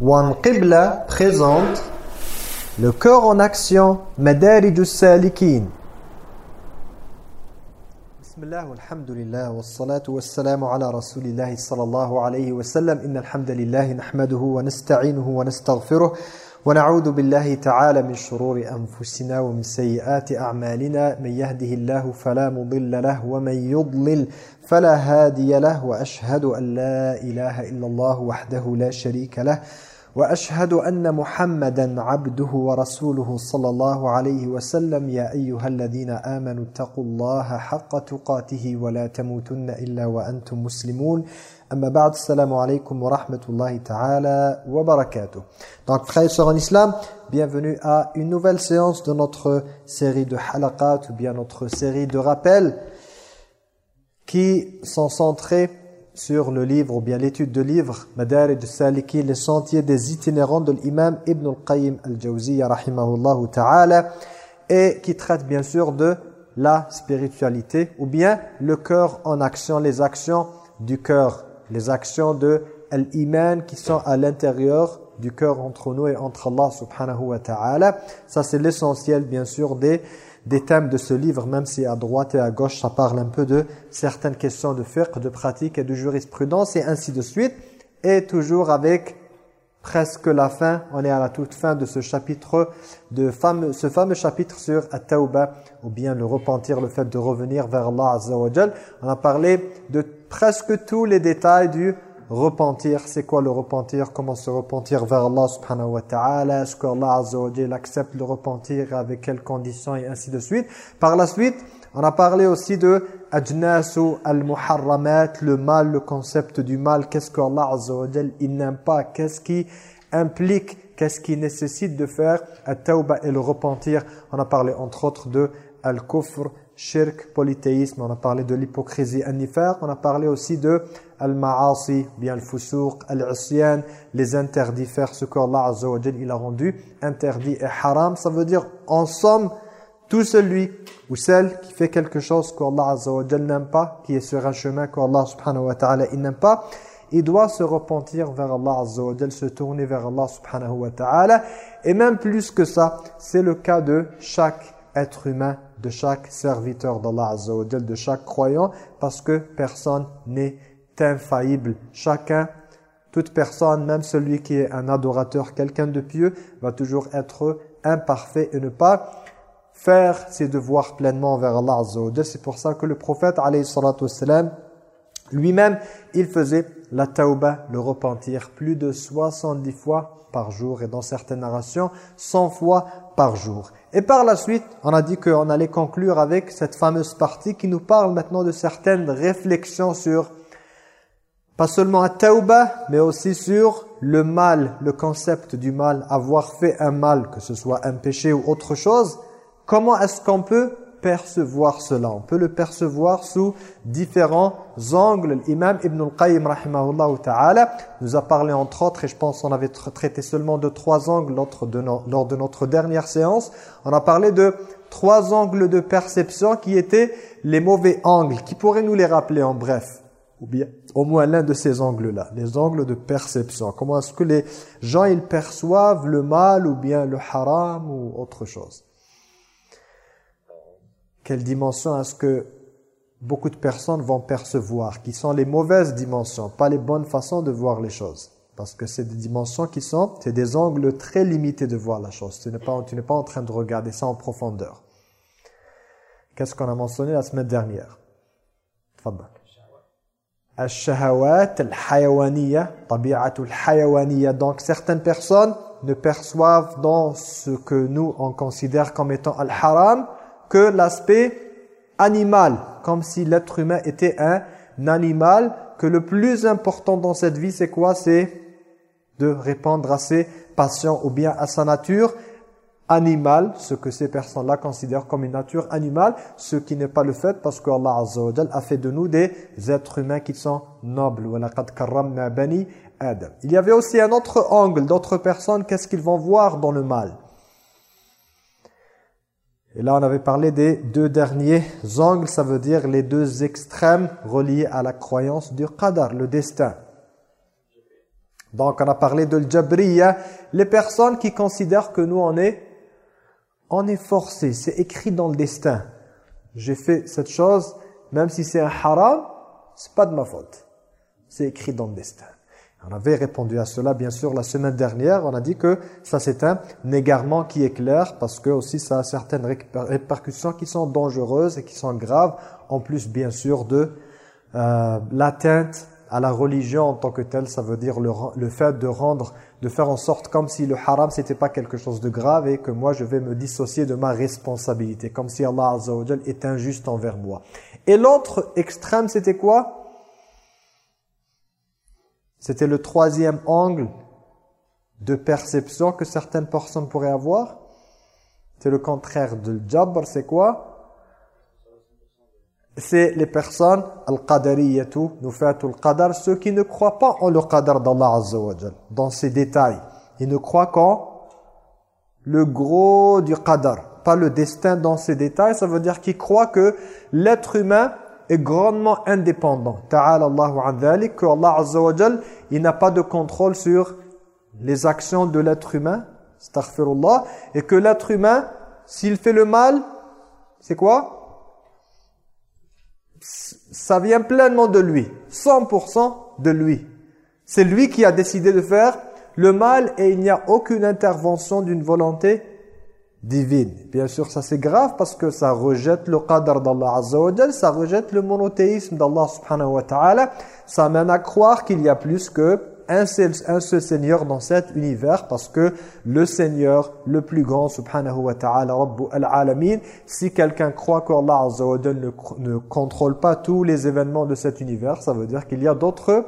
One Qibla présente le cœur en action, Madarij salikin Bismillah, alhamdulillah, wa salatu wa salamu ala rasulillahi sallallahu alayhi wa sallam, inna alhamdulillahi nahmaduhu wa nasta'inuhu wa بالله تعالى من شرور أنفسنا ومن سيئات أعمالنا من يهده وأشهد أن محمدا عبده ورسوله صلى الله عليه وسلم. يا أيها الذين آمنوا اتقوا الله حق تقاته ولا تموتن إلا وأنتم مسلمون. أما بعد السلام عليكم ورحمة الله تعالى وبركاته. Donc frères en islam, bienvenue à une nouvelle séance de notre série de halaqat ou bien notre série de rappels qui sont centrés sur le livre ou bien l'étude de livre Madarij Saliki, les sentiers des itinérants de l'imam Ibn al-Qayyim al-Jawziyya rahimahullah ta'ala et qui traite bien sûr de la spiritualité ou bien le cœur en action, les actions du cœur, les actions de l'iman qui sont à l'intérieur du cœur entre nous et entre Allah subhanahu wa ta'ala. Ça c'est l'essentiel bien sûr des des thèmes de ce livre, même si à droite et à gauche, ça parle un peu de certaines questions de fiqh, de pratique et de jurisprudence et ainsi de suite. Et toujours avec presque la fin, on est à la toute fin de ce chapitre, de fameux, ce fameux chapitre sur At-Tawbah, ou bien le repentir, le fait de revenir vers Allah Azza wa On a parlé de presque tous les détails du repentir, c'est quoi le repentir, comment se repentir vers Allah subhanahu wa ta'ala, est-ce qu'Allah azza wa accepte le repentir, avec quelles conditions et ainsi de suite? Par la suite, on a parlé aussi de ajnasu al-muharramat, le mal, le concept du mal, qu'est-ce qu'Allah azza wa il n'aime pas, qu'est-ce qui implique, qu'est-ce qui nécessite de faire? At-tawbah et le repentir. On a parlé entre autres de al-kufr, shirk, polythéisme, on a parlé de l'hypocrisie, an on a parlé aussi de al-ma'asi, bien le fusuq, al-isyan, les interdits, faire ce qu'Allah Azza wa il a rendu interdit et haram. Ça veut dire, en somme, tout celui ou celle qui fait quelque chose qu'Allah Azza n'aime pas, qui est sur un chemin qu'Allah subhanahu wa ta'ala n'aime pas, il doit se repentir vers Allah Azza se tourner vers Allah subhanahu wa ta'ala. Et même plus que ça, c'est le cas de chaque être humain, de chaque serviteur d'Allah Azza de chaque croyant, parce que personne n'est infaillible. Chacun, toute personne, même celui qui est un adorateur, quelqu'un de pieux, va toujours être imparfait et ne pas faire ses devoirs pleinement envers Allah Azza C'est pour ça que le prophète, lui-même, il faisait la tauba, le repentir, plus de 70 fois par jour et dans certaines narrations, 100 fois Et par la suite, on a dit qu'on allait conclure avec cette fameuse partie qui nous parle maintenant de certaines réflexions sur pas seulement à tauba, mais aussi sur le mal, le concept du mal, avoir fait un mal, que ce soit un péché ou autre chose. Comment est-ce qu'on peut percevoir cela On peut le percevoir sous différents angles. L'imam Ibn al-Qayyim ta'ala nous a parlé entre autres, et je pense qu'on avait traité seulement de trois angles lors de, notre dernière séance. On a parlé de trois angles de perception qui étaient les mauvais angles, qui pourraient nous les rappeler en bref? Ou bien au moins l'un de ces angles-là, les angles de perception. Comment est-ce que les gens ils perçoivent le mal ou bien le haram ou autre chose? Quelle dimension est-ce que beaucoup de personnes vont percevoir Qui sont les mauvaises dimensions, pas les bonnes façons de voir les choses. Parce que c'est des dimensions qui sont, c'est des angles très limités de voir la chose. Tu n'es pas, tu pas en train de regarder ça en profondeur. Qu'est-ce qu'on a mentionné la semaine dernière? Donc certaines personnes ne perçoivent dans ce que nous on considère comme étant al-haram que l'aspect animal, comme si l'être humain était un animal, que le plus important dans cette vie c'est quoi? C'est de répondre à ses passions ou bien à sa nature animal, ce que ces personnes-là considèrent comme une nature animale, ce qui n'est pas le fait parce que Allah Azza a fait de nous des êtres humains qui sont nobles. Il y avait aussi un autre angle d'autres personnes, qu'est-ce qu'ils vont voir dans le mal? Et là, on avait parlé des deux derniers angles, ça veut dire les deux extrêmes reliés à la croyance du qadar, le destin. Donc on a parlé de l'jabriya, les personnes qui considèrent que nous on est, on est forcé, c'est écrit dans le destin. J'ai fait cette chose, même si c'est un haram, c'est pas de ma faute. C'est écrit dans le destin. On avait répondu à cela, bien sûr, la semaine dernière. On a dit que ça, c'est un égarement qui est clair parce que aussi ça a certaines répercussions qui sont dangereuses et qui sont graves, en plus, bien sûr, de euh, l'atteinte à la religion en tant que telle. Ça veut dire le, le, fait de rendre, de faire en sorte comme si le haram, c'était pas quelque chose de grave et que moi, je vais me dissocier de ma responsabilité, comme si Allah Azza est injuste envers moi. Et l'autre extrême, c'était quoi? C'était le troisième angle de perception que certaines personnes pourraient avoir. C'est le contraire de jabr, c'est quoi? C'est les personnes, al-qadariyatu, nufatul qadar, ceux qui ne croient pas en le qadar d'Allah Azza dans ses détails. Ils ne croient qu'en le gros du qadar, pas le destin dans ses détails. Ça veut dire qu'ils croient que l'être humain est grandement indépendant. Ta'ala Allahu an dhalik, que Allah Azza wa Jal, il n'a pas de contrôle sur les actions de l'être humain, astaghfirullah, et que l'être humain, s'il fait le mal, c'est quoi? Ça vient pleinement de lui, 100% de lui. C'est lui qui a décidé de faire le mal et il n'y a aucune intervention d'une volonté divine. Bien sûr, ça c'est grave parce que ça rejette le qadr d'Allah Azza wa ça rejette le monothéisme d'Allah subhanahu wa ta'ala. Ça mène à croire qu'il y a plus que un seul, un seul Seigneur dans cet univers parce que le Seigneur, le plus grand, subhanahu wa ta'ala, Rabbu al-alamin, si quelqu'un croit qu'Allah Azza wa ne, ne contrôle pas tous les événements de cet univers, ça veut dire qu'il y a d'autres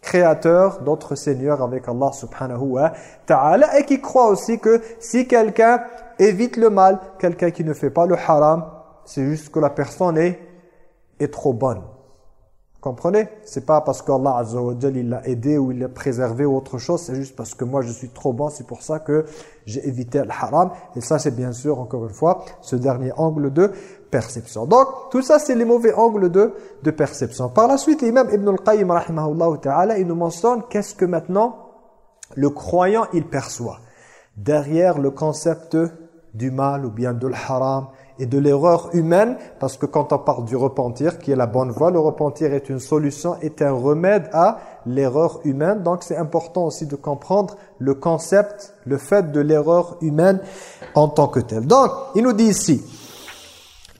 créateurs, d'autres seigneurs avec Allah subhanahu wa ta'ala et qui croit aussi que si quelqu'un évite le mal, quelqu'un qui ne fait pas le haram, c'est juste que la personne est, est trop bonne. Comprenez? C'est pas parce qu'Allah Azza wa il l'a aidé ou il l'a préservé ou autre chose, c'est juste parce que moi je suis trop bon, c'est pour ça que j'ai évité le haram. Et ça c'est bien sûr, encore une fois, ce dernier angle de perception. Donc, tout ça c'est les mauvais angles de, de perception. Par la suite, l'imam Ibn al-Qayyim, ta'ala, il nous mentionne qu'est-ce que maintenant le croyant il perçoit. Derrière le concept du mal ou bien de l'haram et de l'erreur humaine, parce que quand on parle du repentir, qui est la bonne voie, le repentir est une solution, est un remède à l'erreur humaine. Donc c'est important aussi de comprendre le concept, le fait de l'erreur humaine en tant que tel. Donc, il nous dit ici,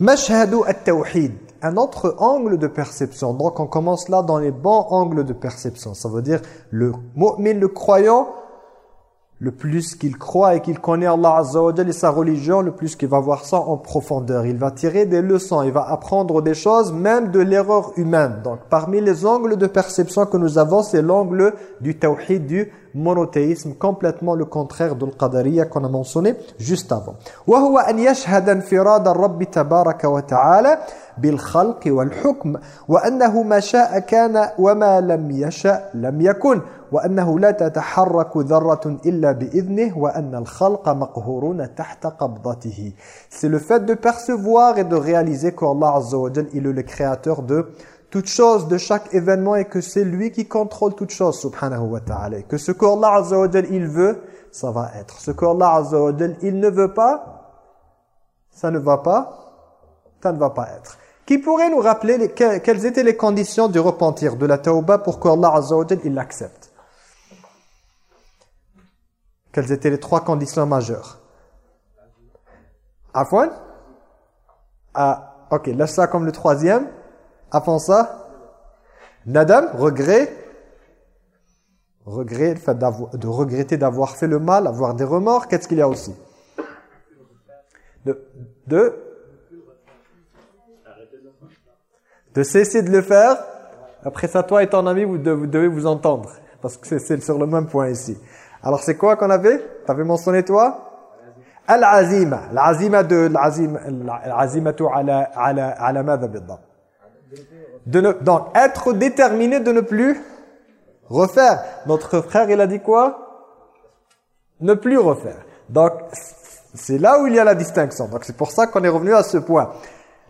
Mashhadu at-tawhid, un autre angle de perception. Donc on commence là dans les bons angles de perception. Ça veut dire le mu'min, le croyant, le plus qu'il croit et qu'il connaît Allah Azza et sa religion, le plus qu'il va voir ça en profondeur. Il va tirer des leçons, il va apprendre des choses, même de l'erreur humaine. Donc parmi les angles de perception que nous avons, c'est l'angle du tawhid, du monothéisme, complètement le contraire de l'qadariya qu'on a mentionné juste avant. وهو أن يشهد انفراد الرب تبارك وتعالى بالخلق والحكم وأنه ما شاء كان وما لم يشاء لم يكن وأنه لا تتحرك ذرة إلا بإذنه وأن الخلق مقهورون تحت قبضته C'est le fait de percevoir et de réaliser qu'Allah Azza wa Jal, est le créateur de toute chose, de chaque événement et que c'est lui qui contrôle toute chose, subhanahu wa ta'ala. Que ce qu'Allah Azza wa il veut, ça va être. Ce qu'Allah Azza wa il ne veut pas, ça ne va pas, ça ne va pas être. Qui pourrait nous rappeler les, quelles étaient les conditions du repentir, de la tauba pour qu'Allah Azza wa il l'accepte? Quelles étaient les trois conditions majeures? Afwan? Ah, ok, laisse ça comme le troisième. Avant ça, Nadam, regret. Regret, le fait de regretter d'avoir fait le mal, avoir des remords. Qu'est-ce qu'il y a aussi? De, de, de cesser de le faire. Après ça, toi et ton ami, vous devez vous entendre. Parce que c'est sur le même point ici. Alors c'est quoi qu'on avait? Tu avais mentionné toi? Al-azima. L'azima de l'azimatu ala ala de ne, donc être déterminé de ne plus refaire. Notre frère il a dit quoi? Ne plus refaire. Donc c'est là où il y a la distinction. Donc c'est pour ça qu'on est revenu à ce point.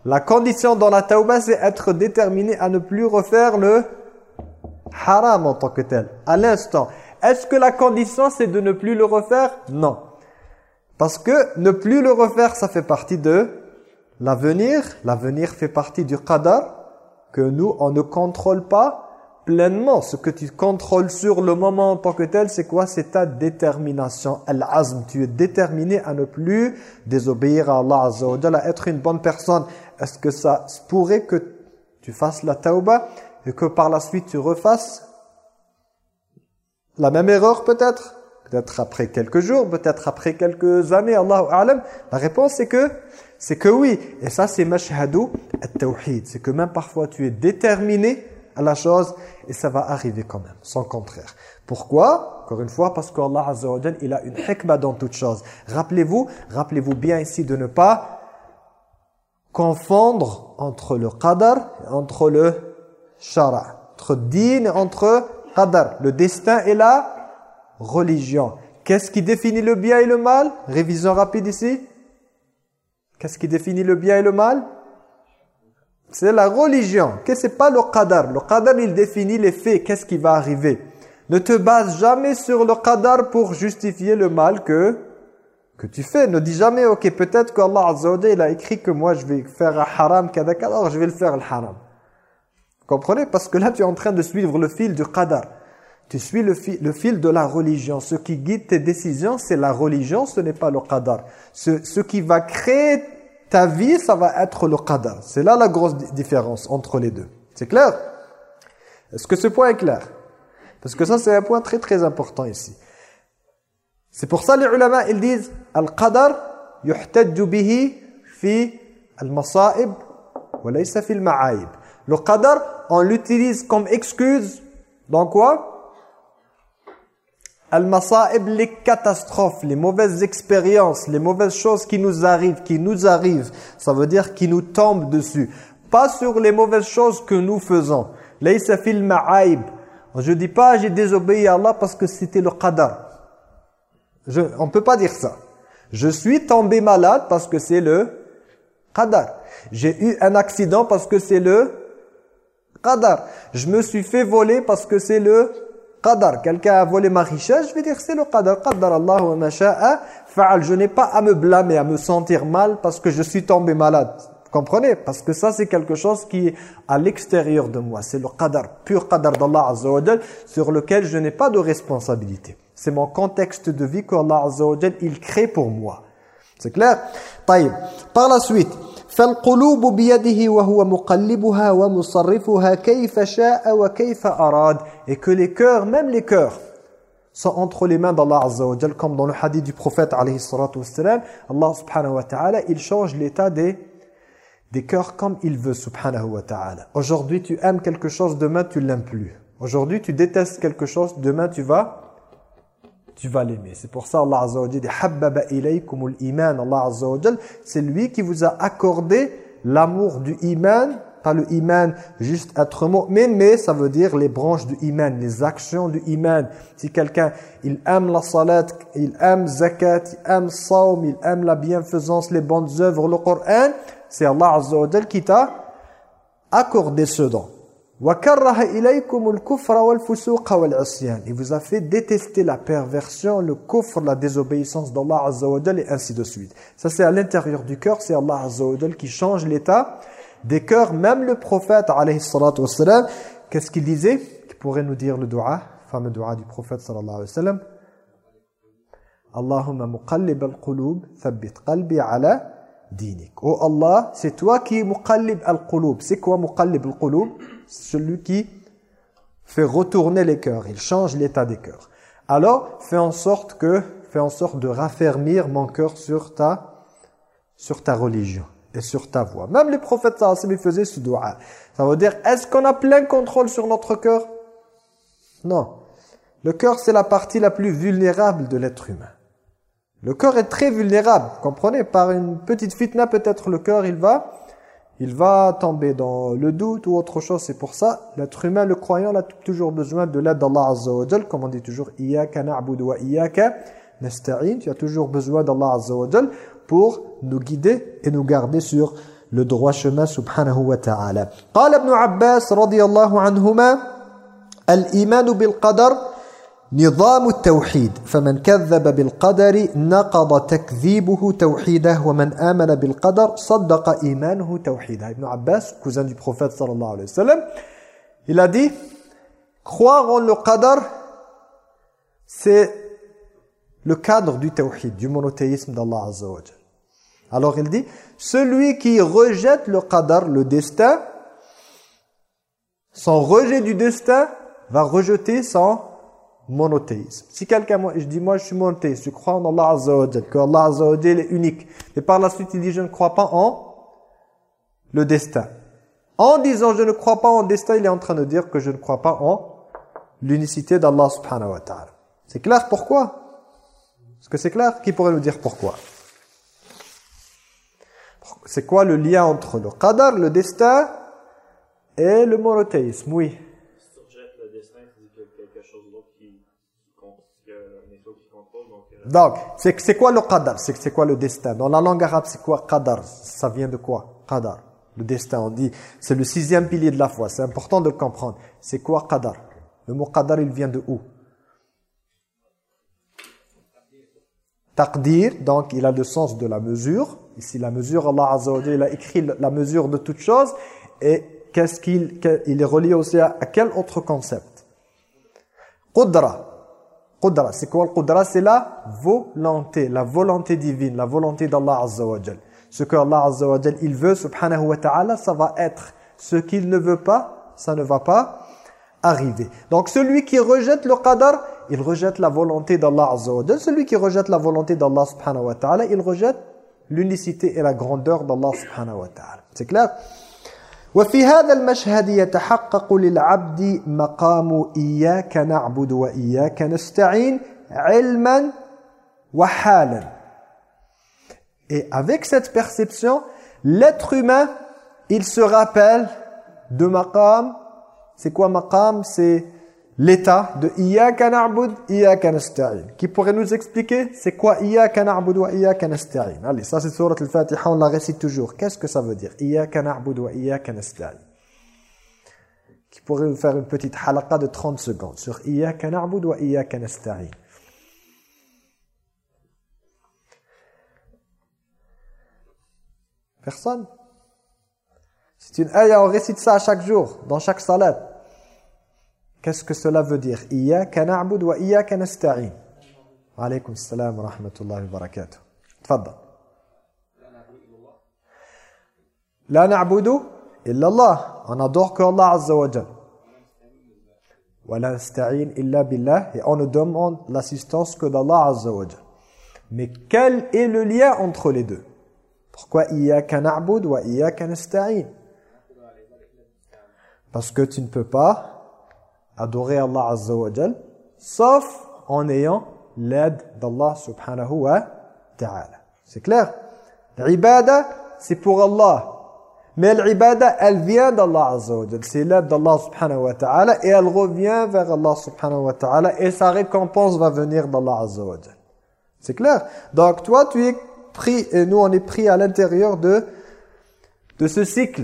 La condition dans la tauba c'est être déterminé à ne plus refaire le haram en tant que tel. À l'instant. Est-ce que la condition c'est de ne plus le refaire? Non. Parce que ne plus le refaire, ça fait partie de l'avenir. L'avenir fait partie du qadar que nous, on ne contrôle pas pleinement. Ce que tu contrôles sur le moment en tant que tel, c'est quoi? C'est ta détermination, al-azm. Tu es déterminé à ne plus désobéir à Allah Azza à être une bonne personne. Est-ce que ça pourrait que tu fasses la tauba et que par la suite tu refasses la même erreur peut-être? Peut-être après quelques jours, peut-être après quelques années, Allahu A'lam. La réponse c'est que c'est que oui. Et ça c'est mashhadu at-tawhid. C'est que même parfois tu es déterminé à la chose et ça va arriver quand même, sans contraire. Pourquoi? Encore une fois, parce qu'Allah Azza wa il a une hikmah dans toute chose. Rappelez-vous, rappelez-vous bien ici de ne pas confondre entre le qadar et entre le shara. Entre din et entre qadar. Le destin et la religion. Qu'est-ce qui définit le bien et le mal? Révision rapide ici. Qu'est-ce qui définit le bien et le mal? C'est la religion. Que c'est pas le qadar. Le qadar, il définit les faits. Qu'est-ce qui va arriver? Ne te base jamais sur le qadar pour justifier le mal que que tu fais. Ne dis jamais, ok, peut-être qu'Allah Azza il a écrit que moi je vais faire un haram, alors je vais le faire le haram. Comprenez? Parce que là, tu es en train de suivre le fil du qadar. Tu suis le fil, le fil de la religion. Ce qui guide tes décisions, c'est la religion, ce n'est pas le qadar. Ce, ce qui va créer ta vie, ça va être le qadar. C'est là la grosse différence entre les deux. C'est clair? Est-ce que ce point est clair? Parce que ça, c'est un point très très important ici. C'est pour ça les ulama, ils disent Al-qadar yuhtajju bihi fi al-masa'ib wa laysa fi al-ma'aib. Le qadar, on l'utilise comme excuse dans quoi? Al-masa'ib, les catastrophes, les mauvaises expériences, les mauvaises choses qui nous arrivent, qui nous arrivent, ça veut dire qui nous tombent dessus. Pas sur les mauvaises choses que nous faisons. Laysa fil ma'aib. Je dis pas j'ai désobéi à Allah parce que c'était le qadar. Je, on ne peut pas dire ça. Je suis tombé malade parce que c'est le qadar. J'ai eu un accident parce que c'est le qadar. Je me suis fait voler parce que c'est le qadar. Quelqu'un a volé ma richesse, je vais dire c'est le qadar. Qadar Allah wa masha'a fa'al. Je n'ai pas à me blâmer, à me sentir mal parce que je suis tombé malade. Vous comprenez? Parce que ça, c'est quelque chose qui est à l'extérieur de moi. C'est le qadar, pur qadar d'Allah Azza sur lequel je n'ai pas de responsabilité. C'est mon contexte de vie qu'Allah Azza wa il crée pour moi. C'est clair? Taïb. Par la suite... فالقلوب بيده وهو مقلبها ومصرفها كيف شاء وكيف أراد et que les cœurs, même les cœurs, sont entre les mains d'Allah Azza wa comme dans le hadith du prophète alayhi salatu wassalam, Allah subhanahu wa ta'ala, il change l'état des des cœurs comme il veut subhanahu wa ta'ala. Aujourd'hui tu aimes quelque chose, demain tu l'aimes plus. Aujourd'hui tu détestes quelque chose, demain tu vas tu vas l'aimer. C'est pour ça Allah Azza wa dit c'est lui qui vous a accordé l'amour du iman, pas le iman juste être mu'min, mais ça veut dire les branches du iman, les actions du iman. Si quelqu'un il aime la salat, il aime zakat, il aime saum, il aime la bienfaisance, les bonnes œuvres, le Coran, c'est Allah Azza wa qui t'a accordé ce don. Il vous a fait détester la perversion, le kufr, la désobéissance d'Allah Azza et ainsi de suite. Ça c'est à l'intérieur du cœur, c'est Allah Azza qui change l'état des cœurs. Même le prophète alayhi salatu wassalam, qu'est-ce qu'il disait? Qui pourrait nous dire le dua, fameux dua du prophète sallallahu alayhi wa sallam? Allahumma muqallib al-qulub, thabbit qalbi ala dinik. Oh Allah, c'est toi qui muqallib al-qulub. C'est quoi muqallib al-qulub? Celui qui fait retourner les cœurs, il change l'état des cœurs. Alors, fais en sorte que, fais en sorte de raffermir mon cœur sur ta, sur ta religion et sur ta voix. Même les prophètes sallallahu faisaient ce doua. Ça veut dire, est-ce qu'on a plein contrôle sur notre cœur? Non. Le cœur, c'est la partie la plus vulnérable de l'être humain. Le cœur est très vulnérable. comprenez Par une petite fitna, peut-être le cœur, il va il va tomber dans le doute ou autre chose. C'est pour ça, l'être humain, le croyant, a toujours besoin de l'aide d'Allah Azza wa Comme on dit toujours, « Iyaka na'budu wa iyaka nasta'in » Tu as toujours besoin d'Allah Azza wa pour nous guider et nous garder sur le droit chemin subhanahu wa ta'ala. قال ابن عباس رضي الله عنهما الإيمان بالقدر نظام التوحيد فمن كذب بالقدر نقض تكذيبه توحيده ومن آمن بالقدر صدق إيمانه توحيده Ibn Abbas, cousin du prophète sallallahu alayhi wa sallam, il a dit croire en le qadar c'est le cadre du tawhid, du monothéisme d'Allah Azza wa Alors il dit celui qui rejette le qadar, le destin, son rejet du destin va rejeter son monothéisme. Si quelqu'un, je dis moi je suis monothéiste, je crois en Allah Azza wa que Allah Azza wa est unique. Et par la suite il dit je ne crois pas en le destin. En disant je ne crois pas en destin, il est en train de dire que je ne crois pas en l'unicité d'Allah subhanahu wa ta'ala. C'est clair pourquoi? Est-ce que c'est clair? Qui pourrait nous dire pourquoi? C'est quoi le lien entre le qadar, le destin et le monothéisme? Oui. Donc, c'est quoi le qadar? C'est quoi le destin? Dans la langue arabe, c'est quoi qadar? Ça vient de quoi? Qadar. Le destin, on dit, c'est le sixième pilier de la foi. C'est important de le comprendre. C'est quoi qadar? Le mot qadar, il vient de où? Taqdir, donc il a le sens de la mesure. Ici, la mesure, Allah Azza il a écrit la mesure de toute chose. Et qu'est-ce qu'il il est relié aussi à, à quel autre concept? Qudra. Qudra, c'est quoi le qudra C'est la volonté, la volonté divine, la volonté d'Allah Azza wa Ce que Allah Azza wa il veut, subhanahu wa ta'ala, ça va être. Ce qu'il ne veut pas, ça ne va pas arriver. Donc celui qui rejette le qadar, il rejette la volonté d'Allah Azza Celui qui rejette la volonté d'Allah subhanahu wa ta'ala, il rejette l'unicité et la grandeur d'Allah subhanahu wa ta'ala. C'est clair? وفي هذا المشهد يتحقق للعبد مقام إياك نعبد وإياك نستعين علما وحالا Et avec cette perception, l'être humain, il se rappelle de maqam. C'est quoi maqam C'est l'état de Iyaka na'bud, Iyaka nasta'in. Qui pourrait nous expliquer c'est quoi Iyaka na'bud wa Iyaka nasta'in? Allez, ça c'est surat al-Fatiha, on la récite toujours. Qu'est-ce que ça veut dire Iyaka na'bud wa Iyaka nasta'in? Qui pourrait nous faire une petite halaqa de 30 secondes sur Iyaka na'bud wa Iyaka nasta'in. Personne? C'est une ayah, on récite ça chaque jour, dans chaque salat. Qu'est-ce que cela veut dire? Iyaka na'bud wa iyaka nasta'in. Alaykum salam wa rahmatullahi wa barakatuh. Tfaddal. La na'budu illa Allah. On adore que Allah azza wa jal. Wa la nasta'in illa billah. Et on ne demande l'assistance que d'Allah azza wa jal. Mais quel est le lien entre les deux? Pourquoi iyaka na'bud wa iyaka nasta'in? Parce que tu ne peux pas adorer Allah Azza sauf en ayant l'aide d'Allah subhanahu wa ta'ala. C'est clair? L'ibada, c'est pour Allah. Mais l'ibada, elle vient d'Allah Azza wa. C'est l'aide d'Allah subhanahu wa ta'ala et elle revient vers Allah subhanahu wa ta'ala et sa récompense va venir d'Allah Azza wa. C'est clair? Donc toi, tu es pris, et nous on est pris à l'intérieur de, de ce cycle.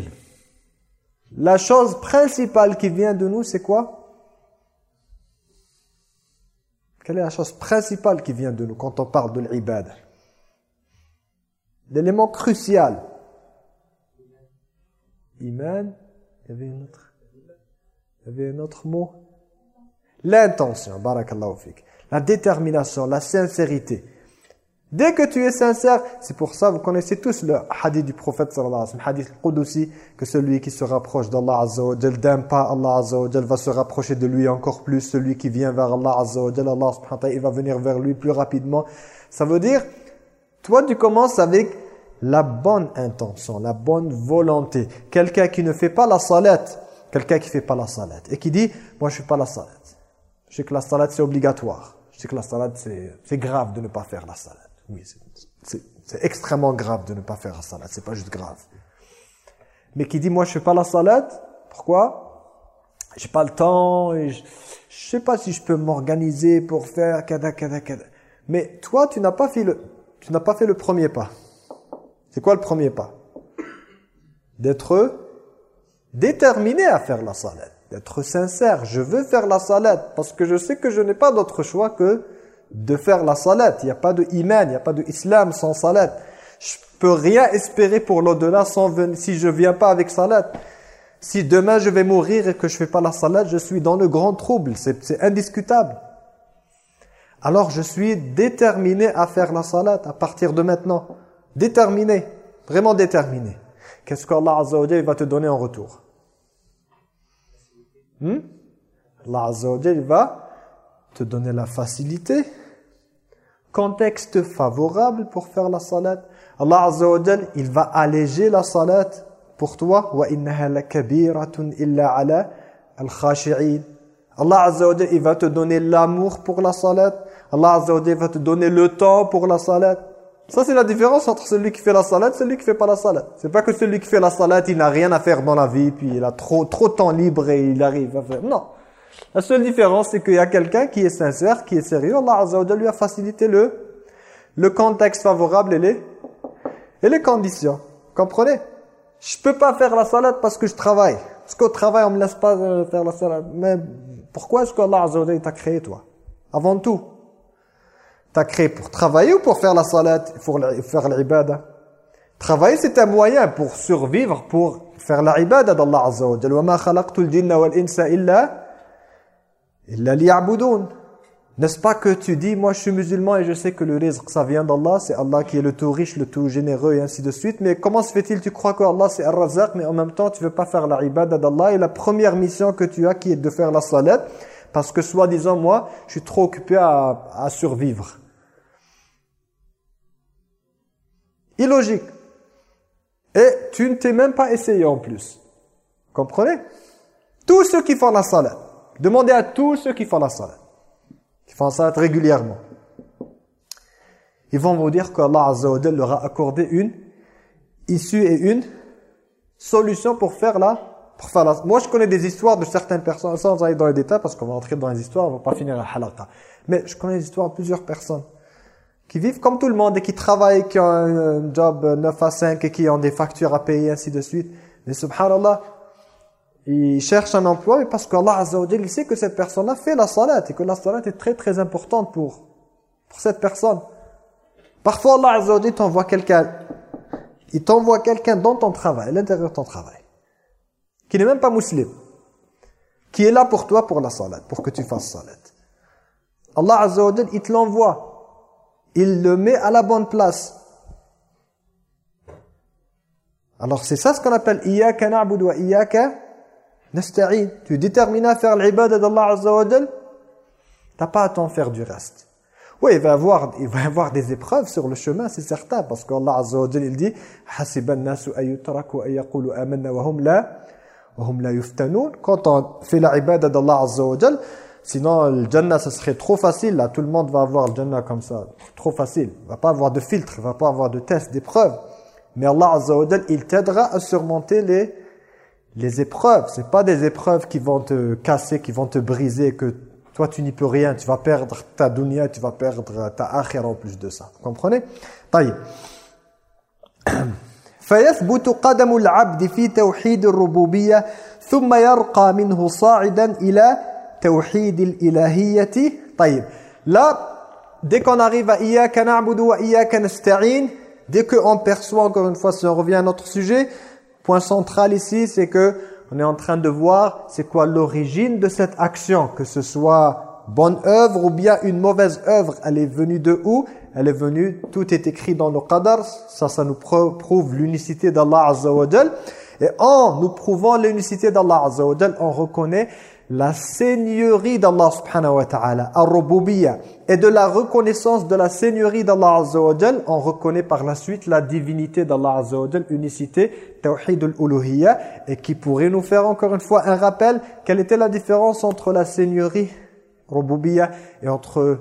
La chose principale qui vient de nous, c'est quoi? Quelle est la chose principale qui vient de nous quand on parle de l'ibad? L'élément crucial. Iman, il y avait un autre, il y avait un autre mot. L'intention, barakallahu fik. La détermination, la sincérité. Dès que tu es sincère, c'est pour ça, vous connaissez tous le hadith du prophète sallallahu alayhi wa sallam, hadith Qudusi, que celui qui se rapproche d'Allah azza wa jal, pas Allah azza wa va se rapprocher de lui encore plus, celui qui vient vers Allah azza wa jal, Allah subhanahu wa ta'ala, il va venir vers lui plus rapidement. Ça veut dire, toi tu commences avec la bonne intention, la bonne volonté. Quelqu'un qui ne fait pas la salat, quelqu'un qui fait pas la salat, et qui dit, moi je fais pas la salat. Je sais que la salat c'est obligatoire. Je sais que la salat c'est grave de ne pas faire la salat. Oui, c'est extrêmement grave de ne pas faire la salade, c'est pas juste grave. Mais qui dit, moi je fais pas la salade, pourquoi? J'ai pas le temps, et je, je sais pas si je peux m'organiser pour faire kada kada. Mais toi, tu n'as pas fait le, tu n'as pas fait le premier pas. C'est quoi le premier pas? D'être déterminé à faire la salade. d'être sincère. Je veux faire la salat parce que je sais que je n'ai pas d'autre choix que de faire la salat. Il n'y a pas de iman, il n'y a pas de islam sans salat. Je peux rien espérer pour l'au-delà si je viens pas avec salat. Si demain je vais mourir et que je fais pas la salat, je suis dans le grand trouble. C'est indiscutable. Alors je suis déterminé à faire la salat à partir de maintenant. Déterminé, vraiment déterminé. Qu'est-ce qu'Allah Azza va te donner en retour? Hmm? Allah Azza va te donner la facilité, contexte favorable pour faire la salat. Allah Azza wa il va alléger la salat pour toi. Allah Azza wa il va te donner l'amour pour la salat. Allah Azza wa va te donner le temps pour la salat. Ça, c'est la différence entre celui qui fait la salat et celui qui fait pas la salat. C'est pas que celui qui fait la salat, il n'a rien à faire dans la vie, puis il a trop, trop de temps libre et il arrive à faire. Non. La seule différence, c'est qu'il y a quelqu'un qui est sincère, qui est sérieux. Allah Azza wa lui a facilité le, le contexte favorable et les, et les conditions. Comprenez? Je peux pas faire la salade parce que je travaille. Parce qu'au travail, on me laisse pas euh, faire la salade. Mais pourquoi est-ce qu'Allah Azza wa t'a créé, toi? Avant tout, t'as créé pour travailler ou pour faire la salade, pour faire l'ibada? Travailler, c'est un moyen pour survivre, pour faire l'ibada d'Allah Azza wa Jalla. « wal-insa illa » N'est-ce pas que tu dis, moi je suis musulman et je sais que le rizq, ça vient d'Allah, c'est Allah qui est le tout riche, le tout généreux et ainsi de suite. Mais comment se fait-il, tu crois que Allah c'est Ar-Razaq, mais en même temps tu veux pas faire la ibada d'Allah et la première mission que tu as qui est de faire la salat, parce que soi-disant, moi, je suis trop occupé à, à survivre. Illogique. Et tu ne t'es même pas essayé en plus. Comprenez? Tous ceux qui font la salat. Demandez à tous ceux qui font la salat. Qui font la salat régulièrement. Ils vont vous dire qu'Allah Azza wa leur a accordé une issue et une solution pour faire la pour faire la... Moi, je connais des histoires de certaines personnes, sans aller dans les détails, parce qu'on va entrer dans les histoires, on va pas finir à halaqa. Mais je connais des histoires de plusieurs personnes qui vivent comme tout le monde et qui travaillent, qui ont un job 9 à 5 et qui ont des factures à payer, ainsi de suite. Mais subhanallah, ils cherchent un emploi mais parce qu'Allah Azza wa il sait que cette personne-là fait la salat et que la salat est très très importante pour, pour cette personne. Parfois Allah Azza t'envoie quelqu'un, il t'envoie quelqu'un dans ton travail, à l'intérieur de ton travail, qui n'est même pas musulman, qui est là pour toi pour la salat, pour que tu fasses salat. Allah Azza il te l'envoie il le met à la bonne place. Alors c'est ça ce qu'on appelle « Iyaka na'budu wa iyaka nasta'in ». Tu es déterminé à faire l'ibadah d'Allah Azza wa Jal, t'as pas à t'en faire du reste. Oui, il va y avoir, il va avoir des épreuves sur le chemin, c'est certain, parce qu'Allah Azza wa Jal, il dit « Hasiban nasu ayutraku ayakulu amanna wa hum la, hum la yuftanun » Quand on fait l'ibadah d'Allah Azza wa Jal, Sinon, le Jannah, ce serait trop facile. Là, tout le monde va avoir le Jannah comme ça. Trop facile. Il va pas avoir de filtre, il va pas avoir de test, d'épreuve. Mais Allah Azza wa il t'aidera à surmonter les, les épreuves. C'est pas des épreuves qui vont te casser, qui vont te briser, que toi, tu n'y peux rien. Tu vas perdre ta dunya, tu vas perdre ta akhira en plus de ça. Vous comprenez طيب. فيثبت قدم العبد في توحيد الربوبية ثم يرقى منه صاعدا إلى tawhid ilahiyati. Là, dès qu'on arrive à Iyaka na'budu wa Iyaka nasta'in, dès qu'on perçoit, encore une fois, si on revient à notre sujet, point central ici, c'est que on est en train de voir c'est quoi l'origine de cette action, que ce soit bonne œuvre ou bien une mauvaise œuvre, elle est venue de où? Elle est venue, tout est écrit dans le qadar, ça, ça nous prouve l'unicité d'Allah Azza wa Et en nous prouvant l'unicité d'Allah Azza wa on reconnaît la seigneurie d'Allah subhanahu wa ta'ala, et de la reconnaissance de la seigneurie d'Allah azza wa on reconnaît par la suite la divinité d'Allah azza wa unicité, tawhid al et qui pourrait nous faire encore une fois un rappel, quelle était la différence entre la seigneurie, rububiyya, et entre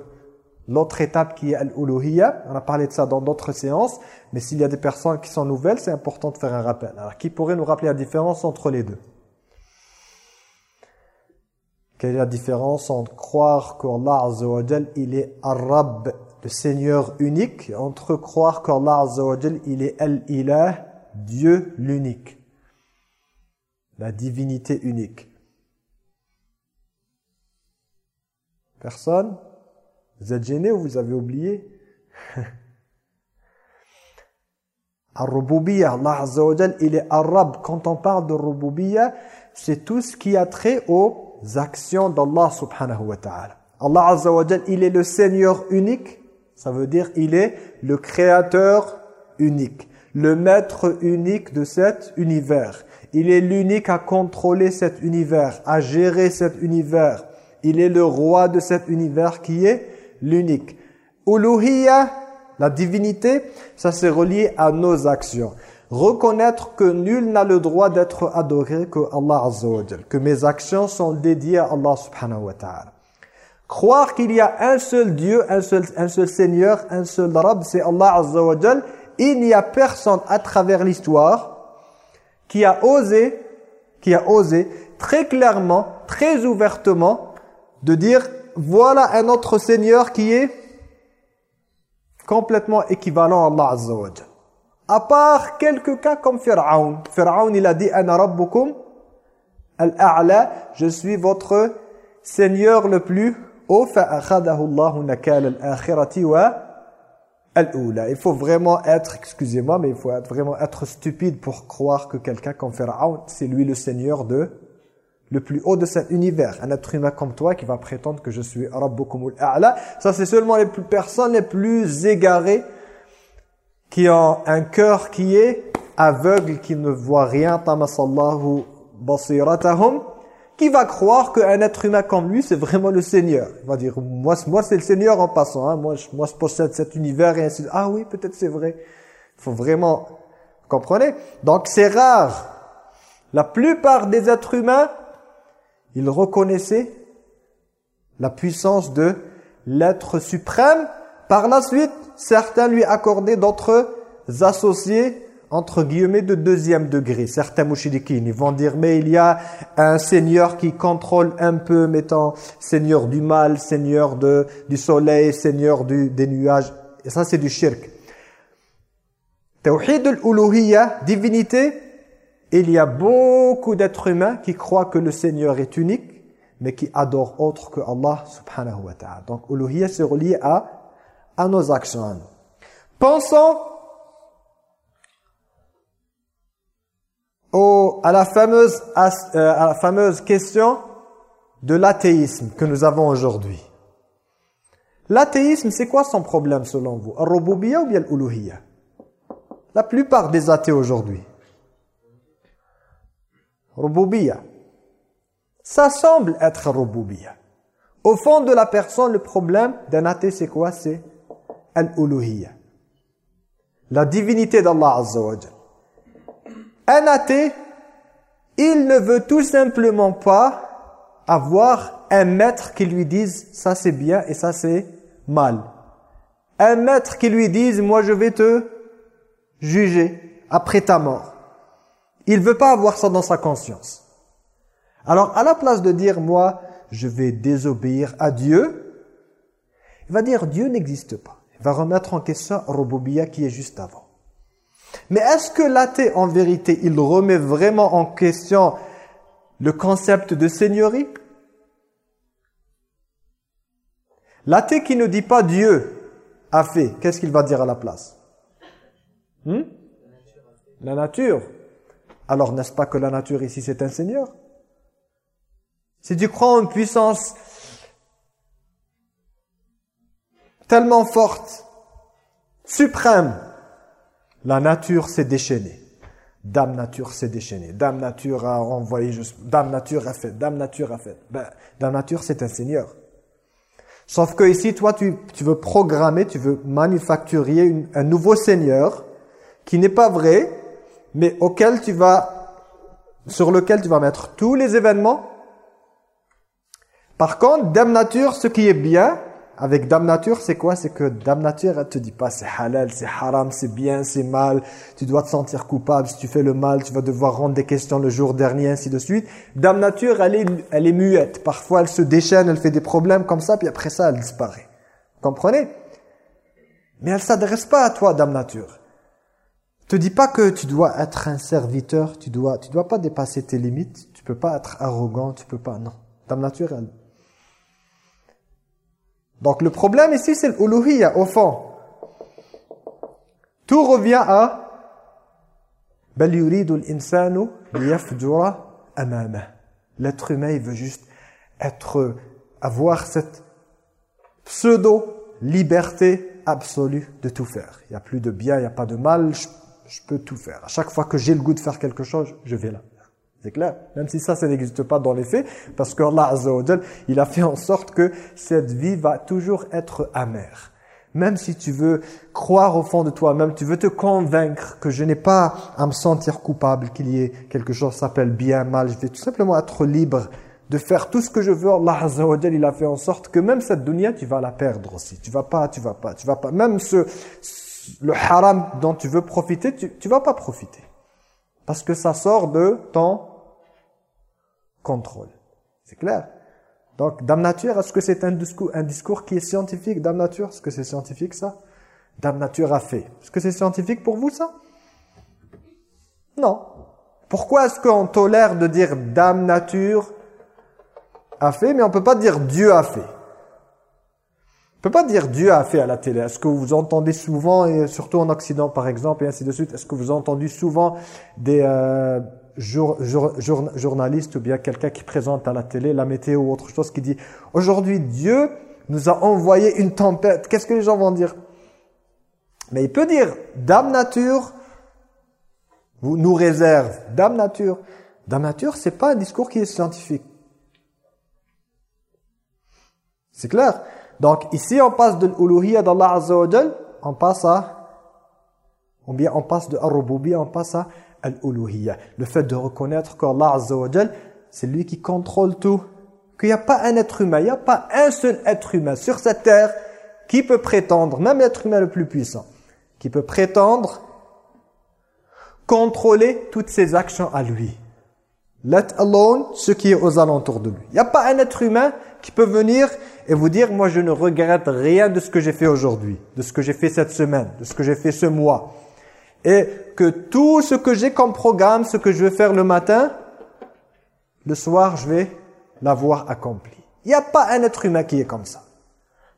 l'autre étape qui est al-uluhiyya? On a parlé de ça dans d'autres séances, mais s'il y a des personnes qui sont nouvelles, c'est important de faire un rappel. Alors, qui pourrait nous rappeler la différence entre les deux? La différence entre croire qu'Allah Azza wa il est Arab, le Seigneur unique, entre croire qu'Allah Azza wa il est Al-Ilah, Dieu l'unique, la divinité unique. Personne? Vous êtes gêné ou vous avez oublié? Ar-Rububiyya, Allah Azza wa il est Arab. Quand on parle de Rububiyya, c'est tout ce qui a trait aux actions d'Allah subhanahu wa ta'ala. Allah Azza il est le Seigneur unique. Ça veut dire il est le créateur unique. Le maître unique de cet univers. Il est l'unique à contrôler cet univers, à gérer cet univers. Il est le roi de cet univers qui est l'unique. Uluhiyya, la divinité, ça c'est relié à nos actions. Reconnaître que nul n'a le droit d'être adoré que Allah Azza que mes actions sont dédiées à Allah subhanahu wa ta'ala. Croire qu'il y a un seul Dieu, un seul, Seigneur, un seul Rab, c'est Allah Azza Il n'y a personne à travers l'histoire qui a osé, qui a osé très clairement, très ouvertement, de dire voilà un autre Seigneur qui est complètement équivalent à Allah Azza à part quelques cas comme Pharaon. Pharaon, il a dit « Ana rabbukum al-a'la »« Je suis votre Seigneur le plus haut » Il faut vraiment être, excusez-moi, mais il faut vraiment être stupide pour croire que quelqu'un comme Pharaon, c'est lui le Seigneur de le plus haut de cet univers. Un être humain comme toi qui va prétendre que je suis Rabbukum al-A'la. Ça, c'est seulement les plus personnes les plus égarées qui ont un cœur qui est aveugle, qui ne voit rien. Tamasallahu basiratahum. Qui va croire qu'un être humain comme lui, c'est vraiment le Seigneur. Il va dire, moi, moi c'est le Seigneur en passant. Hein. Moi, je, moi, je possède cet univers et ainsi de Ah oui, peut-être c'est vrai. Il faut vraiment... Vous comprenez? Donc, c'est rare. La plupart des êtres humains il reconnaissait la puissance de l'être suprême. Par la suite, certains lui accordaient d'autres associés entre guillemets de deuxième degré. Certains mouchidikines, ils vont dire mais il y a un seigneur qui contrôle un peu, mettant seigneur du mal, seigneur de, du soleil, seigneur du, des nuages. Et ça c'est du shirk. Tawhid al-uluhiyya, divinité, il y a beaucoup d'êtres humains qui croient que le Seigneur est unique, mais qui adorent autre que Allah subhanahu wa ta'ala. Donc, uluhiyya se relie à, à nos actions. Pensons au, à, la fameuse, euh, à la fameuse question de l'athéisme que nous avons aujourd'hui. L'athéisme, c'est quoi son problème selon vous? Al ou bien l'uluhiyya? La plupart des athées aujourd'hui. Rububiyya. Ça semble être rububiyya. Au fond de la personne, le problème d'un athée, c'est quoi? C'est al-uluhiyya. La divinité d'Allah Azza Un athée, il ne veut tout simplement pas avoir un maître qui lui dise ça c'est bien et ça c'est mal. Un maître qui lui dise moi je vais te juger après ta mort. Il veut pas avoir ça dans sa conscience. Alors, à la place de dire, moi, je vais désobéir à Dieu, il va dire, Dieu n'existe pas. Va remettre en question Robobia qui est juste avant. Mais est-ce que l'athée, en vérité, il remet vraiment en question le concept de seigneurie? L'athée qui ne dit pas Dieu a fait, qu'est-ce qu'il va dire à la place? Hmm? La nature. Alors n'est-ce pas que la nature ici c'est un Seigneur? Si tu crois en puissance tellement forte, suprême, la nature s'est déchaînée. Dame nature s'est déchaînée. Dame nature a envoyé juste. Dame nature a fait. Dame nature a fait. Ben, Dame nature c'est un Seigneur. Sauf que ici, toi, tu, tu veux programmer, tu veux manufacturer un nouveau Seigneur qui n'est pas vrai, mais auquel tu vas, sur lequel tu vas mettre tous les événements. Par contre, Dame Nature, ce qui est bien avec Dame Nature, c'est quoi? C'est que Dame Nature, elle te dit pas c'est halal, c'est haram, c'est bien, c'est mal, tu dois te sentir coupable, si tu fais le mal, tu vas devoir rendre des questions le jour dernier, ainsi de suite. Dame Nature, elle est, elle est muette. Parfois, elle se déchaîne, elle fait des problèmes comme ça, puis après ça, elle disparaît. comprenez? Mais elle s'adresse pas à toi, Dame Nature te dis pas que tu dois être un serviteur, tu dois, tu dois pas dépasser tes limites, tu peux pas être arrogant, tu peux pas, non. Dame naturelle. Donc le problème ici, c'est l'uluhiyya, au fond. Tout revient à L'être humain, il veut juste être, avoir cette pseudo-liberté absolue de tout faire. Il n'y a plus de bien, il n'y a pas de mal, je, peux tout faire. À chaque fois que j'ai le goût de faire quelque chose, je vais là. C'est clair Même si ça, ça n'existe pas dans les faits, parce que Allah Azza il a fait en sorte que cette vie va toujours être amère. Même si tu veux croire au fond de toi-même, tu veux te convaincre que je n'ai pas à me sentir coupable, qu'il y ait quelque chose qui s'appelle bien, mal, je vais tout simplement être libre de faire tout ce que je veux. Allah Azza il a fait en sorte que même cette dunya, tu vas la perdre aussi. Tu vas pas, tu vas pas, tu vas pas. Même ce, le haram dont tu veux profiter, tu, tu vas pas profiter. Parce que ça sort de ton C'est clair Donc, Dame Nature, est-ce que c'est un discours, qui est scientifique, Dame Nature? Est-ce que c'est scientifique, ça? Dame Nature a fait. Est-ce que c'est scientifique pour vous, ça? Non. Pourquoi est-ce qu'on tolère de dire Dame Nature a fait, mais on ne peut pas dire Dieu a fait? On peut pas dire Dieu a fait à la télé. Est-ce que vous entendez souvent, et surtout en Occident par exemple, et ainsi de suite, est-ce que vous entendu souvent des... Euh, jour, journaliste ou bien quelqu'un qui présente à la télé la météo ou autre chose qui dit « Aujourd'hui, Dieu nous a envoyé une tempête. » Qu'est-ce que les gens vont dire? Mais il peut dire « Dame Nature vous nous réserve. » Dame Nature. Dame Nature, c'est pas un discours qui est scientifique. C'est clair Donc ici, on passe de l'uluhiyya d'Allah Azza wa on passe à... Ou bien on passe de ar on passe à le fait de reconnaître qu'Allah Azza wa c'est lui qui contrôle tout. Qu'il n'y a pas un être humain, il n'y a pas un seul être humain sur cette terre qui peut prétendre, même l'être humain le plus puissant, qui peut prétendre contrôler toutes ses actions à lui. Let alone ce qui est aux alentours de lui. Il n'y a pas un être humain qui peut venir et vous dire, moi je ne regrette rien de ce que j'ai fait aujourd'hui, de ce que j'ai fait cette semaine, de ce que j'ai fait ce mois et que tout ce que j'ai comme programme, ce que je vais faire le matin, le soir, je vais l'avoir accompli. Il n'y a pas un être humain qui est comme ça.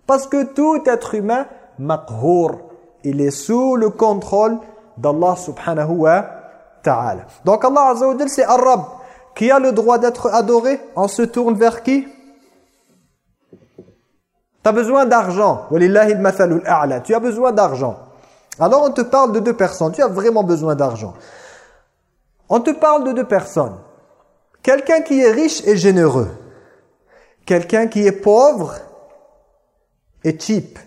Parce que tout être humain, maqhour, il est sous le contrôle d'Allah subhanahu wa ta'ala. Donc Allah azza wa c'est Arab. Qui a le droit d'être adoré On se tourne vers qui? Tu as besoin d'argent. Tu as besoin d'argent. Alors on te parle de deux personnes, tu as vraiment besoin d'argent. On te parle de deux personnes. Quelqu'un qui est riche et généreux. Quelqu'un qui est pauvre et cheap.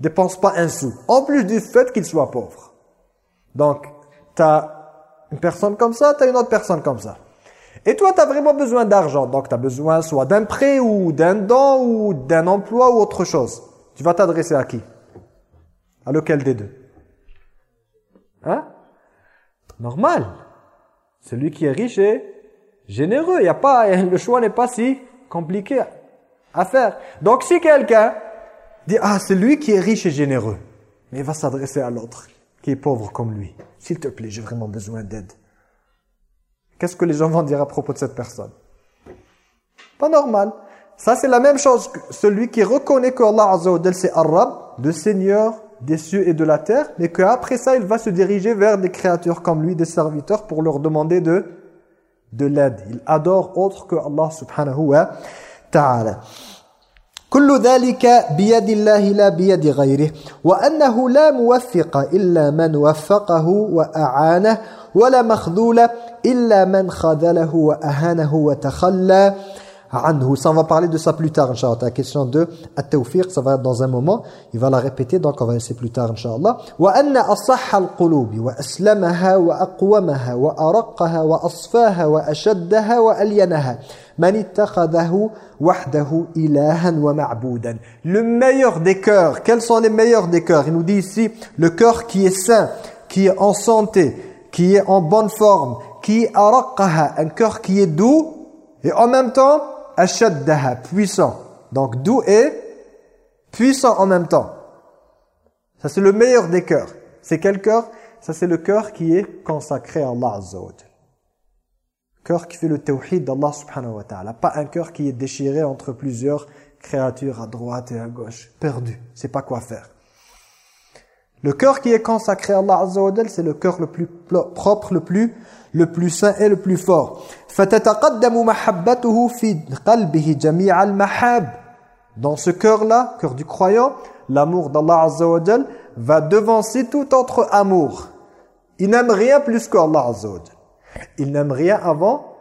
Dépense pas un sou. En plus du fait qu'il soit pauvre. Donc, tu as une personne comme ça, tu as une autre personne comme ça. Et toi, tu as vraiment besoin d'argent. Donc, tu as besoin soit d'un prêt ou d'un don ou d'un emploi ou autre chose. Tu vas t'adresser à qui? À lequel des deux? Hein? Normal. Celui qui est riche et généreux. Y a pas, le choix n'est pas si compliqué à faire. Donc si quelqu'un dit « Ah, c'est lui qui est riche et généreux », mais il va s'adresser à l'autre qui est pauvre comme lui. « S'il te plaît, j'ai vraiment besoin d'aide. » Qu'est-ce que les gens vont dire à propos de cette personne? Pas normal. Ça, c'est la même chose que celui qui reconnaît que Allah Azza c'est Arab, le Seigneur des cieux et de la terre, mais qu'après ça, il va se diriger vers des créatures comme lui, des serviteurs, pour leur demander de, de l'aide. Il adore autre que Allah subhanahu wa ta'ala. كل ذلك بيد الله لا بيد غيره وأنه لا موفق إلا من وفقه وأعانه ولا مخذول إلا من خذله وأهانه وتخلى Ça, on va parler de ça plus tard, Inch'Allah. La question de At-Tawfiq, ça va être dans un moment. Il va la répéter, donc on va essayer plus tard, Inch'Allah. وَأَنَّ أَصَحَّ الْقُلُوبِ وَأَسْلَمَهَا وَأَقْوَمَهَا وَأَرَقَّهَا وَأَصْفَاهَا وَأَشَدَّهَا وَأَلْيَنَهَا مَنِ اتَّخَذَهُ وَحْدَهُ إِلَهًا وَمَعْبُودًا Le meilleur des cœurs. Quels sont les meilleurs des cœurs Il nous dit ici, le cœur qui est sain, qui est en santé, qui est en bonne forme, qui est araqaha, un cœur qui est doux, et en même temps, ashaddaha, puissant. Donc doux et puissant en même temps. Ça c'est le meilleur des cœurs. C'est quel cœur? Ça c'est le cœur qui est consacré à Allah Azza Cœur qui fait le tawhid d'Allah subhanahu wa ta'ala. Pas un cœur qui est déchiré entre plusieurs créatures à droite et à gauche, perdu, c'est pas quoi faire. Le cœur qui est consacré à Allah Azza wa c'est le cœur le plus propre, le plus le plus saint et le plus fort. Dans ce cœur-là, cœur du croyant, l'amour d'Allah Azza va devancer tout autre amour. Il n'aime rien plus qu'Allah Azza wa Il n'aime rien avant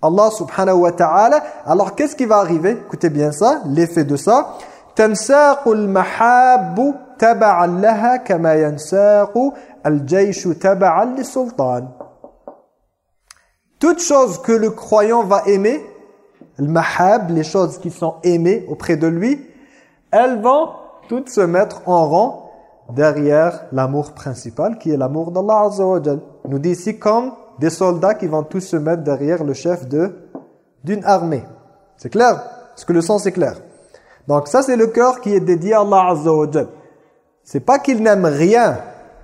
Allah subhanahu wa ta'ala. Alors qu'est-ce qui va arriver? Écoutez bien ça, l'effet de ça. Tansaqul mahabbu taba'an laha kama yansaqu al-jayshu taba'an sultan. Toutes choses que le croyant va aimer, le mahab, les choses qui sont aimées auprès de lui, elles vont toutes se mettre en rang derrière l'amour principal qui est l'amour d'Allah Azza wa Nous dit ici comme des soldats qui vont tous se mettre derrière le chef d'une armée. C'est clair? Est-ce que le sens est clair? Donc ça c'est le cœur qui est dédié à Allah Azza wa C'est pas qu'il n'aime rien.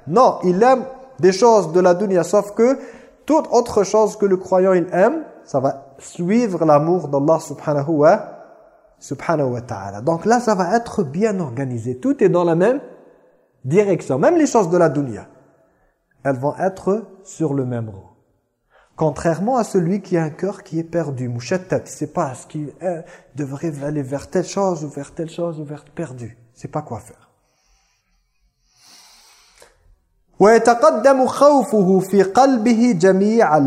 Non, il aime des choses de la dunya sauf que toute autre chose que le croyant il aime, ça va suivre l'amour d'Allah subhanahu wa subhanahu wa ta'ala. Donc là ça va être bien organisé. Tout est dans la même direction. Même les choses de la dunya. Elles vont être sur le même rang. Contrairement à celui qui a un cœur qui est perdu, mouchettat, il sait pas ce qu'il devrait aller vers telle chose ou vers telle chose ou vers perdu. Il sait pas quoi faire. ويتقدم خوفه في قلبه جميع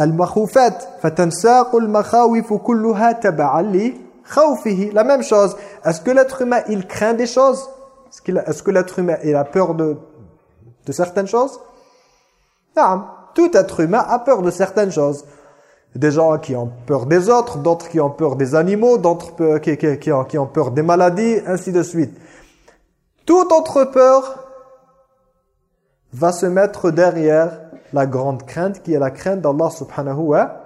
المخوفات فتنساق المخاوف كلها تبعا لخوفه la même chose est-ce que l'être humain il craint des choses est-ce que l'être humain il a peur de de certaines choses non tout être humain a peur de certaines choses. Des gens qui ont peur des autres, d'autres qui ont peur des animaux, d'autres qui, qui, qui, qui, ont peur des maladies, ainsi de suite. Toute autre peur va se mettre derrière la grande crainte qui est la crainte d'Allah subhanahu wa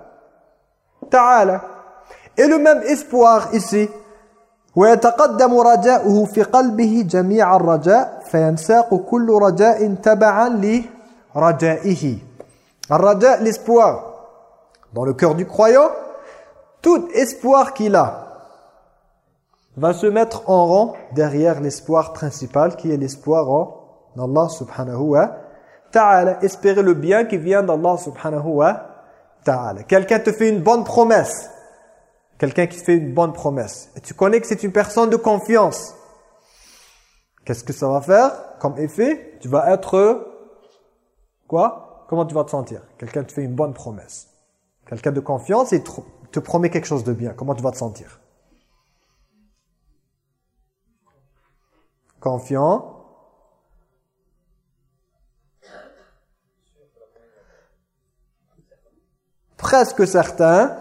ta'ala. Et le même espoir ici, ويتقدم رجاؤه في قلبه جميع الرجاء فينساق كل رجاء تبعا لرجائه Ar-raja, l'espoir. Dans le cœur du croyant, tout espoir qu'il a va se mettre en rang derrière l'espoir principal qui est l'espoir en Allah subhanahu wa ta'ala. Espérer le bien qui vient d'Allah subhanahu wa ta'ala. Quelqu'un te fait une bonne promesse. Quelqu'un qui fait une bonne promesse. Et tu connais que c'est une personne de confiance. Qu'est-ce que ça va faire comme effet? Tu vas être quoi? Comment tu vas te sentir? Quelqu'un te fait une bonne promesse. Quelqu'un de confiance et te promet quelque chose de bien. Comment tu vas te sentir? Confiant. Presque certain.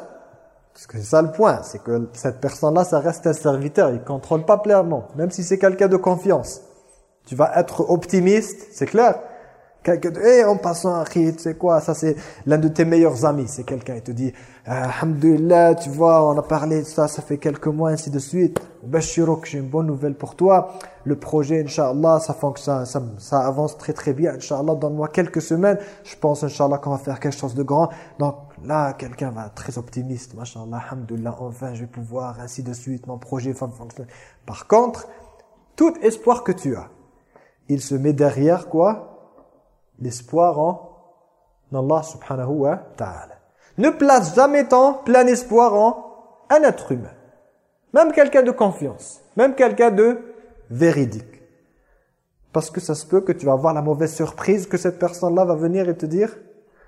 Parce que c'est ça le point. C'est que cette personne-là, ça reste un serviteur. Il ne contrôle pas pleinement. Même si c'est quelqu'un de confiance. Tu vas être optimiste, c'est clair Quelqu'un hey, en passant, tu sais quoi, ça c'est l'un de tes meilleurs amis. C'est quelqu'un, il te dit, Alhamdulillah, tu vois, on a parlé de ça, ça fait quelques mois, ainsi de suite. Bashirok, j'ai une bonne nouvelle pour toi. Le projet, Inch'Allah, ça fonctionne, ça, ça avance très très bien. Inch'Allah, donne-moi quelques semaines. Je pense, Inch'Allah, qu'on va faire quelque chose de grand. Donc là, quelqu'un va très optimiste. Masha'Allah, Alhamdulillah, enfin, je vais pouvoir, ainsi de suite, mon projet va fonctionner. Par contre, tout espoir que tu as, il se met derrière quoi? L'espoir en Allah subhanahu wa ta'ala. Ne place jamais ton plein espoir en un être humain. Même quelqu'un de confiance. Même quelqu'un de véridique. Parce que ça se peut que tu vas avoir la mauvaise surprise que cette personne-là va venir et te dire «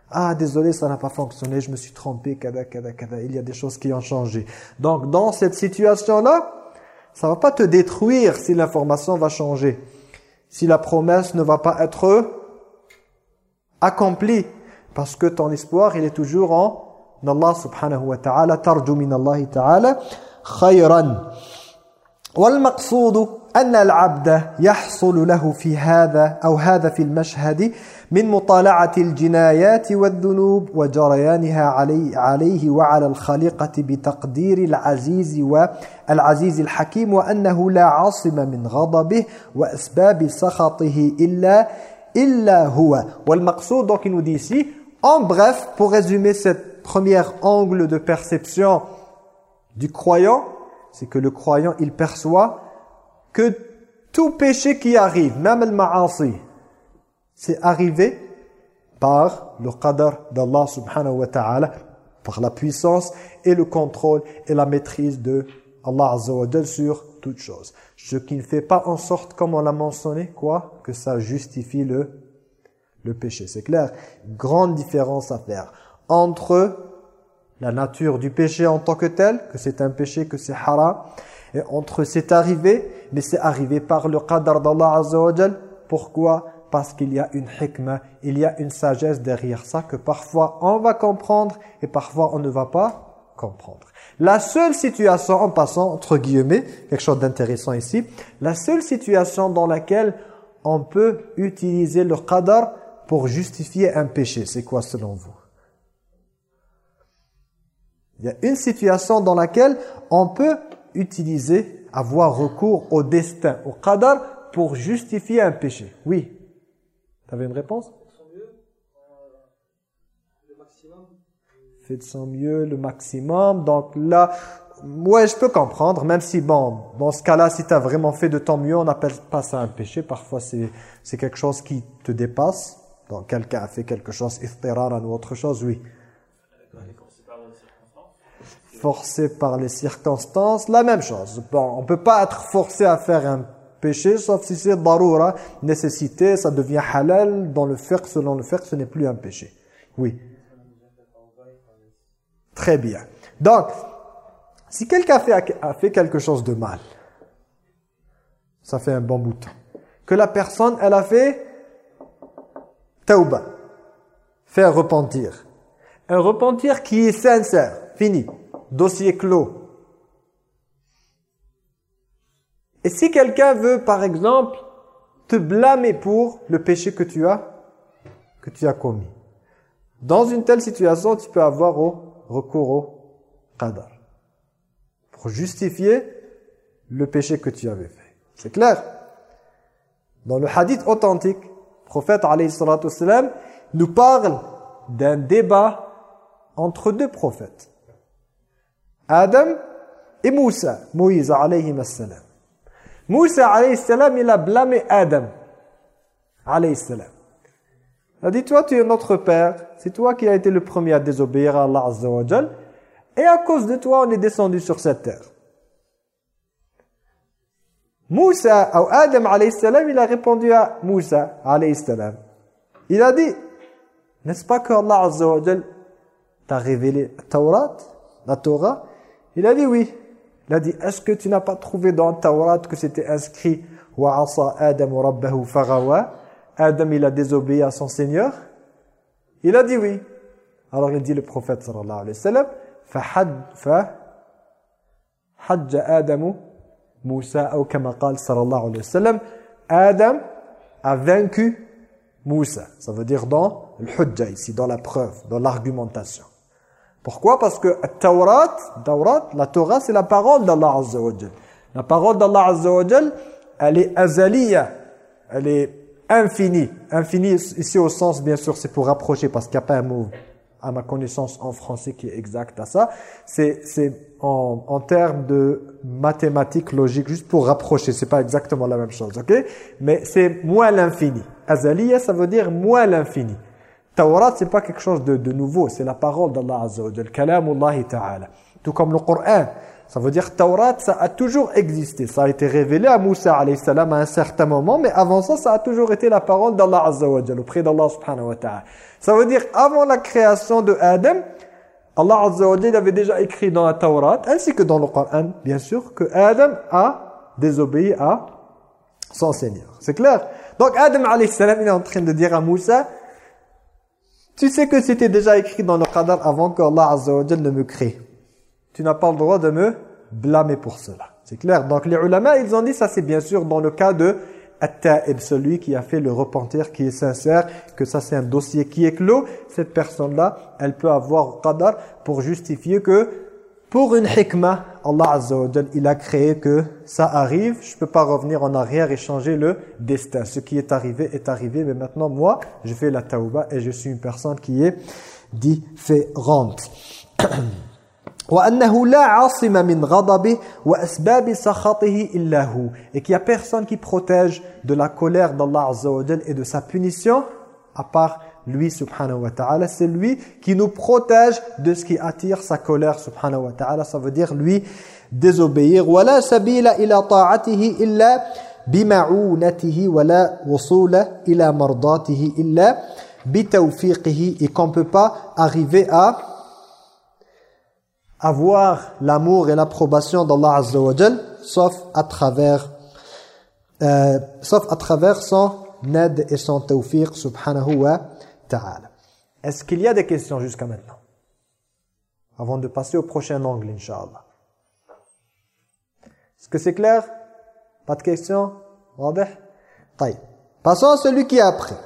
Ah, désolé, ça n'a pas fonctionné, je me suis trompé, kada, kada, kada. Il y a des choses qui ont changé. » Donc, dans cette situation-là, ça va pas te détruire si l'information va changer. Si la promesse ne va pas être accompli parce que ton espoir il est toujours en Allah subhanahu wa ta'ala tarju min Allah ta'ala khayran والمقصود أن العبد يحصل له في هذا أو هذا في المشهد من مطالعة الجنايات والذنوب وجريانها علي عليه وعلى الخليقة بتقدير العزيز والعزيز الحكيم وأنه لا عاصم من غضبه وأسباب سخطه إلا huwa. Wal maqsoud, donc il nous dit ici, en bref, pour résumer cette première angle de perception du croyant, c'est que le croyant, il perçoit que tout péché qui arrive, même le ma'asi, c'est arrivé par le qadar d'Allah subhanahu wa ta'ala, par la puissance et le contrôle et la maîtrise de Allah azza sur toute chose. Ce qui ne fait pas en sorte, comme on l'a mentionné, quoi Que ça justifie le, le péché. C'est clair Grande différence à faire entre la nature du péché en tant que tel, que c'est un péché, que c'est haram, et entre c'est arrivé, mais c'est arrivé par le qadar d'Allah Azza wa Pourquoi? Parce qu'il y a une hikmah, il y a une sagesse derrière ça que parfois on va comprendre et parfois on ne va pas comprendre. La seule situation, en passant entre guillemets, quelque chose d'intéressant ici, la seule situation dans laquelle on peut utiliser le qadar pour justifier un péché, c'est quoi selon vous? Il y a une situation dans laquelle on peut utiliser, avoir recours au destin, au qadar, pour justifier un péché. Oui. Tu avais une réponse? Fais de son mieux, le maximum. Donc là, ouais, je peux comprendre, même si, bon, dans ce cas-là, si tu as vraiment fait de ton mieux, on n'appelle pas ça un péché. Parfois, c'est quelque chose qui te dépasse. Donc, quelqu'un a fait quelque chose, istiraran ou autre chose, oui forcé par les circonstances, la même chose. Bon, on ne peut pas être forcé à faire un péché, sauf si c'est daroura, nécessité, ça devient halal. Dans le fiqh, selon le fiqh, ce n'est plus un péché. Oui. Très bien. Donc, si quelqu'un a fait quelque chose de mal, ça fait un bon bout que la personne, elle a fait tauba, faire repentir. Un repentir qui est sincère, fini dossier clos. Et si quelqu'un veut, par exemple, te blâmer pour le péché que tu as, que tu as commis, dans une telle situation, tu peux avoir recours au qadar pour justifier le péché que tu avais fait. C'est clair Dans le hadith authentique, le prophète alayhi nous parle d'un débat entre deux prophètes. Adam et Moussa, Moïse salam. Moussa il a blâmé Adam. Il a dit, toi tu es notre père, c'est toi qui as été le premier à désobéir à Allah azza wa et à cause de toi on est descendu sur cette terre. Moussa, ou Adam il a répondu à Moussa. Il a dit, n'est-ce pas que Allah azza wa t'a révélé la la Torah? Il a dit oui. Il a dit, est-ce que tu n'as pas trouvé dans Taurat que c'était inscrit « Wa asa Adam rabbahu farawa » Adam, il a désobéi à son Seigneur Il a dit oui. Alors il dit le prophète sallallahu alayhi wa sallam فحج آدم موسى أو كما قال صلى الله عليه وسلم Adam a vaincu Moussa. Ça veut dire dans le hujja ici, dans la preuve, dans l'argumentation. Pourquoi? Parce que Taurat la Torah, c'est la parole d'Allah Azza La parole d'Allah Azza elle est azaliya, elle est infinie. Infinie ici au sens, bien sûr, c'est pour rapprocher, parce qu'il n'y a pas un mot, à ma connaissance, en français qui est exact à ça. C'est en, en termes de mathématiques logiques, juste pour rapprocher, c'est pas exactement la même chose, ok? Mais c'est moins l'infini. Azaliya, ça veut dire moins l'infini. Taurat, c'est pas quelque chose de, nouveau, c'est la parole d'Allah Azza wa Jal, ta'ala. Tout comme le Coran, ça veut dire Taurat, ça a toujours existé. Ça a été révélé à Moussa alayhi salam à un certain moment, mais avant ça, ça a toujours été la parole d'Allah Azza wa Jal, auprès d'Allah subhanahu wa ta'ala. Ça veut dire, avant la création de Adam, Allah Azza wa avait déjà écrit dans la Taurat, ainsi que dans le Coran, bien sûr, que Adam a désobéi à son Seigneur. C'est clair? Donc Adam alayhi salam, il est en train de dire à Moussa, tu sais que c'était déjà écrit dans le qadar avant Azza wa ne me crée. Tu n'as pas le droit de me blâmer pour cela. C'est clair. Donc les ulama, ils ont dit ça c'est bien sûr dans le cas de at-ta'ib, celui qui a fait le repentir, qui est sincère, que ça c'est un dossier qui est clos. Cette personne-là, elle peut avoir qadar pour justifier que pour une hikmah, Allah Azza il a créé que ça arrive. Je ne peux pas revenir en arrière et changer le destin. Ce qui est arrivé est arrivé, mais maintenant, moi, je fais la tauba et je suis une personne qui est différente. Et qu'il n'y a personne qui protège de la colère d'Allah Azza et de sa punition, à part lui subhanahu wa ta'ala c'est lui qui nous protège de ce qui attire sa colère subhanahu wa ta'ala ça veut dire lui désobéir ولا سبيل إلى طاعته إلا بمعونته ولا وصول إلى مرضاته إلا بتوفيقه et qu'on peut pas arriver à avoir l'amour et l'approbation d'Allah Azza wa Jal, sauf à travers euh, sauf à travers son aide et son tawfiq subhanahu wa est-ce qu'il y a des questions jusqu'à maintenant? Avant de passer au prochain angle, Inch'Allah. Est-ce que c'est clair? Pas de questions? Passons à celui qui est après.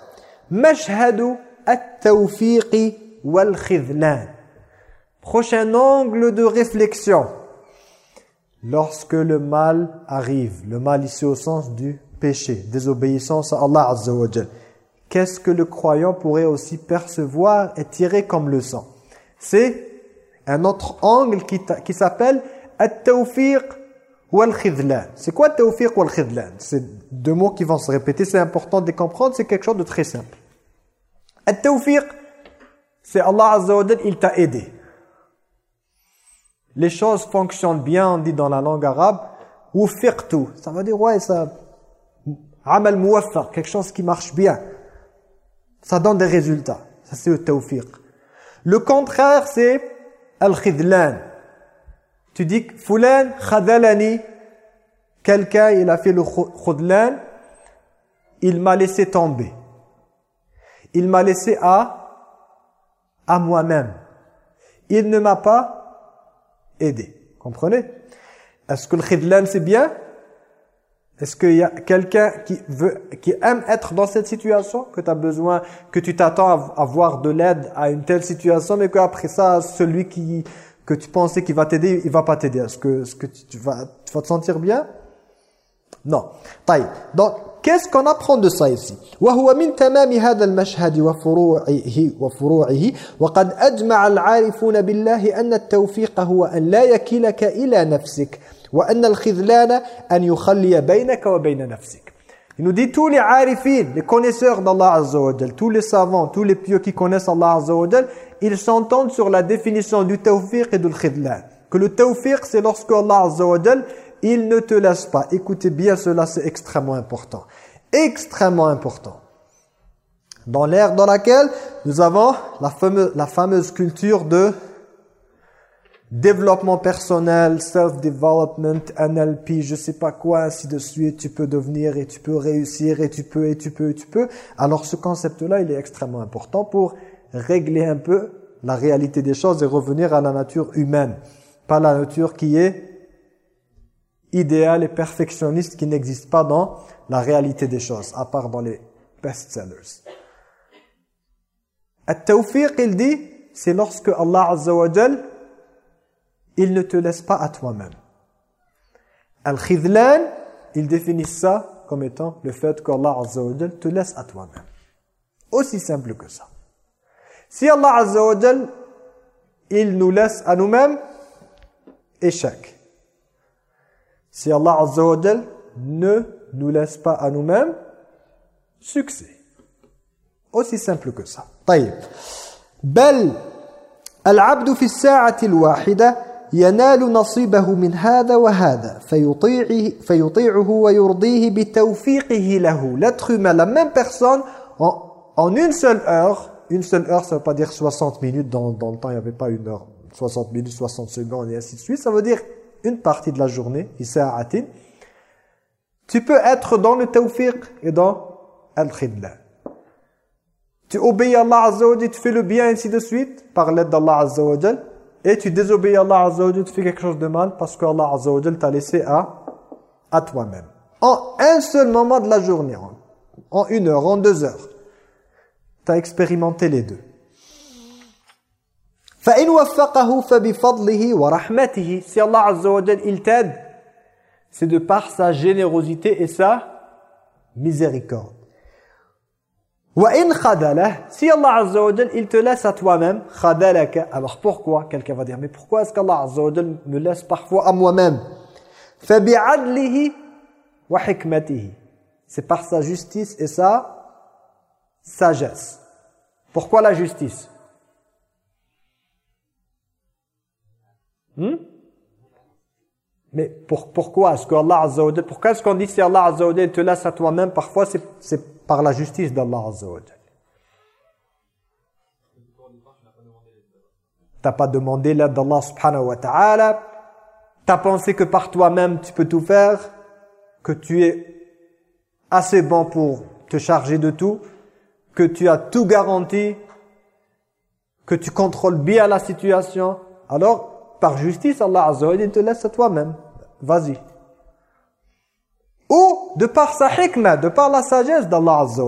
Mashhadu at-tawfiqi wal-khidlan. Prochain angle de réflexion. Lorsque le mal arrive, le mal ici au sens du péché, désobéissance à Allah Qu'est-ce que le croyant pourrait aussi percevoir et tirer comme leçon C'est un autre angle qui, qui s'appelle At-Tawfiq wal-Khidlan. C'est quoi At-Tawfiq wal-Khidlan? C'est deux mots qui vont se répéter, c'est important de les comprendre, c'est quelque chose de très simple. At-Tawfiq, c'est Allah Azza wa il t'a aidé les choses fonctionnent bien, on dit dans la langue arabe, ou tout. Ça veut dire, ouais, ça, amal muwaffaq, quelque chose qui marche bien. Ça donne des résultats. Ça, c'est le tawfiq. Le contraire, c'est al-khidlan. Tu dis, fulan khadalani, quelqu'un, il a fait le khudlan, il m'a laissé tomber. Il m'a laissé à, à moi-même. Il ne m'a pas aider. Comprenez? Est-ce que le khidlan c'est bien? Est-ce qu'il y a quelqu'un qui veut, qui aime être dans cette situation que tu as besoin, que tu t'attends à avoir de l'aide à une telle situation, mais qu'après ça, celui qui que tu pensais qu'il va t'aider, il va pas t'aider. Est-ce que, est -ce que tu, vas, tu vas te sentir bien Non. Donc, Qu'est-ce qu'on apprend de ça ici وهو من تمام هذا المشهد وفروعه وفروعه وقد أجمع العارفون بالله أن التوفيق هو أن لا يكلك إلى نفسك il nous dit tous les arifines, les connaisseurs d'Allah Azza tous les savants, tous les pieux qui connaissent Allah Azza ils s'entendent sur la définition du tawfiq et du khidlan. Que le tawfiq, c'est lorsque Allah Azza il ne te laisse pas. Écoutez bien cela, c'est extrêmement important. Extrêmement important. Dans l'ère dans laquelle nous avons la fameuse, la fameuse culture de développement personnel, self-development, NLP, je sais pas quoi, ainsi de suite, tu peux devenir et tu peux réussir et tu peux et tu peux et tu peux. Alors ce concept-là, il est extrêmement important pour régler un peu la réalité des choses et revenir à la nature humaine. Pas la nature qui est idéal et perfectionniste qui n'existe pas dans la réalité des choses, à part dans les best-sellers. At-tawfiq, il dit, c'est lorsque Allah Azza il ne te laisse pas à toi-même. Al-khidlan, il définit ça comme étant le fait qu'Allah Azza wa Jal te laisse à toi-même. Aussi simple que ça. Si Allah Azza wa Jal, il nous laisse à nous-mêmes, échec. Si Allah Azza wa Jal ne nous laisse pas à nous-mêmes, succès. Aussi simple que ça. طيب. بل العبد في الساعة الواحدة ينال نصيبه من هذا وهذا فيطيعه, فيطيعه ويرضيه بتوفيقه له. L'être humain, la même personne, en, en une seule heure, une seule heure, ça ne veut pas dire 60 minutes, dans, dans le temps il n'y avait pas une heure, 60 minutes, 60 secondes et ainsi de suite, ça veut dire une partie de la journée, tu peux être dans le tawfiq et dans al-khidla. Tu obéis à Allah Azza wa tu fais le bien ainsi de suite par l'aide d'Allah Azza wa et tu désobéis à Allah Azza wa tu fais quelque chose de mal parce que Allah Azza wa t'a laissé à, à toi-même. En un seul moment de la journée, en une heure, en deux heures, tu as expérimenté les deux. فإن وفقه فبفضله ورحمته si Allah Azza wa Jal il t'aide c'est de par sa générosité et sa miséricorde Si Allah Azza wa il te laisse à toi-même, alors pourquoi Quelqu'un va dire, mais pourquoi est-ce qu'Allah Azza wa me laisse parfois à moi-même? C'est par sa justice et sa sagesse. Pourquoi la justice? Hmm? Mais pour, pourquoi est-ce qu'Allah Azza pourquoi est-ce qu'on dit si Allah Azza wa te laisse à toi-même Parfois c'est par la justice d'Allah Azza T'as pas demandé l'aide d'Allah subhanahu wa ta'ala? T'as pensé que par toi-même tu peux tout faire? Que tu es assez bon pour te charger de tout? Que tu as tout garanti? Que tu contrôles bien la situation? Alors, par justice, Allah Azza wa te laisse à toi-même. Vas-y. Ou de par sa hikmah, de par la sagesse d'Allah Azza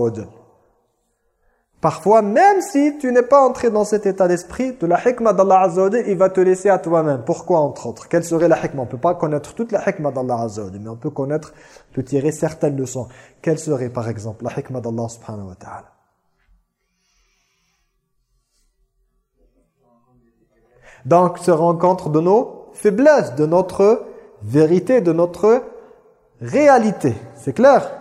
Parfois, même si tu n'es pas entré dans cet état d'esprit, de la hikmah d'Allah Azza il va te laisser à toi-même. Pourquoi, entre autres? Quelle serait la hikmah? On ne peut pas connaître toute la hikmah d'Allah Azza mais on peut connaître, peut tirer certaines leçons. Quelle serait, par exemple, la hikmah d'Allah subhanahu wa ta'ala? Donc, se rencontre de nos faiblesses, de notre vérité, de notre réalité. C'est clair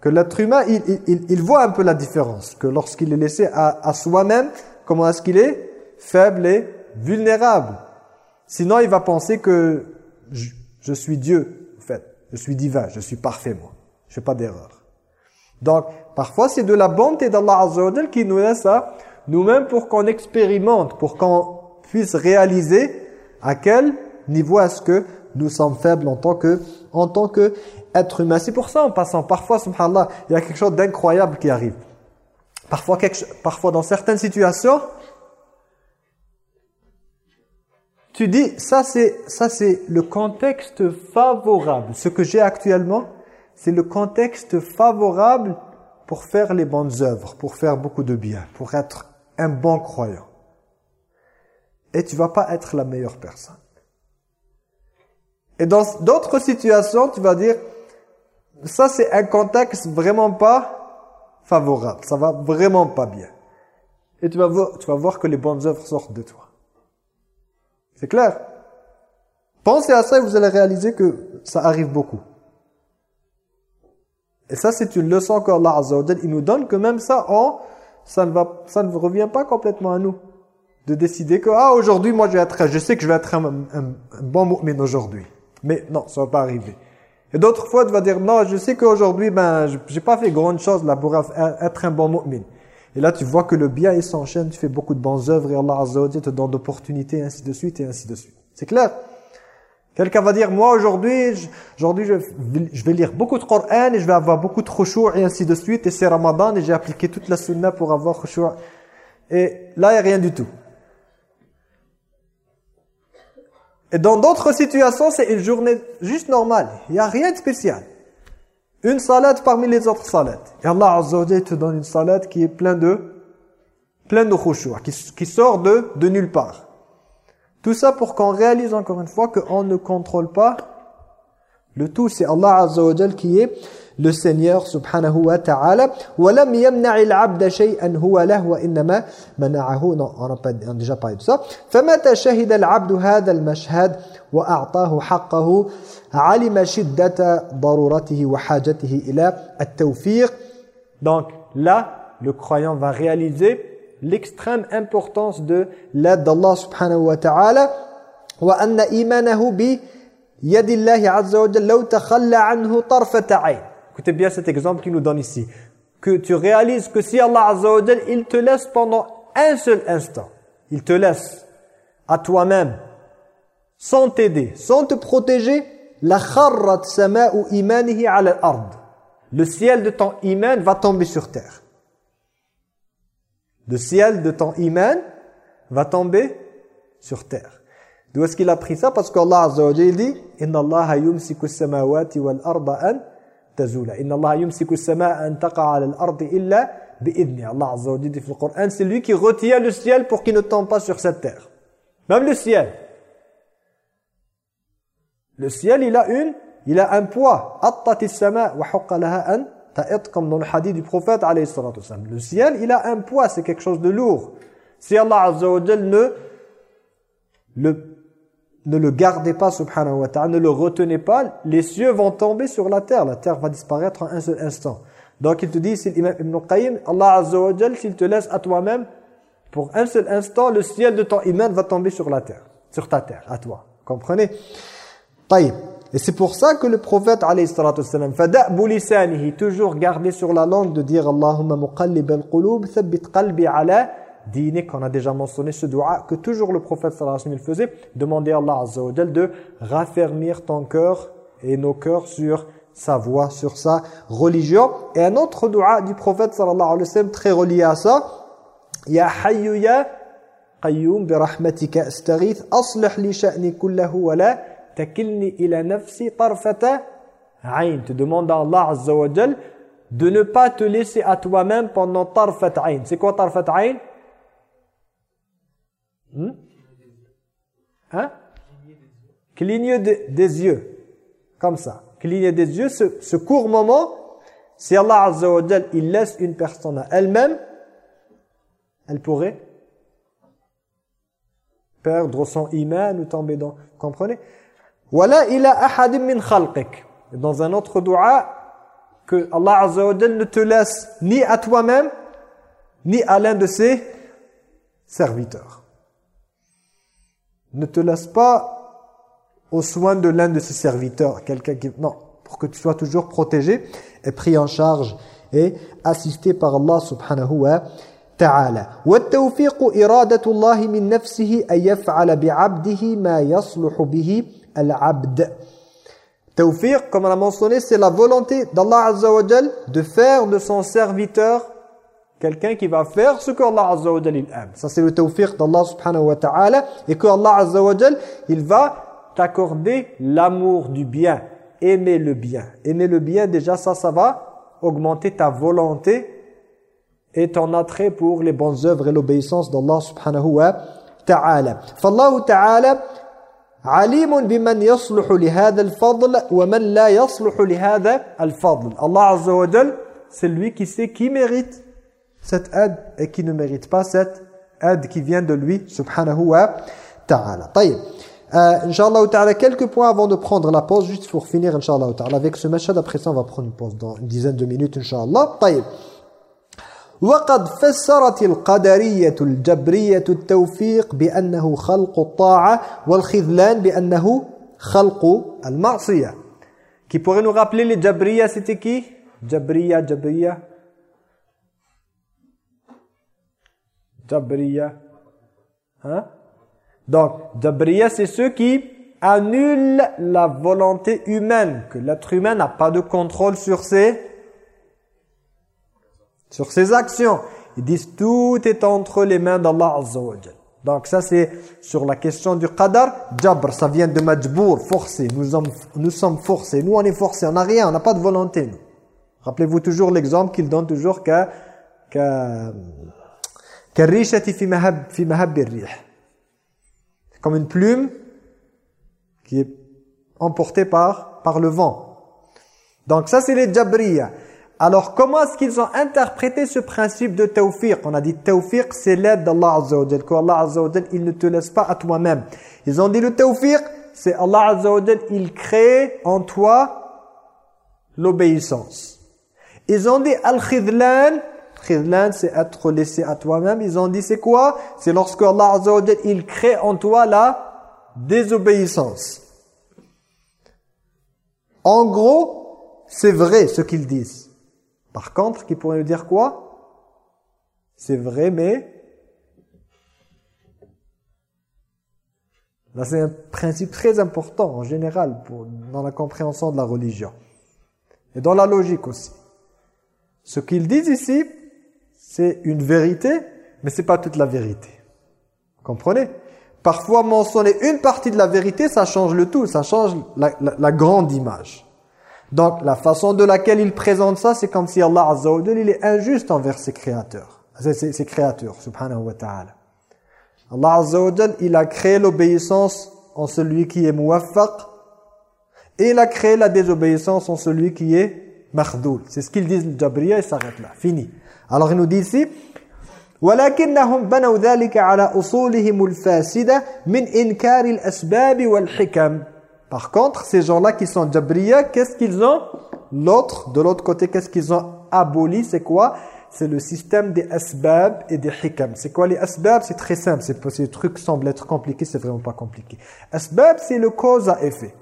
que l'être humain, il, voit un peu la différence. Que lorsqu'il est laissé à, soi-même, comment est-ce qu'il est Faible et vulnérable. Sinon, il va penser que je, suis Dieu, en fait. Je suis divin, je suis parfait, moi. Je fais pas d'erreur. Donc, parfois, c'est de la bonté d'Allah Azza qui nous laisse à nous-mêmes pour qu'on expérimente, pour qu'on puisse réaliser à quel niveau est-ce que nous sommes faibles en tant que en tant que être humain. C'est pour ça en passant, parfois, subhanallah, il y a quelque chose d'incroyable qui arrive. Parfois, quelque, parfois dans certaines situations, tu dis, ça c'est ça c'est le contexte favorable. Ce que j'ai actuellement, c'est le contexte favorable pour faire les bonnes œuvres, pour faire beaucoup de bien, pour être un bon croyant. Et tu vas pas être la meilleure personne. Et dans d'autres situations, tu vas dire, ça c'est un contexte vraiment pas favorable, ça va vraiment pas bien. Et tu vas voir, tu vas voir que les bonnes œuvres sortent de toi. C'est clair Pensez à ça et vous allez réaliser que ça arrive beaucoup. Et ça, c'est une leçon qu'Allah Azza wa il nous donne que même ça, ça, ne va, ça ne revient pas complètement à nous. De décider que, ah, aujourd'hui, moi, je vais être, je sais que je vais être un, un, un bon mu'min aujourd'hui. Mais non, ça va pas arriver. Et d'autres fois, tu vas dire, non, je sais qu'aujourd'hui, ben, j'ai pas fait grande chose là pour être un bon mu'min. Et là, tu vois que le bien, il s'enchaîne, tu fais beaucoup de bonnes œuvres et Allah Azza te donne d'opportunités, ainsi de suite, et ainsi de suite. C'est clair? Quelqu'un va dire, moi aujourd'hui, aujourd'hui je vais lire beaucoup de Coran et je vais avoir beaucoup de khushu' et ainsi de suite, et c'est Ramadan et j'ai appliqué toute la sunna pour avoir khushu'. Et là, il n'y a rien du tout. Et dans d'autres situations, c'est une journée juste normale. Il n'y a rien de spécial. Une salade parmi les autres salades. Et Allah Azza wa te donne une salade qui est pleine de plein de khushu', qui, sort de, de nulle part. Tout ça pour qu'on réalise encore une fois qu'on ne contrôle pas le tout. C'est Allah Azza qui est le Seigneur subhanahu wa ta'ala. ولم يمنع العبد شيئا هو له وإنما منعه. Non on a pas on a déjà parlé de ça. فمتى شهد العبد هذا المشهد وأعطاه حقه؟ علم شدة ضرورته وحاجته إلى التوفيق. Donc là le croyant va réaliser l'extrême importance de l'aide d'Allah subhanahu wa ta'ala. وأن إيمانه بيد الله عز وجل لو تخلى عنه طرفة عين. Écoutez bien cet exemple qu'il nous donne ici. Que tu réalises que si Allah Azza wa il te laisse pendant un seul instant, il te laisse à toi-même, sans t'aider, sans te protéger, la kharrat sama'u imanihi ala al-ard. Le ciel de ton iman va tomber sur terre. Le ciel de ton iman va tomber sur terre. D'où est-ce qu'il a pris ça? Parce qu'Allah Azza wa dit « Inna Allah yumsiku samawati wal an Inna Allah yumsiku as-samaa an taqa 'ala al-ardi illa bi'idni. Allah Azza wa Jalla dit dans le Coran, c'est lui qui retient le ciel pour qu'il ne tombe pas sur cette terre. Même le ciel. Le ciel, il a une, il a un poids. Attat as-samaa wa haqqa laha an comme dans le hadith du prophète Le ciel, il a un poids, c'est quelque chose de lourd. Si Allah Azza wa ne le, ne le gardait pas, subhanahu wa ta'ala, ne le retenait pas, les cieux vont tomber sur la terre. La terre va disparaître en un seul instant. Donc il te dit, c'est l'imam Ibn Qayyim, Allah Azza wa s'il te laisse à toi-même, pour un seul instant, le ciel de ton iman va tomber sur la terre, sur ta terre, à toi. Comprenez? Taïb. Et c'est pour ça que le prophète, alayhi salatu wassalam, toujours gardé sur la langue de dire Allahumma al-qulub, thabbit qalbi ala dinik. On a déjà mentionné ce dua que toujours le prophète sallallahu alayhi wa sallam faisait. Demander à Allah azza wa de raffermir ton cœur et nos cœurs sur sa voix, sur sa religion. Et un autre dua du prophète sallallahu alayhi wa sallam très relié à ça. Ya hayyu ya qayyum bi rahmatika astaghith aslih li sha'ni kullahu wa la takilni ila nafsi tarfata ayn. Tu demandes à Allah Azza wa de ne pas te laisser à toi-même pendant tarfat ayn. C'est quoi tarfat ayn? Hmm? Hein? Cligner des yeux. Comme ça. Cligner des yeux, ce, ce court moment, si Allah Azza il laisse une personne à elle-même, elle pourrait perdre son iman ou tomber dans... Comprenez? Wala ila ahadim min khalqik. Dans un autre dua, que Allah Azza ne te laisse ni à toi-même, ni à l'un de ses serviteurs Ne te laisse pas aux soins de l'un de ses serviteurs. Quelqu'un qui... Non, pour que tu sois toujours protégé et pris en charge et assisté par Allah subhanahu wa ta'ala. وَالتَّوْفِيقُ إِرَادَةُ اللَّهِ مِنْ نَفْسِهِ أَن يَفْعَلَ بِعَبْدِهِ مَا يَصْلُحُ بِهِ al-abd. Tawfiq, comme on a mentionné, c'est la volonté d'Allah Azza wa de faire de son serviteur Quelqu'un qui va faire ce que Allah Azza wa il aime. Ça c'est le tawfiq d'Allah subhanahu wa ta'ala et que Allah Azza wa il va t'accorder l'amour du bien. Aimer le bien. Aimer le bien déjà ça, ça va augmenter ta volonté et ton attrait pour les bonnes œuvres et l'obéissance d'Allah subhanahu wa ta'ala. Fallahu ta'ala alimun biman yasluhu li hadha al-fadl wa man la al-fadl. Allah Azza c'est lui qui sait qui mérite cette aide et qui ne mérite pas cette aide qui vient de lui subhanahu wa ta'ala طيب euh, Inch'Allah ta'ala quelques points avant de prendre la pause juste pour finir Inch'Allah ta'ala avec ce mashad après ça on va prendre une pause dans une dizaine de minutes Inch'Allah طيب وقد فسرت القدرية الجبرية التوفيق بأنه خلق الطاعة والخذلان بأنه خلق المعصية Qui pourrait nous rappeler les Jabriya, c'était qui Jabriya, Jabriya. Jabriya. Hein? Donc, Jabriya, c'est ceux qui annulent la volonté humaine, que l'être humain n'a pas de contrôle sur ses sur ses actions. Ils disent tout est entre les mains d'Allah Azza Donc ça c'est sur la question du qadar. Jabr, ça vient de majbour, forcé. Nous sommes, nous sommes forcés. Nous on est forcés, on n'a rien, on n'a pas de volonté. Rappelez-vous toujours l'exemple qu'il donne toujours que comme une plume qui est emportée par, par le vent. Donc ça c'est les jabriya. Alors, comment est-ce qu'ils ont interprété ce principe de tawfiq? On a dit tawfiq, c'est l'aide d'Allah Azza wa Jal. Azza il ne te laisse pas à toi-même. Ils ont dit le tawfiq, c'est Allah Azza wa il crée en toi l'obéissance. Ils ont dit al-khidlan, khidlan c'est être laissé à toi-même. Ils ont dit c'est quoi? C'est lorsque Allah Azza il crée en toi la désobéissance. En gros, c'est vrai ce qu'ils disent. Par contre, qui pourrait nous dire quoi? C'est vrai, mais... Là, c'est un principe très important en général pour, dans la compréhension de la religion. Et dans la logique aussi. Ce qu'ils disent ici, c'est une vérité, mais c'est pas toute la vérité. Vous comprenez? Parfois, mentionner une partie de la vérité, ça change le tout, ça change la grande image. Donc, la façon de laquelle il présente ça, c'est comme si Allah Azza il est injuste envers ses créateurs. Ses, ses créatures, subhanahu wa ta'ala. Allah Azza il a créé l'obéissance en celui qui est muwaffaq et il a créé la désobéissance en celui qui est makhdoul. C'est ce qu'ils disent le Jabriya et s'arrête là. Fini. Alors il nous dit ici ولكنهم بنوا ذلك على أصولهم الفاسدة من إنكار الأسباب والحكم Par contre, ces gens-là qui sont Jabriya, qu'est-ce qu'ils ont L'autre, de l'autre côté, qu'est-ce qu'ils ont aboli C'est quoi C'est le système des asbab et des hikam. C'est quoi les asbab C'est très simple. Ces trucs semblent être compliqués, c'est vraiment pas compliqué. Asbab, c'est le cause à effet.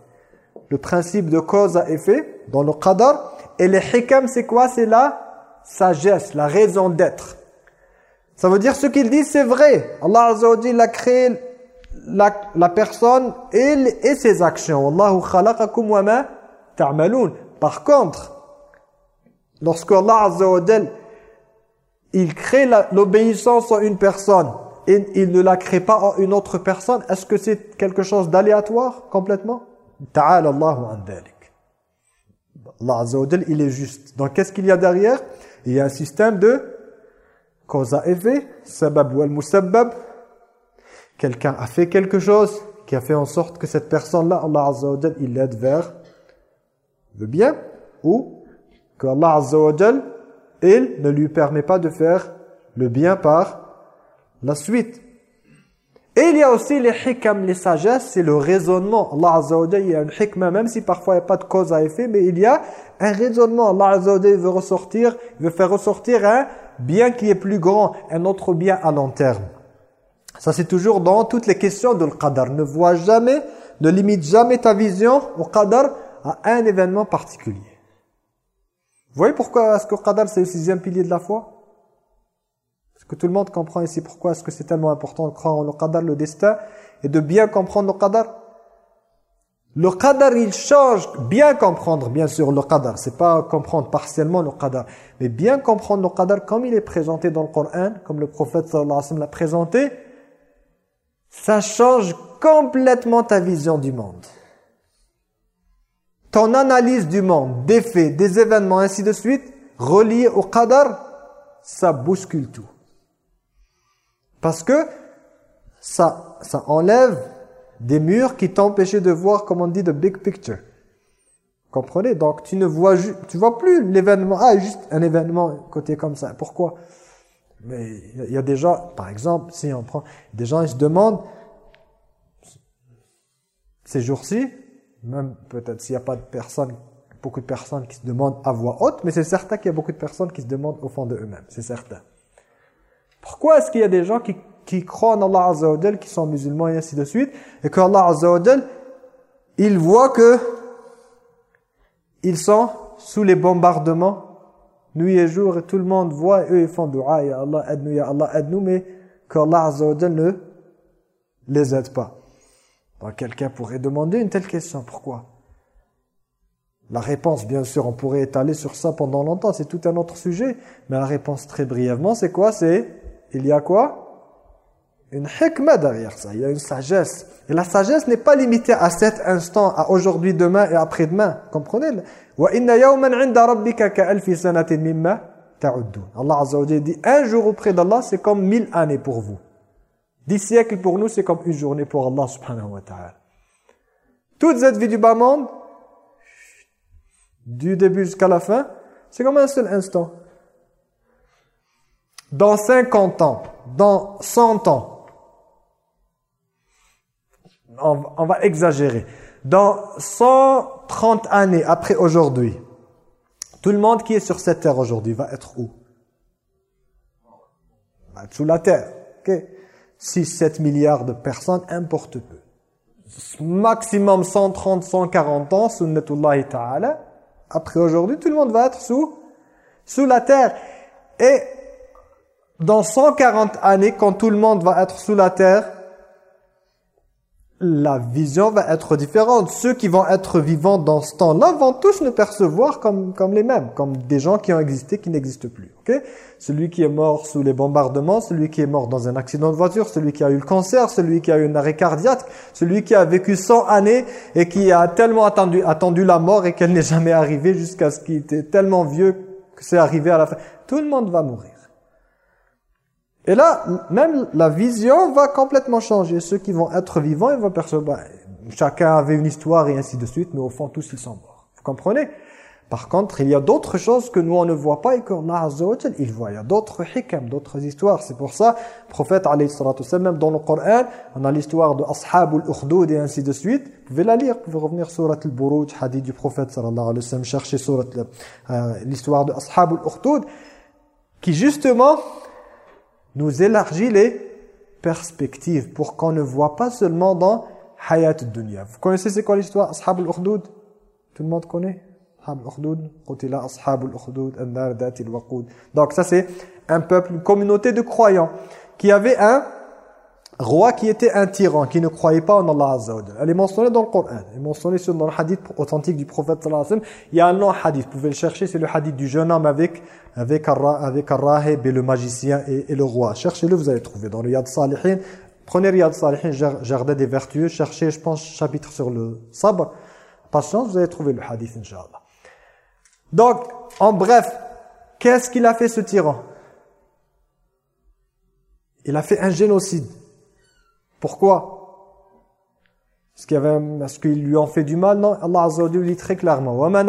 Le principe de cause à effet dans le qadar. Et les hikam, c'est quoi C'est la sagesse, la raison d'être. Ça veut dire ce qu'il dit, c'est vrai. Allah Azza wa a créé la, la personne et, et, ses actions. Wallahu khalaqakum wa ma. Par contre, lorsque Allah Azza wa il crée l'obéissance en une personne et il ne la crée pas en une autre personne, est-ce que c'est quelque chose d'aléatoire complètement? Ta'ala Allahu. Allah Azza wa il est juste. Donc qu'est-ce qu'il y a derrière? Il y a un système de cause à effet, sabab ou al-musabbab. Quelqu'un a fait quelque chose qui a fait en sorte que cette personne-là, Allah Azza il l'aide vers le bien ou que Allah Azza il ne lui permet pas de faire le bien par la suite. Et il y a aussi les hikam, les sagesses, c'est le raisonnement. Allah Azza il y a une hikma, même si parfois il n'y a pas de cause à effet, mais il y a un raisonnement. Allah Azza veut ressortir, veut faire ressortir un bien qui est plus grand, un autre bien à long terme. Ça c'est toujours dans toutes les questions de l'qadar. Ne vois jamais, ne limite jamais ta vision au qadar à un événement particulier. Vous voyez pourquoi est-ce que le qadar c'est le sixième pilier de la foi? Que tout le monde comprend ici. Pourquoi est-ce que c'est tellement important de croire en le qadar, le destin, et de bien comprendre le qadar? Le qadar, il change, bien comprendre bien sûr le qadar, c'est pas comprendre partiellement le qadar, mais bien comprendre le qadar comme il est présenté dans le Coran, comme le prophète sallallahu alayhi wa sallam l'a présenté, ça change complètement ta vision du monde. Ton analyse du monde, des faits, des événements, ainsi de suite, relié au qadar, ça bouscule tout. Parce que ça, ça enlève des murs qui t'empêchaient de voir, comme on dit, the big picture. Comprenez? Donc tu ne vois tu vois plus l'événement, ah juste un événement côté comme ça. Pourquoi? Mais il y, a des gens, par exemple, si on prend des gens, ils se demandent ces jours-ci, même peut-être s'il n'y a pas de personnes, beaucoup de personnes qui se demandent à voix haute, mais c'est certain qu'il y a beaucoup de personnes qui se demandent au fond de eux-mêmes, c'est certain. Pourquoi est-ce qu'il y a des gens qui qui croient en Allah Azza wa qui sont musulmans et ainsi de suite, et que Allah Azza wa il voit que ils sont sous les bombardements nuit et jour et tout le monde voit eux ils font dua ya Allah aide-nous ya Allah aide-nous mais que Allah Azza wa ne les aide pas. Donc quelqu'un pourrait demander une telle question, pourquoi? La réponse, bien sûr, on pourrait étaler sur ça pendant longtemps, c'est tout un autre sujet, mais la réponse très brièvement, c'est quoi? C'est, il y a quoi? Une hikmah derrière ça, il y a une sagesse. Et la sagesse n'est pas limitée à cet instant, à aujourd'hui, demain et après-demain. Comprenez. Allah Azza wa dit un jour auprès d'Allah, c'est comme mille années pour vous. Dix siècles pour nous, c'est comme une journée pour Allah subhanahu wa ta'ala. Toute cette vie du bas monde, du début jusqu'à la fin, c'est comme un seul instant. Dans 50 ans, dans 100 ans, on, va exagérer. Dans 130 années après aujourd'hui, tout le monde qui est sur cette terre aujourd'hui va être où? Être sous la terre. Okay? 6-7 milliards de personnes, importe peu. Maximum 130, 140 ans, sunnatullahi ta'ala. Après aujourd'hui, tout le monde va être sous, sous la terre. Et dans 140 années, quand tout le monde va être sous la terre, la vision va être différente. Ceux qui vont être vivants dans ce temps-là vont tous nous percevoir comme, comme les mêmes, comme des gens qui ont existé, qui n'existent plus. Okay? Celui qui est mort sous les bombardements, celui qui est mort dans un accident de voiture, celui qui a eu le cancer, celui qui a eu une arrêt cardiaque, celui qui a vécu 100 années et qui a tellement attendu, attendu la mort et qu'elle n'est jamais arrivée jusqu'à ce qu'il était tellement vieux que c'est arrivé à la fin. Tout le monde va mourir. Et là, même la vision va complètement changer. Ceux qui vont être vivants, ils vont percevoir. Chacun avait une histoire et ainsi de suite, mais au fond, tous ils sont morts. Vous comprenez? Par contre, il y a d'autres choses que nous on ne voit pas et qu'Allah Azza wa il voit. Il y a d'autres hikam, d'autres histoires. C'est pour ça, le prophète même dans le Coran, on a l'histoire de Ashab al-Ukhdud et ainsi de suite. Vous pouvez la lire, vous pouvez revenir sur al Buruj, hadith du prophète sallallahu alayhi wa sallam, chercher euh, l'histoire de Ashab al-Ukhdud, qui justement nous élargit les perspectives pour qu'on ne voit pas seulement dans Hayat dunya. Vous connaissez c'est quoi l'histoire? Ashab al-Ukhdud Tout le monde connaît? Donc ça c'est un peuple, une communauté de croyants qui avait un roi qui était un tyran, qui ne croyait pas en Allah Azza wa Elle est mentionnée dans le Coran, elle est mentionnée dans le hadith authentique du prophète sallallahu alayhi wa sallam. Il y a un long hadith, vous pouvez le chercher, c'est le hadith du jeune homme avec avec avec et le magicien et, le roi. Cherchez-le, vous allez trouver dans le Yad Salihin. Prenez Riyad Salihin, jardin des vertueux, cherchez, je pense, chapitre sur le sabr. Patience, vous allez trouver le hadith, Inch'Allah. Donc, en bref, qu'est-ce qu'il a fait ce tyran? Il a fait un génocide. Pourquoi? Est-ce qu'il lui ont fait du mal Non, Allah Azza wa dit très clairement Le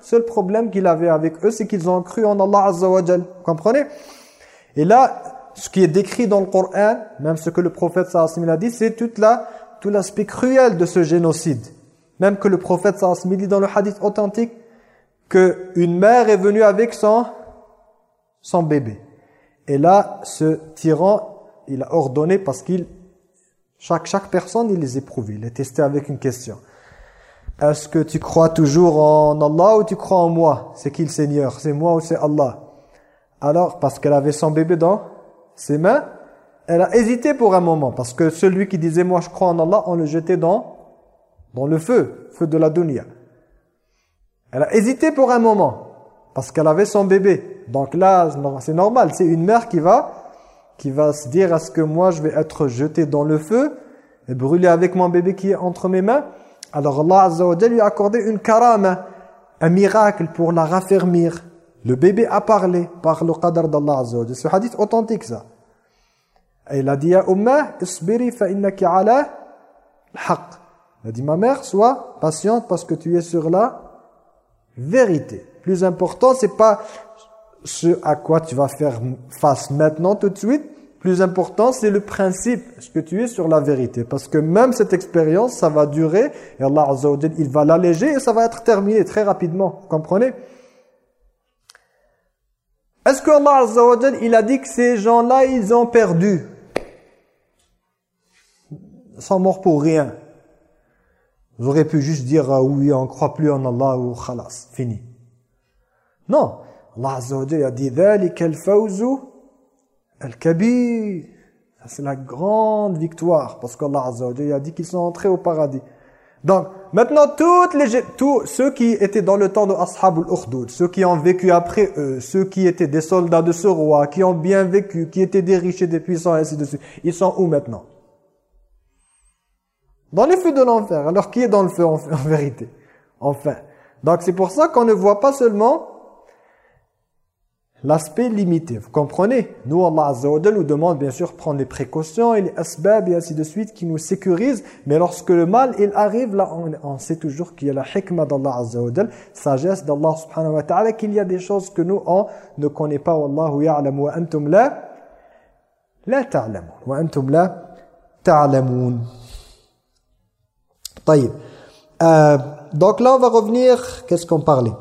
seul problème qu'il avait avec eux, c'est qu'ils ont cru en Allah Azza wa Vous comprenez? Et là, ce qui est décrit dans le Coran, même ce que le prophète sallallahu a dit, c'est toute la tout l'aspect cruel de ce génocide. Même que le prophète sallallahu dit dans le hadith authentique que une mère est venue avec son son bébé. Et là, ce tyran, il a ordonné parce qu'il chaque, chaque personne, il les éprouve. Il est testé avec une question. Est-ce que tu crois toujours en Allah ou tu crois en moi? C'est qui le Seigneur? C'est moi ou c'est Allah? Alors, parce qu'elle avait son bébé dans ses mains, elle a hésité pour un moment. Parce que celui qui disait « moi je crois en Allah », on le jetait dans dans le feu, feu de la dunya. Elle a hésité pour un moment, parce qu'elle avait son bébé. Donc là, c'est normal, c'est une mère qui va, qui va se dire, est-ce que moi je vais être jeté dans le feu et brûler avec mon bébé qui est entre mes mains? Alors Allah Azza wa lui a accordé une karama, un miracle pour la raffermir. Le bébé a parlé par le qadar d'Allah Azza wa C'est un hadith authentique ça. Et il a dit, « Umma, isbiri fa innaki ala haqq » Il a dit, ma mère, sois patiente parce que tu es sur la vérité. Plus important, c'est pas ce à quoi tu vas faire face maintenant, tout de suite. Plus important, c'est le principe. Est-ce que tu es sur la vérité Parce que même cette expérience, ça va durer. Et Allah Azza wa il va l'alléger et ça va être terminé très rapidement. Vous comprenez? Est-ce que Allah Azza wa il a dit que ces gens-là, ils ont perdu? Ils sont morts pour rien. Vous auriez pu juste dire ah oui, on ne croit plus en Allah ou khalas, fini. Non. Allah Azza wa Jalla a dit Ça c'est la grande victoire parce qu'Allah Azza wa Jalla a dit qu'ils sont entrés au paradis. Donc maintenant toutes les tous ceux qui étaient dans le temps de Ashab al-Ukhdud, ceux qui ont vécu après eux, ceux qui étaient des soldats de ce roi, qui ont bien vécu, qui étaient des riches et des puissants ainsi de suite, ils sont où maintenant? Dans les feux de l'enfer. Alors qui est dans le feu en, en vérité? Enfin. Donc c'est pour ça qu'on ne voit pas seulement l'aspect limité. Vous comprenez? Nous, Allah Azza nous demande bien sûr prendre les précautions et les asbab et ainsi de suite qui nous sécurisent. Mais lorsque le mal, il arrive, là, on, sait toujours qu'il y a la hikmah d'Allah Azza sagesse d'Allah subhanahu wa ta'ala, qu'il y a des choses que nous, on ne connaît pas. Wallahu ya'lamu wa antum la la ta'lamun. Wa antum la ta'lamun. Euh, donc là, on va revenir, qu'est-ce qu'on parlait?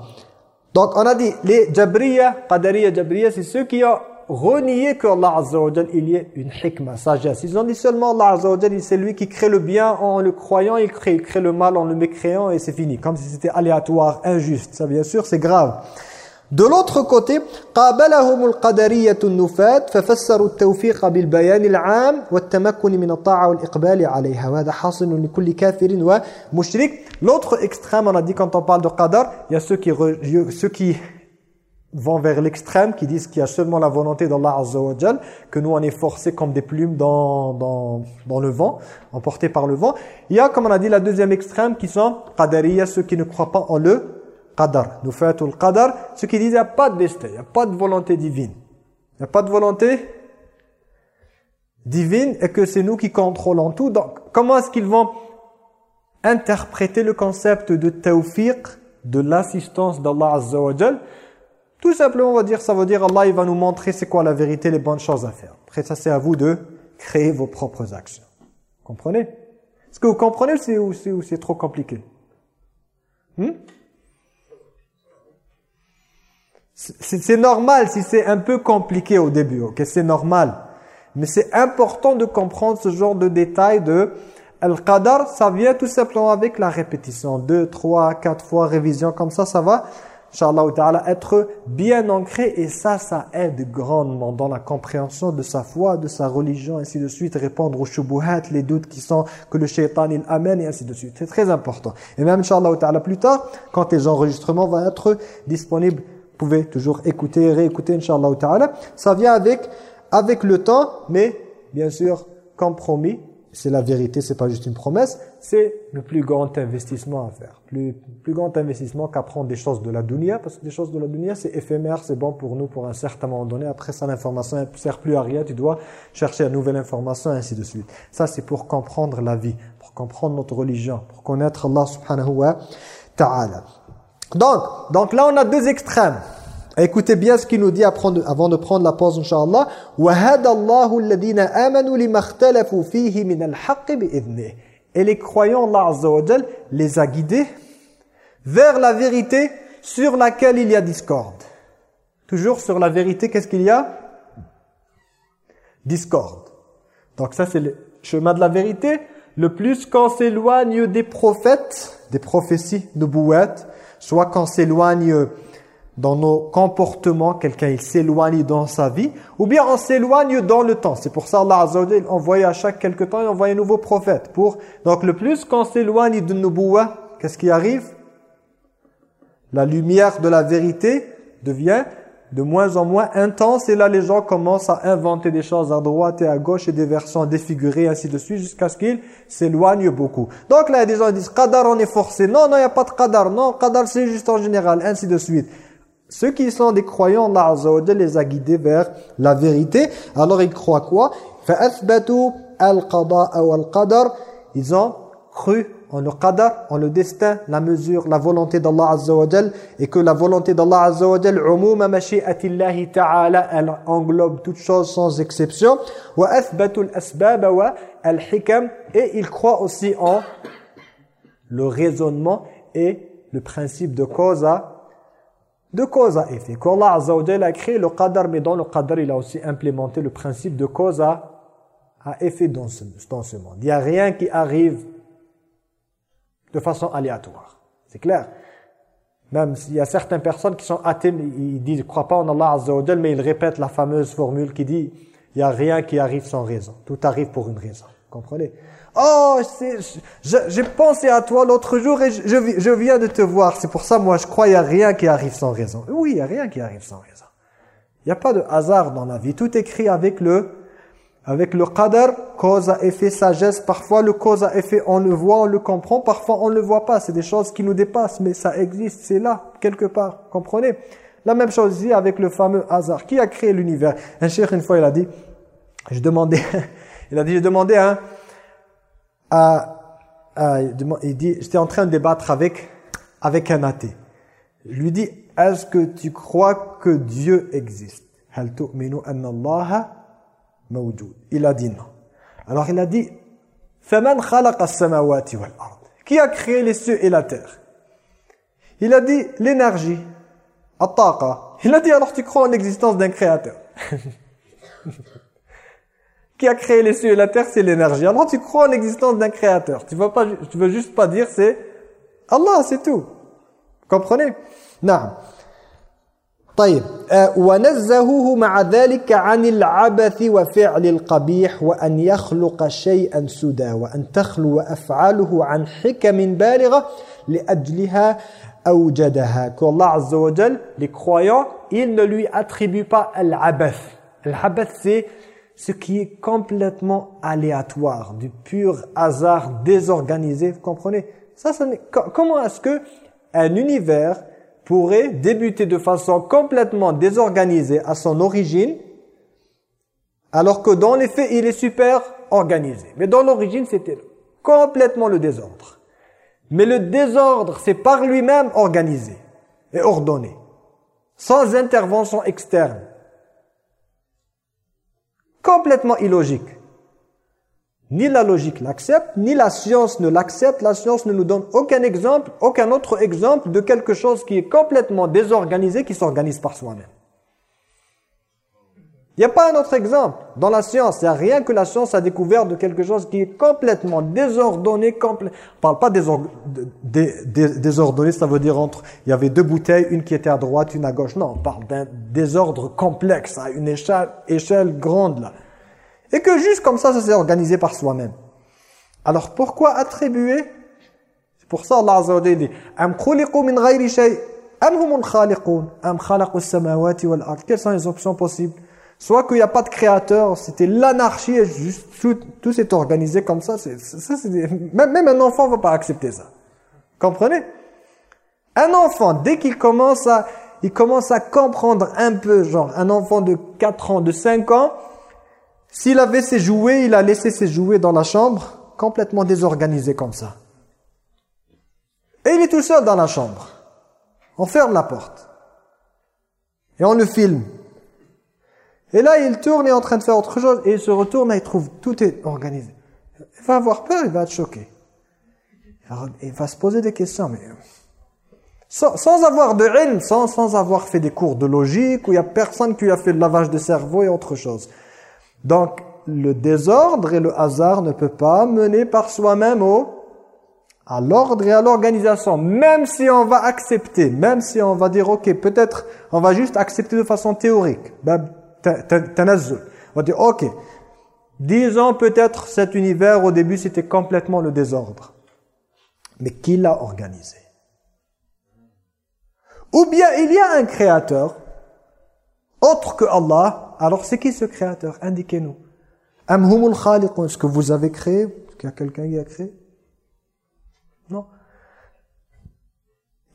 Donc, on a dit, les Jabriya, Qadariya, Jabriya, c'est ceux qui ont renié que Allah Azza wa il y ait une hikmah, sagesse. Ils ont dit seulement Allah Azza wa c'est lui qui crée le bien en le croyant, il crée, il crée le mal en le mécréant et c'est fini. Comme si c'était aléatoire, injuste. Ça, bien sûr, c'est grave. De l'autre côté, قابلهم القدرية النفاة ففسروا التوفيق بالبيان العام والتمكن من الطاعة والإقبال عليها وهذا حاصل لكل كافر ومشرك L'autre extrême, on a dit quand on parle de qadar, il y a ceux qui, ceux qui vont vers l'extrême, qui disent qu'il y a seulement la volonté d'Allah Azza wa Jal, que nous on est forcés comme des plumes dans, dans, dans le vent, emportés par le vent. Il y a, comme on a dit, la deuxième extrême qui sont qadariya, ceux qui ne croient pas en le qadar, le qadar, ce qui disent qu'il n'y a pas de destin, il n'y a pas de volonté divine. Il n'y a pas de volonté divine et que c'est nous qui contrôlons tout. Donc, comment est-ce qu'ils vont interpréter le concept de tawfiq, de l'assistance d'Allah Azza Tout simplement, on va dire, ça veut dire Allah va nous montrer c'est quoi la vérité, les bonnes choses à faire. Après ça, c'est à vous de créer vos propres actions. Comprenez? Est-ce que vous comprenez ou c'est trop compliqué? Hmm? C'est normal si c'est un peu compliqué au début, ok? C'est normal. Mais c'est important de comprendre ce genre de détails de Al-Qadar, ça vient tout simplement avec la répétition. Deux, trois, quatre fois révision, comme ça, ça va, Inch'Allah ta'ala, être bien ancré. Et ça, ça aide grandement dans la compréhension de sa foi, de sa religion, ainsi de suite. Répondre aux shubuhat, les doutes qui sont, que le shaitan il amène, et ainsi de suite. C'est très important. Et même, Inch'Allah ta'ala, plus tard, quand les enregistrements vont être disponibles, pouvez toujours écouter, réécouter, Inch'Allah ta'ala. Ça vient avec, avec le temps, mais bien sûr, compromis c'est la vérité, c'est pas juste une promesse, c'est le plus grand investissement à faire. Plus, plus grand investissement qu'apprendre des choses de la dunya, parce que des choses de la dunya, c'est éphémère, c'est bon pour nous pour un certain moment donné. Après ça, l'information ne sert plus à rien, tu dois chercher une nouvelle information, ainsi de suite. Ça, c'est pour comprendre la vie, pour comprendre notre religion, pour connaître Allah subhanahu wa ta'ala. Donc, donc là, on a deux extrêmes. Écoutez bien ce qu'il nous dit avant de prendre la pause, Inch'Allah. Et les croyants, Allah Azza wa les a guidés vers la vérité sur laquelle il y a discorde. Toujours sur la vérité, qu'est-ce qu'il y a? Discorde. Donc ça, c'est le chemin de la vérité. Le plus qu'on s'éloigne des prophètes, des prophéties, de bouettes, soit qu'on s'éloigne dans nos comportements, quelqu'un il s'éloigne dans sa vie, ou bien on s'éloigne dans le temps. C'est pour ça Allah Azza envoie à chaque quelque temps, il envoie un nouveau prophète. Pour... Donc le plus qu'on s'éloigne de Nubuwa, qu'est-ce qui arrive? La lumière de la vérité devient de moins en moins intense et là les gens commencent à inventer des choses à droite et à gauche et des versions défigurées ainsi de suite jusqu'à ce qu'ils s'éloignent beaucoup. Donc là des gens disent Qadar on est forcé. Non, non, il n'y a pas de Qadar. Non, Qadar c'est juste en général, ainsi de suite ceux qui sont des croyants, Allah Azza les a guidés vers la vérité. Alors ils croient quoi? Ils ont cru en le qadar, en le destin, la mesure, la volonté d'Allah Azza wa et que la volonté d'Allah Azza wa Jal, ta'ala, elle englobe toutes choses sans exception. Et ils croient aussi en le raisonnement et le principe de cause à de cause à effet. Qu'Allah Azza wa a créé le qadar, mais dans le qadar, il a aussi implémenté le principe de cause à, effet dans ce monde. Il n'y a rien qui arrive de façon aléatoire. C'est clair Même s'il y a certaines personnes qui sont athées, ils disent, ne croient pas en Allah Azza wa mais ils répètent la fameuse formule qui dit, il n'y a rien qui arrive sans raison. Tout arrive pour une raison. Comprenez? Oh, j'ai pensé à toi l'autre jour et je, je, viens de te voir. C'est pour ça, moi, je crois qu'il n'y a rien qui arrive sans raison. Oui, il n'y a rien qui arrive sans raison. Il n'y a pas de hasard dans la vie. Tout écrit avec le avec le qadar, cause à effet, sagesse. Parfois, le cause à effet, on le voit, on le comprend. Parfois, on ne le voit pas. C'est des choses qui nous dépassent, mais ça existe. C'est là, quelque part. Comprenez? La même chose ici avec le fameux hasard. Qui a créé l'univers? Un cheikh, une fois, il a dit, je demandais, il a dit, je demandais à il dit, j'étais en train de débattre avec, avec un athée. Je lui dis, est-ce que tu crois que Dieu existe? Il a dit non. Alors il a dit, Qui a créé les cieux et la terre? Il a dit, l'énergie. Il a dit, alors tu crois en l'existence d'un créateur qui a créé les cieux et la terre, c'est l'énergie. Alors tu crois en l'existence d'un créateur. Tu veux juste pas dire c'est Allah, c'est tout. Comprenez? Non. طيب ونزهه مع ذلك عن العبث وفعل القبيح وأن يخلق شيئا سدى وأن تخلو أفعاله عن حكم بالغة لأجلها أوجدها qu'Allah Azza wa Jal, les croyants, ils ne lui attribuent pas al-abath. Al-abath c'est ce qui est complètement aléatoire, du pur hasard désorganisé, vous comprenez ça, ça Comment est-ce que un univers pourrait débuter de façon complètement désorganisée à son origine, alors que dans les faits, il est super organisé. Mais dans l'origine, c'était complètement le désordre. Mais le désordre, c'est par lui-même organisé et ordonné, sans intervention externe. Complètement illogique. Ni la logique l'accepte, ni la science ne l'accepte. La science ne nous donne aucun exemple, aucun autre exemple de quelque chose qui est complètement désorganisé, qui s'organise par soi-même. Il n'y a pas un autre exemple dans la science. Il n'y a rien que la science a découvert de quelque chose qui est complètement désordonné. On parle pas désordonné, ça veut dire entre... Il y avait deux bouteilles, une qui était à droite, une à gauche. Non, on parle d'un désordre complexe, à une échelle, échelle grande. là. Et que juste comme ça, ça s'est organisé par soi-même. Alors pourquoi attribuer C'est pour ça Allah Azza wa dit « Am min ghayri shay, am ard » Quelles sont les options possibles? Soit qu'il n'y a pas de créateur, c'était l'anarchie et juste tout, s'est organisé comme ça. même, un enfant ne va pas accepter ça. Comprenez? Un enfant, dès qu'il commence à, il commence à comprendre un peu, genre un enfant de 4 ans, de 5 ans, s'il avait ses jouets, il a laissé ses jouets dans la chambre, complètement désorganisé comme ça. Et il est tout seul dans la chambre. On ferme la porte. Et on le filme. Et là, il tourne, il est en train de faire autre chose, et il se retourne, et il trouve tout est organisé. Il va avoir peur, il va être choqué. Il va se poser des questions, mais sans, avoir de haine, sans, sans avoir fait des cours de logique, où il n'y a personne qui a fait le lavage de cerveau et autre chose. Donc, le désordre et le hasard ne peut pas mener par soi-même au à l'ordre et à l'organisation. Même si on va accepter, même si on va dire, ok, peut-être on va juste accepter de façon théorique. Ben. On va dire, ok, disons peut-être cet univers au début c'était complètement le désordre. Mais qui l'a organisé? Ou bien il y a un créateur autre que Allah. Alors c'est qui ce créateur? Indiquez-nous. Amhumul khaliqun, est-ce que vous avez créé Est-ce qu'il y a quelqu'un qui a créé? Non.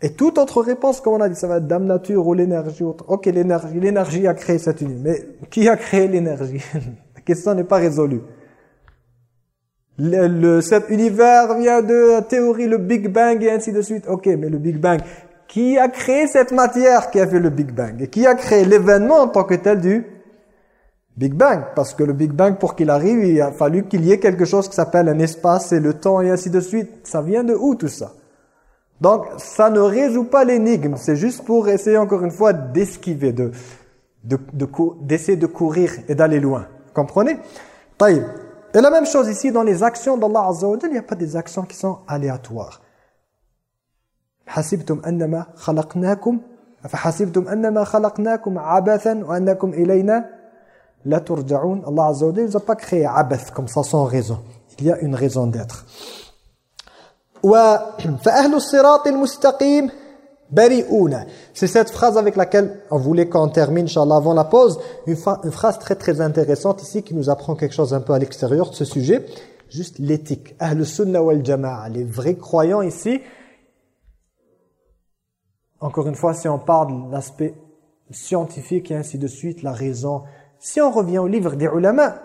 Et toute autre réponse, comme on a dit, ça va être Dame Nature ou l'énergie. Ok, l'énergie l'énergie a créé cette unité. Mais qui a créé l'énergie? La question n'est pas résolue. Cet univers vient de la théorie, le Big Bang et ainsi de suite. Ok, mais le Big Bang, qui a créé cette matière qui a fait le Big Bang? Et qui a créé l'événement en tant que tel du Big Bang? Parce que le Big Bang, pour qu'il arrive, il a fallu qu'il y ait quelque chose qui s'appelle un espace et le temps et ainsi de suite. Ça vient de où tout ça? Donc, ça ne résout pas l'énigme. C'est juste pour essayer encore une fois d'esquiver, de, d'essayer de, courir et d'aller loin. Comprenez? Et la même chose ici, dans les actions d'Allah Azza il n'y a pas des actions qui sont aléatoires. حسبتم أنما خلقناكم فحسبتم أنما خلقناكم عبثا وأنكم إلينا لا ترجعون Allah Azza wa Jalla n'a pas créé abath comme ça sans raison. Il y a une raison d'être. C'est cette phrase avec laquelle on voulait qu'on termine, Inch'Allah, avant la pause. Une, phrase très très intéressante ici qui nous apprend quelque chose un peu à l'extérieur de ce sujet. Juste l'éthique. Ahl sunnah wal jama'a. Les vrais croyants ici. encore une fois, si on parle de l'aspect scientifique et ainsi de suite, la raison. Si on revient au livre des ulama,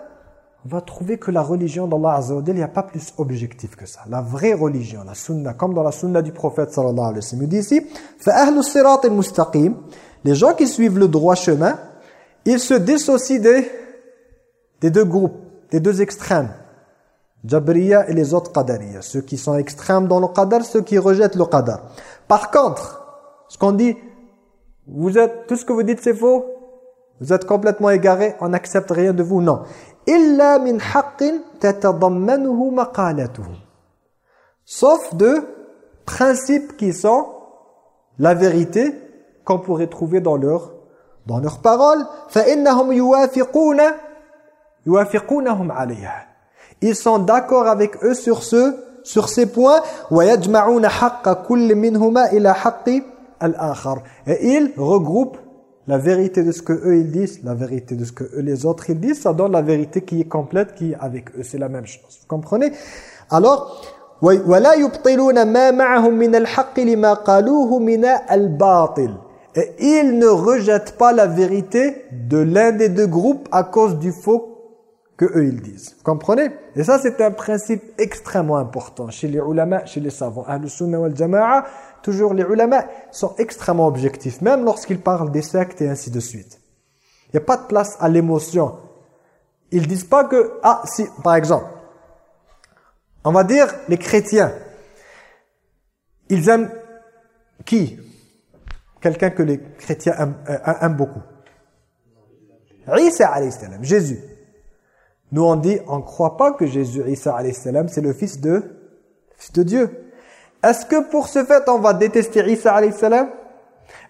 on va trouver que la religion d'Allah Azza il n'y a pas plus objectif que ça. La vraie religion, la sunna, comme dans la sunna du prophète sallallahu alayhi wa sallam. Il dit ici, Les gens qui suivent le droit chemin, ils se dissocient des, des deux groupes, des deux extrêmes. Jabriya et les autres Qadariya. Ceux qui sont extrêmes dans le Qadar, ceux qui rejettent le Qadar. Par contre, ce qu'on dit, vous êtes, tout ce que vous dites c'est faux, vous êtes complètement égaré, on n'accepte rien de vous, non. Illa min haqqin tatadammanuhu maqalatuhu. Sauf de principes qui sont la vérité qu'on pourrait trouver dans leur dans leurs paroles, fa innahum yuwafiquna yuwafiqunahum alayha. Ils sont d'accord avec eux sur ce sur ces points wa yajma'una haqqa kulli minhuma ila haqqi الآخر et ils regroupent la vérité de ce que eux ils disent, la vérité de ce que eux les autres ils disent, ça donne la vérité qui est complète, qui est avec eux. C'est la même chose. Vous comprenez Alors, وَلَا يُبْطِلُونَ مَا مَعَهُمْ مِنَ الْحَقِّ لِمَا قَالُوهُ مِنَ الْبَاطِلِ Et ils ne rejettent pas la vérité de l'un des deux groupes à cause du faux que eux ils disent. Vous comprenez Et ça c'est un principe extrêmement important chez les ulama, chez les savants. Ahlus Sunnah wal Jama'a, toujours les ulama sont extrêmement objectifs, même lorsqu'ils parlent des sectes et ainsi de suite. Il n'y a pas de place à l'émotion. Ils disent pas que, ah si, par exemple, on va dire les chrétiens, ils aiment qui? Quelqu'un que les chrétiens aiment, euh, beaucoup. Isa alayhi salam, Jésus. Nous on dit, on ne croit pas que Jésus, Isa alayhi salam, c'est le fils de, fils de Dieu. Est-ce que pour ce fait, on va détester Isa alayhi salam?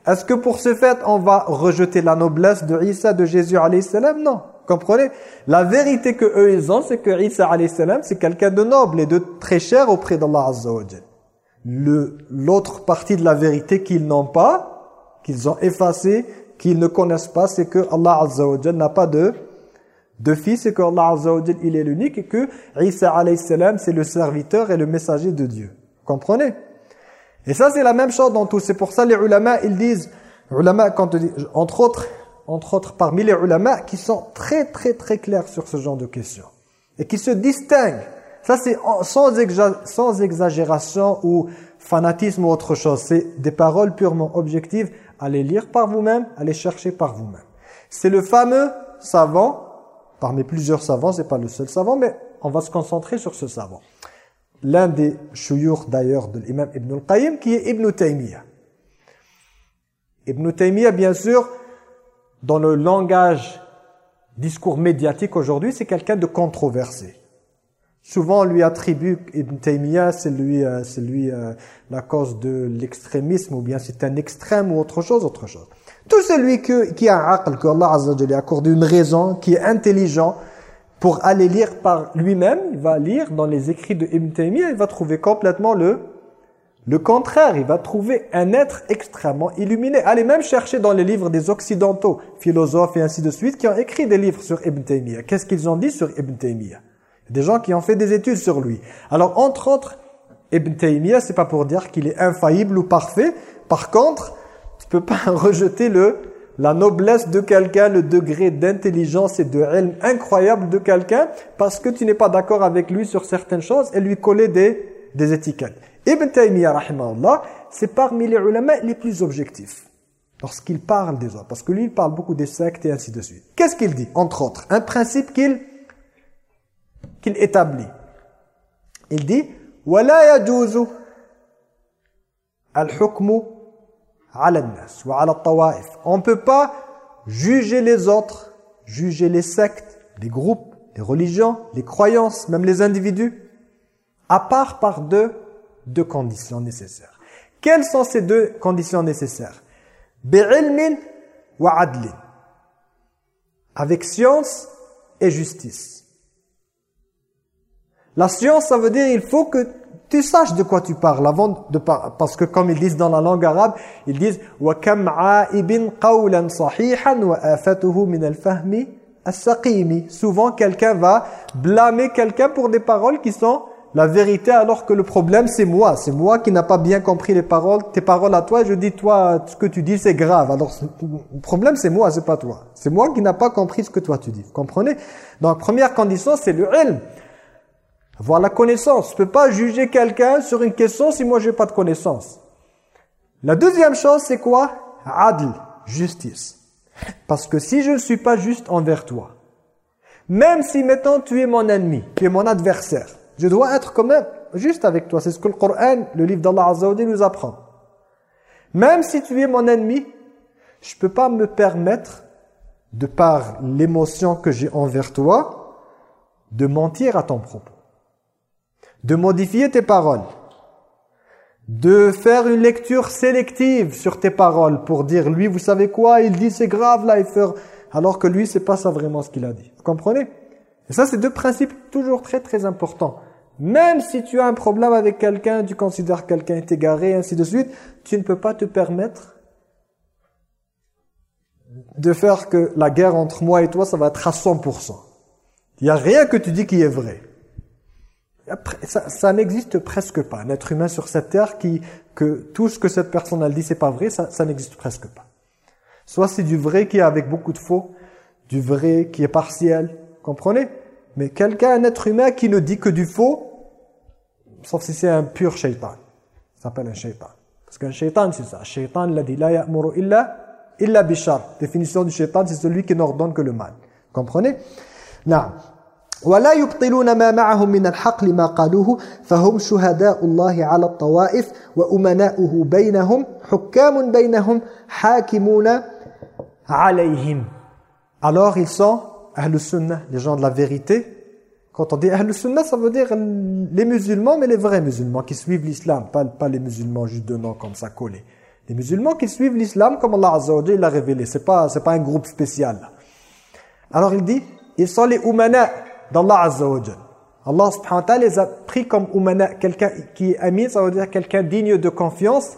Est-ce que pour ce fait, on va rejeter la noblesse de Isa, de Jésus alayhi salam? Non. Comprenez? La vérité que eux ils ont, c'est que Isa alayhi salam, c'est quelqu'un de noble et de très cher auprès d'Allah azza wa L'autre partie de la vérité qu'ils n'ont pas, qu'ils ont effacé, qu'ils ne connaissent pas, c'est que Allah Azza n'a pas de, de fils et que Allah Azza il est l'unique et que Isa alayhi salam c'est le serviteur et le messager de Dieu. Comprenez? Et ça c'est la même chose dans tout. C'est pour ça les ulama ils disent, ulama quand entre autres, entre autres parmi les ulama qui sont très très très clairs sur ce genre de questions et qui se distinguent. Ça c'est sans, sans exagération ou fanatisme ou autre chose. C'est des paroles purement objectives Allez lire par vous-même, allez chercher par vous-même. C'est le fameux savant, parmi plusieurs savants, c'est pas le seul savant, mais on va se concentrer sur ce savant. L'un des chouyours d'ailleurs de l'imam Ibn al-Qayyim, qui est Ibn Taymiyyah. Ibn Taymiyyah, bien sûr, dans le langage discours médiatique aujourd'hui, c'est quelqu'un de controversé. Souvent, on lui attribue Ibn Taymiyyah, c'est lui, euh, lui euh, la cause de l'extrémisme, ou bien c'est un extrême, ou autre chose, autre chose. Tout celui que, qui a un aql, que Allah Azza wa accorde une raison, qui est intelligent, pour aller lire par lui-même, il va lire dans les écrits de Ibn Taymiyyah, il va trouver complètement le, le contraire. Il va trouver un être extrêmement illuminé. Allez même chercher dans les livres des occidentaux, philosophes et ainsi de suite, qui ont écrit des livres sur Ibn Taymiyyah. Qu'est-ce qu'ils ont dit sur Ibn Taymiyyah? Des gens qui ont fait des études sur lui. Alors, entre autres, Ibn Taymiyyah, c'est pas pour dire qu'il est infaillible ou parfait. Par contre, tu peux pas rejeter le la noblesse de quelqu'un, le degré d'intelligence et de ilm incroyable de quelqu'un parce que tu n'es pas d'accord avec lui sur certaines choses et lui coller des, des étiquettes. Ibn Taymiyyah, rahimahullah, c'est parmi les ulama les plus objectifs lorsqu'il parle des autres. Parce que lui, il parle beaucoup des sectes et ainsi de suite. Qu'est-ce qu'il dit Entre autres, un principe qu'il qu'il établit. Il dit ولا يجوز الحكم on ne peut pas juger les autres, juger les sectes, les groupes, les religions, les croyances, même les individus, à part par deux, conditions nécessaires. Quelles sont ces deux conditions nécessaires? Bi'ilmin wa adlin. Avec science et justice. La science, ça veut dire il faut que tu saches de quoi tu parles avant de parce que comme ils disent dans la langue arabe, ils disent wa kam qawlan sahihan wa afatuhu min al-fahmi as-saqimi. Souvent quelqu'un va blâmer quelqu'un pour des paroles qui sont la vérité alors que le problème c'est moi, c'est moi qui n'a pas bien compris les paroles, tes paroles à toi, je dis toi ce que tu dis c'est grave. Alors le problème c'est moi, c'est pas toi. C'est moi qui n'a pas compris ce que toi tu dis. Comprenez? Donc première condition c'est le ilm. Avoir la connaissance. Je ne peux pas juger quelqu'un sur une question si moi je n'ai pas de connaissance. La deuxième chose, c'est quoi? Adl, justice. Parce que si je ne suis pas juste envers toi, même si maintenant tu es mon ennemi, tu es mon adversaire, je dois être quand même juste avec toi. C'est ce que le Coran, le livre d'Allah Azza nous apprend. Même si tu es mon ennemi, je ne peux pas me permettre, de par l'émotion que j'ai envers toi, de mentir à ton propos de modifier tes paroles, de faire une lecture sélective sur tes paroles pour dire, lui, vous savez quoi, il dit c'est grave là, il fait... alors que lui, c'est pas ça vraiment ce qu'il a dit. Vous comprenez? Et ça, c'est deux principes toujours très très importants. Même si tu as un problème avec quelqu'un, tu considères quelqu'un est égaré, ainsi de suite, tu ne peux pas te permettre de faire que la guerre entre moi et toi, ça va être à 100%. Il n'y a rien que tu dis qui est vrai ça, ça n'existe presque pas. Un être humain sur cette terre qui que tout ce que cette personne a dit c'est pas vrai, ça, ça n'existe presque pas. Soit c'est du vrai qui est avec beaucoup de faux, du vrai qui est partiel, comprenez? Mais quelqu'un, un être humain qui ne dit que du faux, sauf si c'est un pur shaitan. Ça s'appelle un shaitan. Parce qu'un shaitan, c'est ça. Shaitan l'a dit, la ya'muru illa, illa bishar. Définition du shaitan, c'est celui qui n'ordonne que le mal. Comprenez? Non. ولا يبطلون ما معهم من الحق لما قالوه فهم شهداء الله على الطوائف وأمناؤه بينهم حكام بينهم حاكمون عليهم alors ils sont Ahl Sunnah, les gens de la vérité. Quand on dit Ahl Sunnah, ça veut dire les musulmans, mais les vrais musulmans qui suivent l'islam, pas, pas les musulmans juste de nom comme ça collés. Les musulmans qui suivent l'islam comme Allah Azza wa l'a révélé. C'est pas pas un groupe spécial. Alors il dit, ils sont les umana d'Allah Azza wa Allah subhanahu wa ta'ala les a pris comme umana, quelqu'un qui est ami, ça veut dire quelqu'un digne de confiance,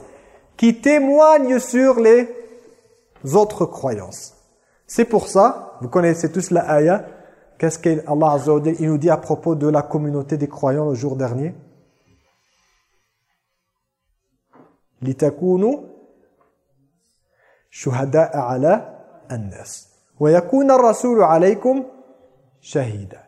qui témoigne sur les autres croyances. C'est pour ça, vous connaissez tous la ayah, qu'est-ce qu'Allah Azza wa il nous dit à propos de la communauté des croyants le jour dernier لِتَكُونُوا شُهَدَاءَ عَلَى النَّاسِ وَيَكُونَ الرَّسُولُ عَلَيْكُمْ شَهِيدًا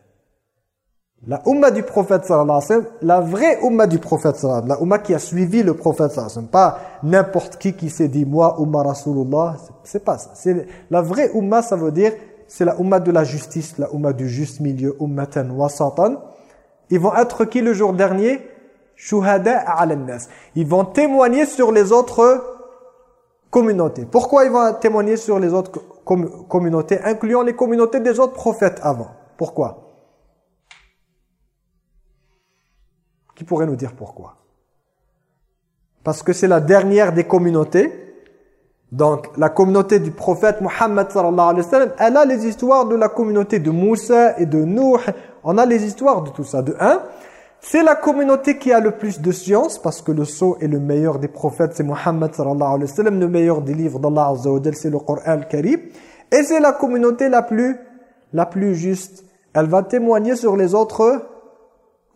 La umma du prophète sallallahu alayhi wa sallam, la vraie umma du prophète sallallahu alayhi wa sallam, la umma qui a suivi le prophète sallallahu alayhi wa sallam, pas n'importe qui qui s'est dit moi umma rasulullah, c'est pas ça. C'est la vraie umma ça veut dire c'est la umma de la justice, la umma du juste milieu, ummatan wasatan. Ils vont être qui le jour dernier? Shuhada ala. Ils vont témoigner sur les autres communautés. Pourquoi ils vont témoigner sur les autres communautés, incluant les communautés des autres prophètes avant? Pourquoi? Qui pourrait nous dire pourquoi? Parce que c'est la dernière des communautés. Donc, la communauté du prophète Muhammad sallallahu alayhi wa sallam, elle a les histoires de la communauté de Moussa et de Nuh. On a les histoires de tout ça. De un, c'est la communauté qui a le plus de science, parce que le sceau est le meilleur des prophètes, c'est Muhammad sallallahu alayhi wa sallam, le meilleur des livres d'Allah c'est le Coran al-Karim. Et c'est la communauté la plus, la plus juste. Elle va témoigner sur les autres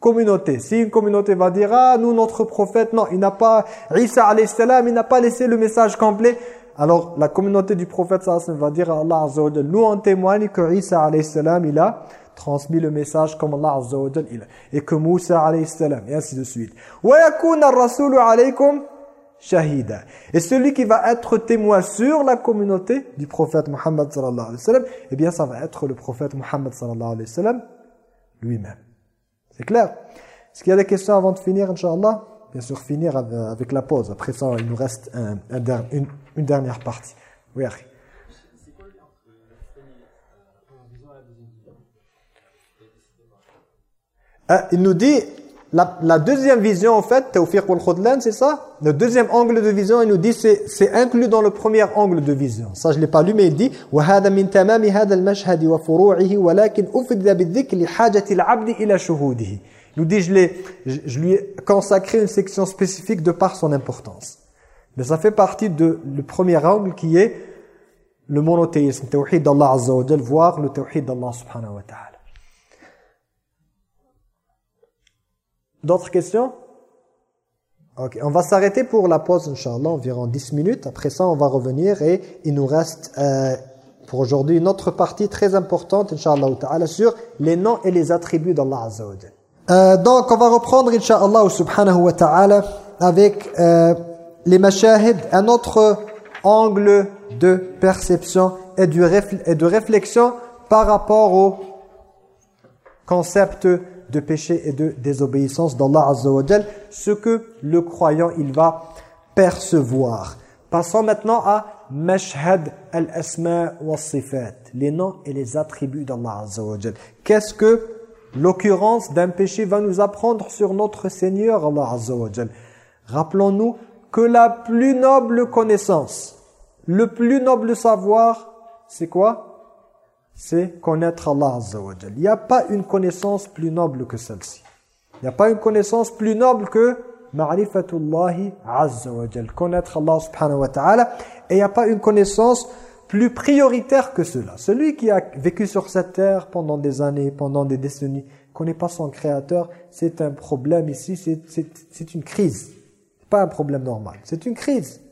communauté. Si une communauté va dire « Ah, nous, notre prophète, non, il n'a pas... Isa, alayhi salam, il n'a pas laissé le message complet. » Alors, la communauté du prophète, sallam, va dire à Allah Azza Nous, on témoigne que Isa, alayhi salam, il a transmis le message comme Allah Azza wa il et que Moussa alayhi salam et ainsi de suite. shahida. Et celui qui va être témoin sur la communauté du prophète Muhammad sallallahu alayhi wa sallam, eh bien ça va être le prophète Muhammad sallallahu alayhi wa sallam lui-même. C'est clair Est-ce qu'il y a des questions avant de finir, Inch'Allah? Bien sûr, finir avec la pause. Après ça, il nous reste un, une, une, dernière partie. Oui, Harry. Euh, il nous dit, la, la, deuxième vision en fait, Tawfiq wal c'est ça Le deuxième angle de vision, il nous dit, c'est inclus dans le premier angle de vision. Ça, je ne l'ai pas lu, mais il dit وَهَذَا مِنْ تَمَامِ هَذَا الْمَشْهَدِ وَفُرُوعِهِ وَلَكِنْ أُفِدَ بِالذِّكْرِ لِحَاجَةِ الْعَبْدِ إِلَى شُهُودِهِ Il nous dit, je, je, je lui ai consacré une section spécifique de par son importance. Mais ça fait partie de le premier angle qui est le monothéisme, le tawhid d'Allah Azza wa voir le tawhid d'Allah subhanahu wa ta'ala. D'autres questions? Ok, on va s'arrêter pour la pause, Inch'Allah, environ 10 minutes. Après ça, on va revenir et il nous reste euh, pour aujourd'hui une autre partie très importante, Inch'Allah, sur les noms et les attributs d'Allah Azza euh, Donc, on va reprendre, Inch'Allah, subhanahu wa ta'ala, avec euh, les mashahid, un autre angle de perception et de réflexion par rapport au concept de péché et de désobéissance d'Allah Azza wa ce que le croyant il va percevoir. Passons maintenant à Mashhad al-Asma wa sifat les noms et les attributs d'Allah Azza wa Qu'est-ce que l'occurrence d'un péché va nous apprendre sur notre Seigneur Allah Azza wa Rappelons-nous que la plus noble connaissance, le plus noble savoir, c'est quoi? C'est connaître Allah Azza Il n'y a pas une connaissance plus noble que celle-ci. Il n'y a pas une connaissance plus noble que Ma'rifatullahi Azza Connaître Allah subhanahu wa ta'ala. Et il n'y a pas une connaissance plus prioritaire que cela. Celui qui a vécu sur cette terre pendant des années, pendant des décennies, connaît pas son créateur, c'est un problème ici, c'est une crise. Pas un problème normal, c'est une crise.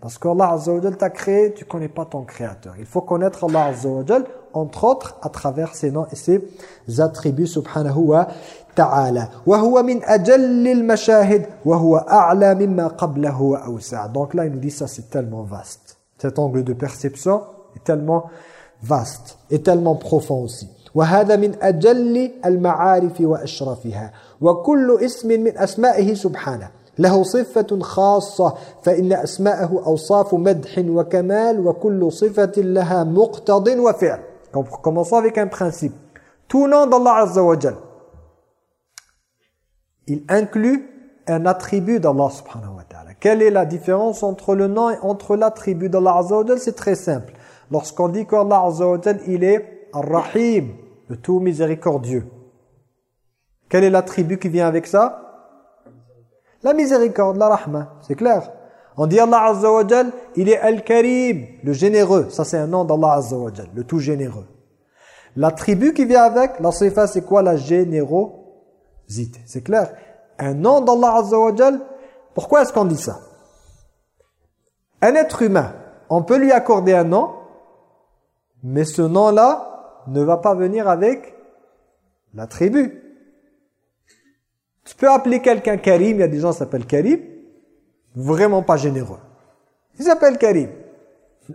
Parce qu'Allah Azza wa t'a créé, tu connais pas ton créateur. Il faut connaître Allah Azza wa entre autres à travers ses noms et ses attributs subhanahu wa ta'ala وهو من أجل المشاهد وهو أعلى مما قبله وأوسع donc là il nous dit ça c'est tellement vaste cet angle de perception est tellement vaste et tellement profond aussi وهذا من أجل المعارف وأشرفها وكل اسم من أسمائه سبحانه له صفة خاصة فإن أسماءه أوصاف مدح وكمال وكل صفة لها مقتض وفعل Commençons avec un principe. Tout nom d'Allah Azza wa Jal, il inclut un attribut d'Allah subhanahu wa ta'ala. Quelle est la différence entre le nom et entre l'attribut d'Allah Azza wa Jal C'est très simple. Lorsqu'on dit qu'Allah Azza wa Jal, il est Ar-Rahim, le tout miséricordieux. Quel est l'attribut qui vient avec ça La miséricorde, la rahma, c'est clair. On dit Allah Azza wa il est Al-Karim, le généreux. Ça c'est un nom d'Allah Azza wa le tout généreux. L'attribut qui vient avec, la sifa, c'est quoi? La générosité C'est clair. Un nom d'Allah Azza wa pourquoi est-ce qu'on dit ça? Un être humain, on peut lui accorder un nom, mais ce nom-là ne va pas venir avec l'attribut. Tu peux appeler quelqu'un Karim, il y a des gens qui s'appellent Karim, vraiment pas généreux. Il s'appelle Karim.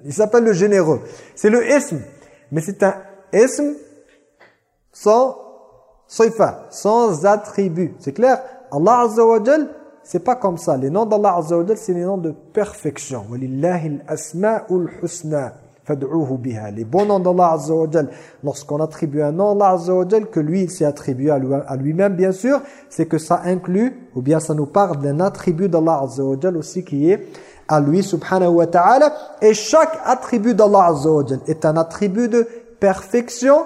Il s'appelle le généreux. C'est le ism. Mais c'est un ism sans sifa, sans attribut. C'est clair Allah Azza wa Jal, c'est pas comme ça. Les noms d'Allah Azza wa Jal, c'est les noms de perfection. وَلِلَّهِ الْأَسْمَاءُ الْحُسْنَى les bons noms d'Allah Azza wa lorsqu'on attribue un nom d'Allah Azza wa que lui il s'est attribué à lui-même bien sûr c'est que ça inclut ou bien ça nous parle d'un attribut d'Allah Azza wa aussi qui est à lui subhanahu wa ta'ala. Et chaque attribut d'Allah Azza wa est un attribut de perfection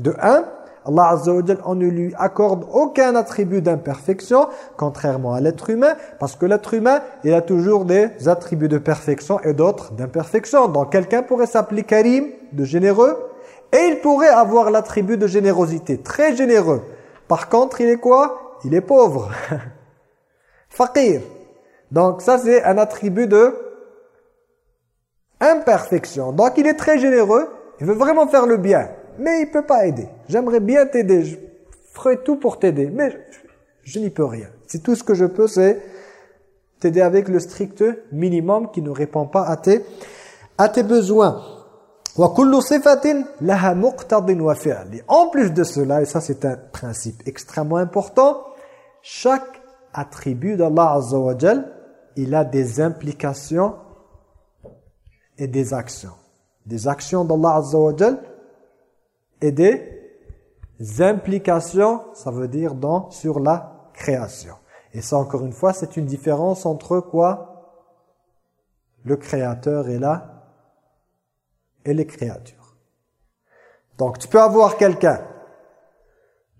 de un Allah Azza on ne lui accorde aucun attribut d'imperfection, contrairement à l'être humain, parce que l'être humain, il a toujours des attributs de perfection et d'autres d'imperfection. Donc quelqu'un pourrait s'appeler Karim, de généreux, et il pourrait avoir l'attribut de générosité, très généreux. Par contre, il est quoi? Il est pauvre. Fakir. Donc ça, c'est un attribut de imperfection. Donc il est très généreux, il veut vraiment faire le bien mais il ne peut pas aider. J'aimerais bien t'aider, je ferai tout pour t'aider, mais je, n'y peux rien. C'est tout ce que je peux, c'est t'aider avec le strict minimum qui ne répond pas à tes, à tes besoins. En plus de cela, et ça c'est un principe extrêmement important, chaque attribut d'Allah Azza wa il a des implications et des actions. Des actions d'Allah Azza wa et des implications, ça veut dire dans, sur la création. Et ça, encore une fois, c'est une différence entre quoi? Le créateur est là et les créatures. Donc, tu peux avoir quelqu'un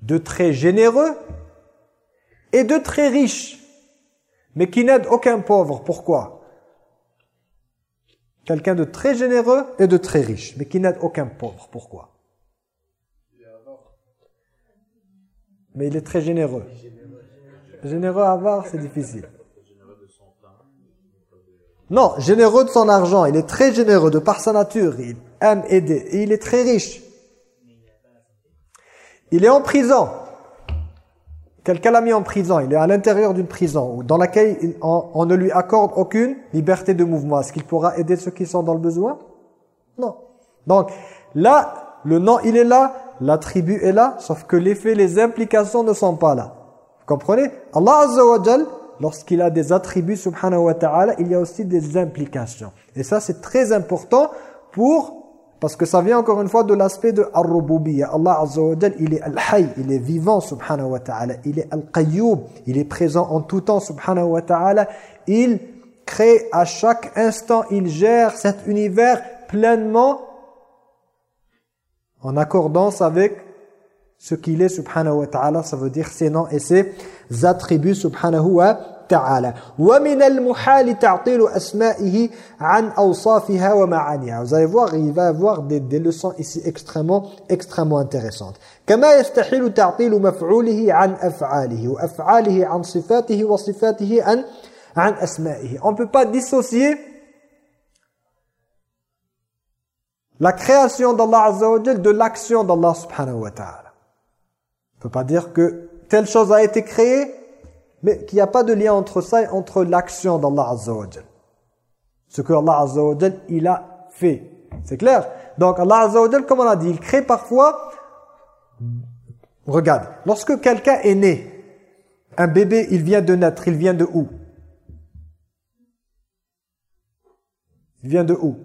de très généreux et de très riche, mais qui n'aide aucun pauvre. Pourquoi? Quelqu'un de très généreux et de très riche, mais qui n'aide aucun pauvre. Pourquoi? Mais il est très généreux. Généreux à avoir, c'est difficile. Non, généreux de son argent. Il est très généreux de par sa nature. Il aime aider. Et il est très riche. Il est en prison. Quelqu'un l'a mis en prison. Il est à l'intérieur d'une prison dans laquelle on, ne lui accorde aucune liberté de mouvement. Est-ce qu'il pourra aider ceux qui sont dans le besoin? Non. Donc là, le nom, il est là l'attribut est là, sauf que l'effet, les implications ne sont pas là. Vous comprenez? Allah Azza lorsqu'il a des attributs, subhanahu wa ta'ala, il y a aussi des implications. Et ça, c'est très important pour... Parce que ça vient encore une fois de l'aspect de Ar-Rububiyya. Allah Azza il est Al-Hayy, il est vivant, subhanahu wa ta'ala. Il est Al-Qayyub, il est présent en tout temps, subhanahu wa ta'ala. Il crée à chaque instant, il gère cet univers pleinement en accordance avec ce qu'il est subhanahu wa ta'ala, ça veut dire ses noms et ses attributs subhanahu wa ta'ala. وَمِنَ الْمُحَالِ تَعْطِيلُ أَسْمَائِهِ عَنْ أَوْصَافِهَا وَمَعَانِهَا Vous allez voir, il va y avoir des, des leçons ici extrêmement, extrêmement intéressantes. كما يستحيل تعطيل مفعوله عن أفعاله وأفعاله عن صفاته وصفاته عن عن أسمائه. On ne peut pas dissocier la création d'Allah Azza de l'action d'Allah subhanahu wa ta'ala. On ne peut pas dire que telle chose a été créée, mais qu'il n'y a pas de lien entre ça et entre l'action d'Allah Azza Ce que Allah il a fait. C'est clair Donc Allah Azza comme on a dit, il crée parfois... Regarde, lorsque quelqu'un est né, un bébé, il vient de naître, il vient de où? Il vient de où?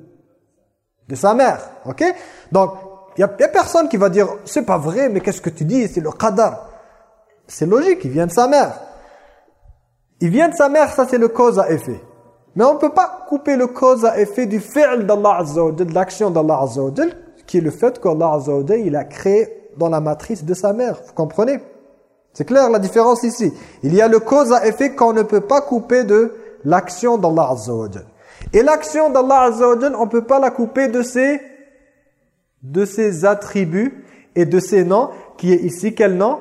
De sa mère. Ok? Donc, il n'y a, personne qui va dire, c'est pas vrai, mais qu'est-ce que tu dis? C'est le qadar. C'est logique, il vient de sa mère. Il vient de sa mère, ça c'est le cause à effet. Mais on ne peut pas couper le cause à effet du fi'l d'Allah de l'action d'Allah Azza qui est le fait qu'Allah Azza il a créé dans la matrice de sa mère. Vous comprenez? C'est clair la différence ici. Il y a le cause à effet qu'on ne peut pas couper de l'action d'Allah Azza et l'action d'Allah Azza on ne peut pas la couper de ses, de ses attributs et de ses noms, qui est ici quel nom?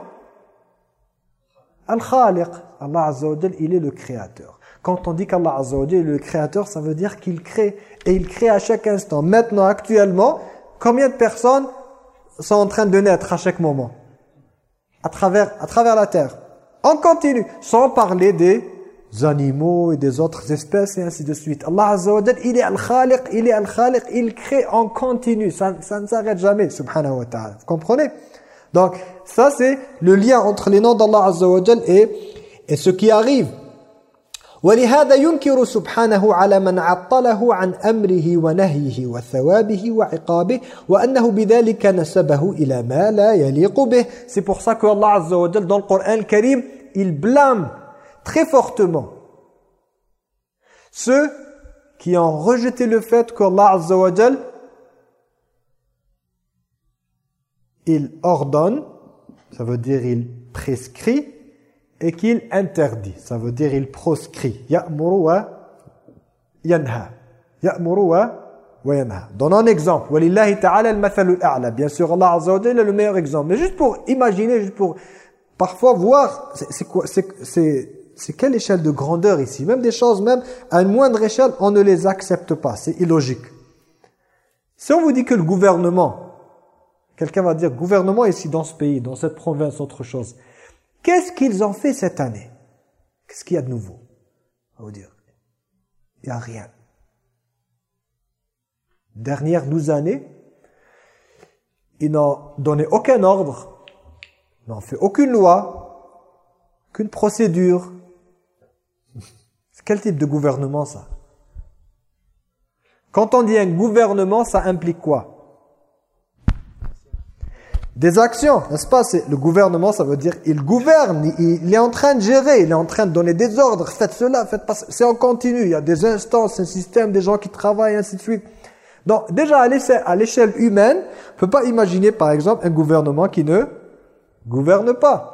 Al-Khaliq. Allah Azza il est le créateur. Quand on dit qu'Allah Azza est le créateur, ça veut dire qu'il crée. Et il crée à chaque instant. Maintenant, actuellement, combien de personnes sont en train de naître à chaque moment? À travers, à travers la terre. On continue, sans parler des animaux et des autres espèces et ainsi de suite. Allah Azza wa il est Al-Khaliq, il est Al-Khaliq, il crée en continu, ça, ça ne s'arrête jamais, subhanahu wa ta'ala. Vous comprenez Donc, ça c'est le lien entre les noms d'Allah Azza wa et, et ce qui arrive. ولهذا ينكر سبحانه على من عطله عن أمره ونهيه وثوابه وعقابه وأنه بذلك نسبه إلى ما لا يليق به C'est pour ça que Allah Azza wa dans le Coran Karim, il blâme très fortement ceux qui ont rejeté le fait qu'Allah Azza il ordonne, ça veut dire il prescrit, et qu'il interdit, ça veut dire il proscrit. Ya'muru wa yanha. Ya'muru wa. Donne un exemple. Walillahi ta'ala a'la. Bien sûr, Allah Azza wa est le meilleur exemple. Mais juste pour imaginer, juste pour parfois voir, c'est quoi, c'est c'est quelle échelle de grandeur ici? Même des choses, même à une moindre échelle, on ne les accepte pas. C'est illogique. Si on vous dit que le gouvernement, quelqu'un va dire, gouvernement ici dans ce pays, dans cette province, autre chose, qu'est-ce qu'ils ont fait cette année? Qu'est-ce qu'il y a de nouveau On vous dire, il n'y a rien. Dernière douze années, ils n'ont donné aucun ordre, n'ont fait aucune loi, aucune procédure, quel type de gouvernement ça? Quand on dit un gouvernement, ça implique quoi? Des actions, n'est-ce pas? Le gouvernement, ça veut dire il gouverne, il, est en train de gérer, il est en train de donner des ordres, faites cela, faites pas C'est en continu, il y a des instances, un système, des gens qui travaillent, ainsi de suite. Donc déjà à l'échelle humaine, on ne peut pas imaginer par exemple un gouvernement qui ne gouverne pas.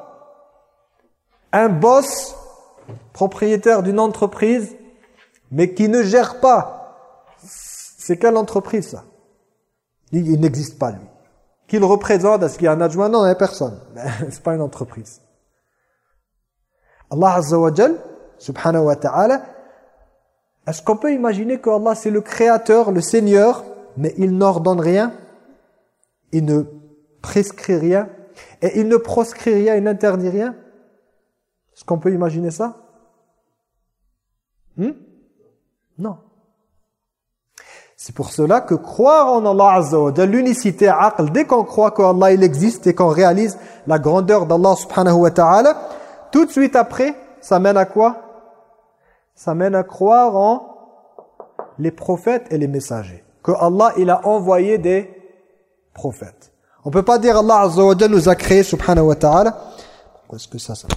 Un boss propriétaire d'une entreprise, mais qui ne gère pas. C'est quelle entreprise ça? Il, n'existe pas lui. Qu'il représente, est-ce qu'il y a un adjoint? Non, il n'y a personne. C'est pas une entreprise. Allah Azza subhanahu wa ta'ala, est-ce qu'on peut imaginer que Allah c'est le créateur, le Seigneur, mais il n'ordonne rien, il ne prescrit rien, et il ne proscrit rien, il n'interdit rien? Est-ce qu'on peut imaginer ça? Hmm? Non. C'est pour cela que croire en Allah Azza wa l'unicité aql, dès qu'on croit qu'Allah il existe et qu'on réalise la grandeur d'Allah subhanahu wa ta'ala, tout de suite après, ça mène à quoi? Ça mène à croire en les prophètes et les messagers. Que Allah il a envoyé des prophètes. On peut pas dire Allah Azza wa nous a créé subhanahu wa ta'ala. Qu'est-ce que ça ça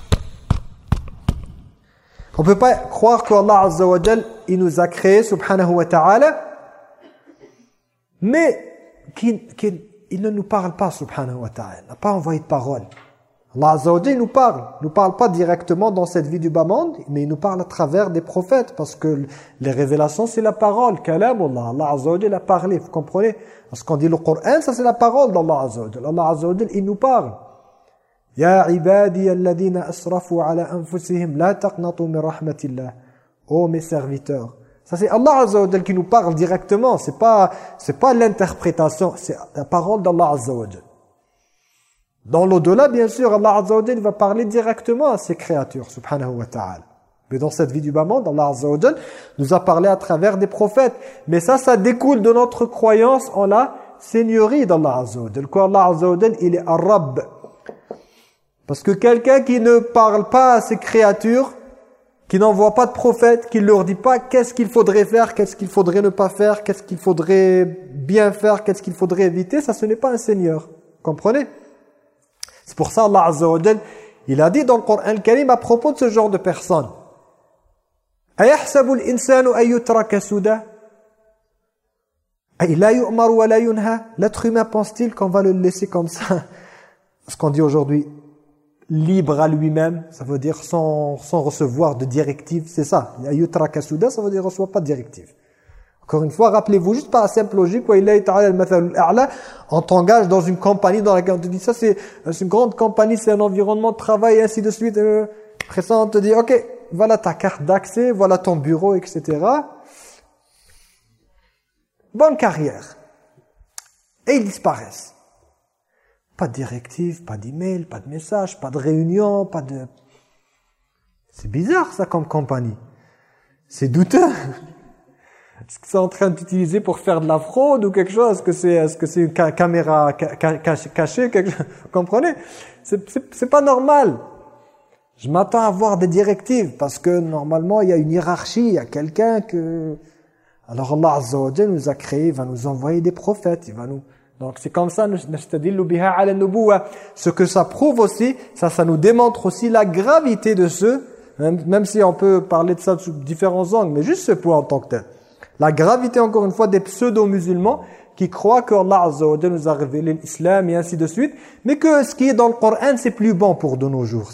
on ne peut pas croire qu'Allah Azza wa il nous a créés, subhanahu wa ta'ala, mais qu'il ne nous parle pas, subhanahu wa ta'ala. Il n'a pas envoyé de parole. Allah Azza wa il nous parle. Il nous parle pas directement dans cette vie du bas monde, mais il nous parle à travers des prophètes, parce que les révélations, c'est la parole, kalam Allah. Allah Azza wa a parlé, vous comprenez? Parce qu'on dit le Coran, ça c'est la parole d'Allah Azza wa Allah Azza il nous parle. Ya ibadi alladhina asrafu ala anfusihim la taqnatu min rahmatillah. Oh mes serviteurs, Ça c'est Allah Azza wa qui nous parle directement, c'est pas c'est pas l'interprétation, c'est la parole d'Allah Azza wa Dans l'au-delà, bien sûr, Allah Azza wa va parler directement à ses créatures, subhanahu wa ta'ala. Mais dans cette vie du bas monde, Allah Azza wa nous a parlé à travers des prophètes. Mais ça, ça découle de notre croyance en la seigneurie d'Allah Azza wa Quoi Allah Azza wa il est arabe. Parce que quelqu'un qui ne parle pas à ses créatures, qui n'envoie pas de prophète, qui ne leur dit pas qu'est-ce qu'il faudrait faire, qu'est-ce qu'il faudrait ne pas faire, qu'est-ce qu'il faudrait bien faire, qu'est-ce qu'il faudrait éviter, ça ce n'est pas un Seigneur. Comprenez? C'est pour ça Allah Azza wa il a dit dans le Coran Karim à propos de ce genre de personnes. L'être humain pense-t-il qu'on va le laisser comme ça? Ce qu'on dit aujourd'hui libre à lui-même, ça veut dire sans, sans recevoir de directive, c'est ça. Ayutrakasuda, ça veut dire reçoit pas de directive. Encore une fois, rappelez-vous juste par la simple logique, on t'engage dans une compagnie dans laquelle on te dit ça, c'est une grande compagnie, c'est un environnement de travail, et ainsi de suite. Euh, après ça, on te dit, ok, voilà ta carte d'accès, voilà ton bureau, etc. Bonne carrière. Et ils disparaissent. Pas de directive, pas d'email, pas de message, pas de réunion, pas de... C'est bizarre ça comme compagnie. C'est douteux. Est-ce que c'est en train d'utiliser pour faire de la fraude ou quelque chose? Est-ce que c'est est -ce c'est une caméra cachée quelque chose? Vous comprenez? C'est pas normal. Je m'attends à avoir des directives parce que normalement il y a une hiérarchie, il y a quelqu'un que... Alors Allah Azza nous a créé, il va nous envoyer des prophètes, il va nous donc c'est comme ça, ce que ça prouve aussi, ça, ça nous démontre aussi la gravité de ce, même, si on peut parler de ça sous différents angles, mais juste ce point en tant que tel. La gravité, encore une fois, des pseudo-musulmans qui croient que Allah Azza nous a révélé l'islam et ainsi de suite, mais que ce qui est dans le Coran, c'est plus bon pour de nos jours.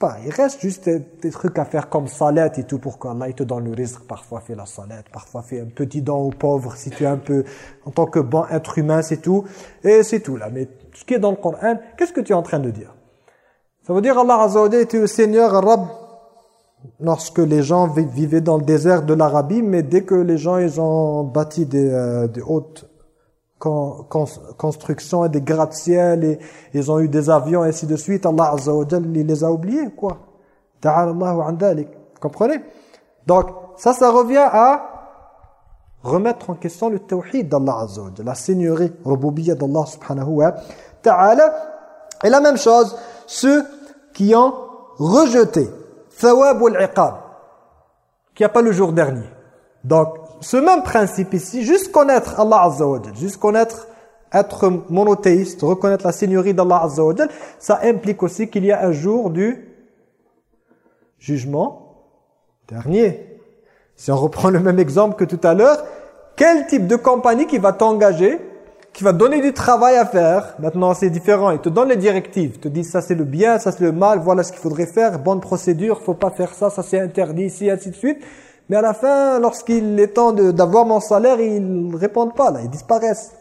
Pas, il reste juste des, trucs à faire comme salat et tout pour qu'Allah te donne le risque. Parfois fait la salat, parfois fait un petit don aux pauvres si tu es un peu, en tant que bon être humain, c'est tout. Et c'est tout là. Mais ce qui est dans le Coran, qu'est-ce que tu es en train de dire? Ça veut dire Allah Azza wa était le Seigneur, Rab, lorsque les gens vivaient dans le désert de l'Arabie, mais dès que les gens ils ont bâti des, euh, des hautes construction et des gratte-ciel et ils ont eu des avions et ainsi de suite. Allah Azza wa il les a oubliés quoi. Ta'ala Allahu comprenez? Donc ça ça revient à remettre en question le tawhid d'Allah Azza wa la seigneurie rububiyyah d'Allah subhanahu wa ta'ala. Et la même chose ceux qui ont rejeté thawab wal-iqab qui a pas le jour dernier. Donc ce même principe ici, juste connaître Allah Azza juste connaître être monothéiste, reconnaître la seigneurie d'Allah Azza ça implique aussi qu'il y a un jour du jugement dernier. Si on reprend le même exemple que tout à l'heure, quel type de compagnie qui va t'engager, qui va donner du travail à faire, maintenant c'est différent, il te donne les directives, il te dit ça c'est le bien, ça c'est le mal, voilà ce qu'il faudrait faire, bonne procédure, faut pas faire ça, ça c'est interdit ici, ainsi de suite. Mais à la fin, lorsqu'il est temps d'avoir mon salaire, ils ne répondent pas, là, ils disparaissent.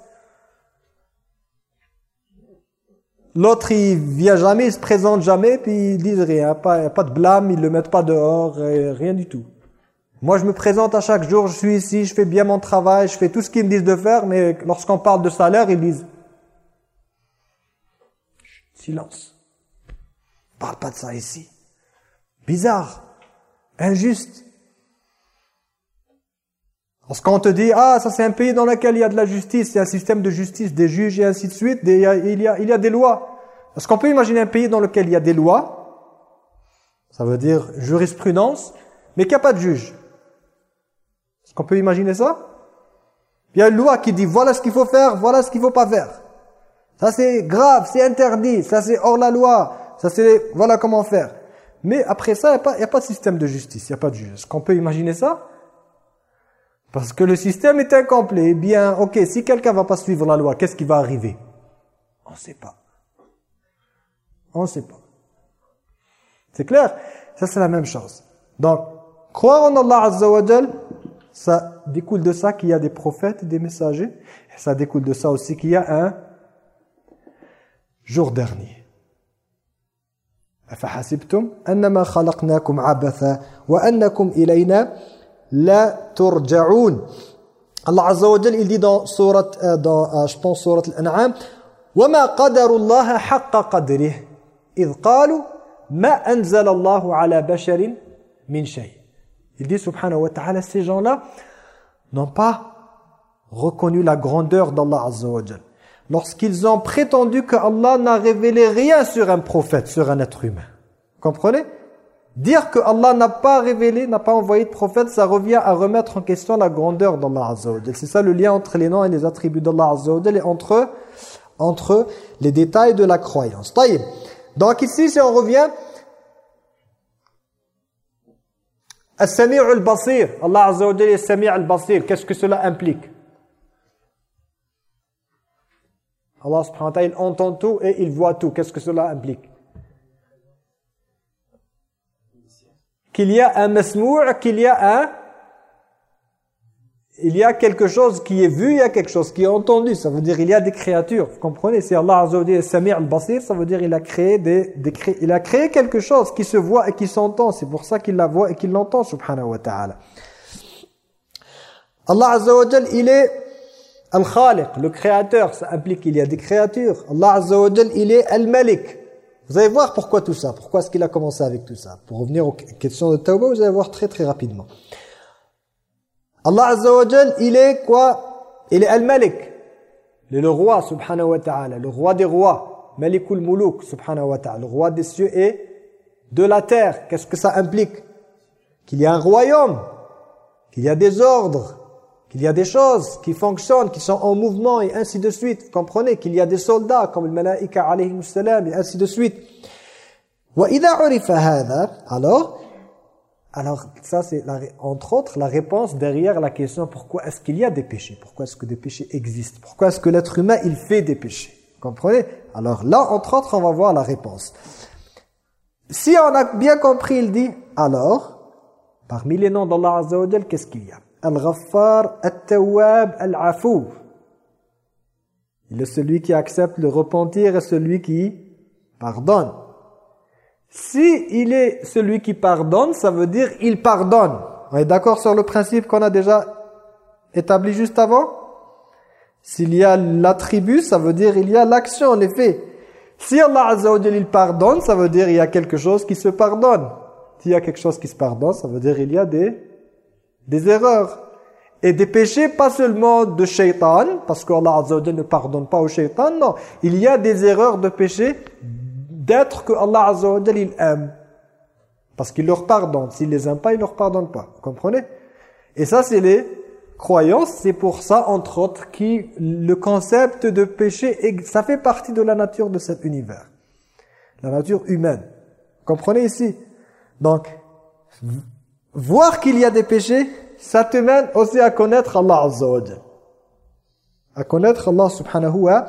L'autre, il vient jamais, il se présente jamais, puis ils disent rien, pas, pas de blâme, ils le mettent pas dehors, rien du tout. Moi, je me présente à chaque jour, je suis ici, je fais bien mon travail, je fais tout ce qu'ils me disent de faire, mais lorsqu'on parle de salaire, ils disent silence. parle pas de ça ici. Bizarre, injuste. Lorsqu'on te dit, ah, ça c'est un pays dans lequel il y a de la justice, il y a un système de justice, des juges et ainsi de suite, il, y a, il, y a, il y a des lois. Est-ce qu'on peut imaginer un pays dans lequel il y a des lois Ça veut dire jurisprudence, mais qu'il n'y a pas de juge. Est-ce qu'on peut imaginer ça? Il y a une loi qui dit, voilà ce qu'il faut faire, voilà ce qu'il ne faut pas faire. Ça c'est grave, c'est interdit, ça c'est hors la loi, ça c'est, voilà comment faire. Mais après ça, il n'y a, a pas de système de justice, il n'y a pas de juge. Est-ce qu'on peut imaginer ça? parce que le système est incomplet. Eh bien, ok, si quelqu'un va pas suivre la loi, qu'est-ce qui va arriver On ne sait pas. On ne sait pas. C'est clair Ça, c'est la même chose. Donc, croire en Allah Azza wa ça découle de ça qu'il y a des prophètes et des messagers. Et ça découle de ça aussi qu'il y a un jour dernier. أفحسبتم أنما خلقناكم عبثا وأنكم إلينا la turja'un. Allah Azza wa Jal, il dit dans sourate, euh, dans, euh, je pense sourate Al-An'am, وَمَا قَدَرُ اللَّهَ حَقَّ قَدْرِهِ إِذْ قَالُوا مَا أَنزَلَ اللَّهُ عَلَى بَشَرٍ مِنْ شَيْءٍ Il dit subhanahu wa ta'ala, ces gens-là n'ont pas reconnu la grandeur d'Allah Azza wa Jal. Lorsqu'ils ont prétendu que Allah n'a révélé rien sur un prophète, sur un être humain. Comprenez Dire que Allah n'a pas révélé, n'a pas envoyé de prophète, ça revient à remettre en question la grandeur d'Allah Azza C'est ça le lien entre les noms et les attributs d'Allah Azza et entre, entre les détails de la croyance. Donc ici, si on revient. Allah Azza wa est Sami' al-Basir. Qu'est-ce que cela implique? Allah subhanahu wa ta'ala, il entend tout et il voit tout. Qu'est-ce que cela implique? Qu'il y a un masmou' qu'il y a un il y a quelque chose qui est vu, il y a quelque chose qui est entendu. Ça veut dire il y a des créatures. Vous comprenez? Si Allah Azza wa Sami' al-Basir, ça veut dire il a créé des, il a créé quelque chose qui se voit et qui s'entend. C'est pour ça qu'il la voit et qu'il l'entend subhanahu wa ta'ala. Allah Azza il est Al-Khaliq, le créateur, ça implique qu'il y a des créatures. Allah Azza il est Al-Malik. Vous allez voir pourquoi tout ça. Pourquoi est-ce qu'il a commencé avec tout ça Pour revenir aux questions de Tawbah, vous allez voir très très rapidement. Allah Azza wa il est quoi? Il est Al-Malik. Il est le roi, subhanahu wa ta'ala. Le roi des rois. Malikul Muluk, subhanahu wa ta'ala. Le roi des cieux et de la terre. Qu'est-ce que ça implique? Qu'il y a un royaume. Qu'il y a des ordres qu'il y a des choses qui fonctionnent, qui sont en mouvement et ainsi de suite. Vous comprenez qu'il y a des soldats comme le malaïka alayhi salam et ainsi de suite. Alors, alors ça c'est entre autres la réponse derrière la question pourquoi est-ce qu'il y a des péchés? Pourquoi est-ce que des péchés existent? Pourquoi est-ce que l'être humain il fait des péchés? Vous comprenez? Alors là, entre autres, on va voir la réponse. Si on a bien compris, il dit, alors, parmi les noms d'Allah Azza qu'est-ce qu'il y a? Il est celui qui accepte le repentir et celui qui pardonne. Si il est celui qui pardonne, ça veut dire il pardonne. On est d'accord sur le principe qu'on a déjà établi juste avant? S'il y a l'attribut, ça veut dire il y a l'action, en effet. Si Allah Azza wa il pardonne, ça veut dire il y a quelque chose qui se pardonne. S'il y a quelque chose qui se pardonne, ça veut dire il y a des des erreurs et des péchés, pas seulement de shaitan, parce qu'Allah Azza ne pardonne pas au shaitan, non. Il y a des erreurs de péché d'être que Allah Azza il aime. Parce qu'il leur pardonne. S'il les aime pas, il leur pardonne pas. Vous comprenez? Et ça, c'est les croyances. C'est pour ça, entre autres, qui le concept de péché, ça fait partie de la nature de cet univers. La nature humaine. Vous comprenez ici? Donc, voir qu'il y a des péchés, ça te mène aussi à connaître Allah Azza wa À connaître Allah subhanahu wa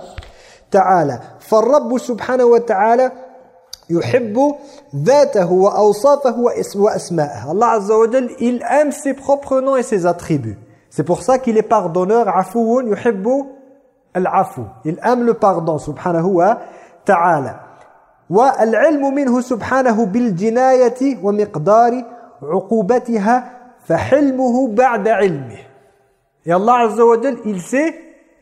ta'ala. فالرب سبحانه وتعالى يحب ذاته وأوصافه وأسماءه. Allah Azza wa il aime ses propres noms et ses attributs. C'est pour ça qu'il est pardonneur. عفو يحب العفو. Il aime le pardon subhanahu wa ta'ala. والعلم منه سبحانه بالجناية ومقدار عقوبتها فحلمه بعد علمه et Allah Azza wa il sait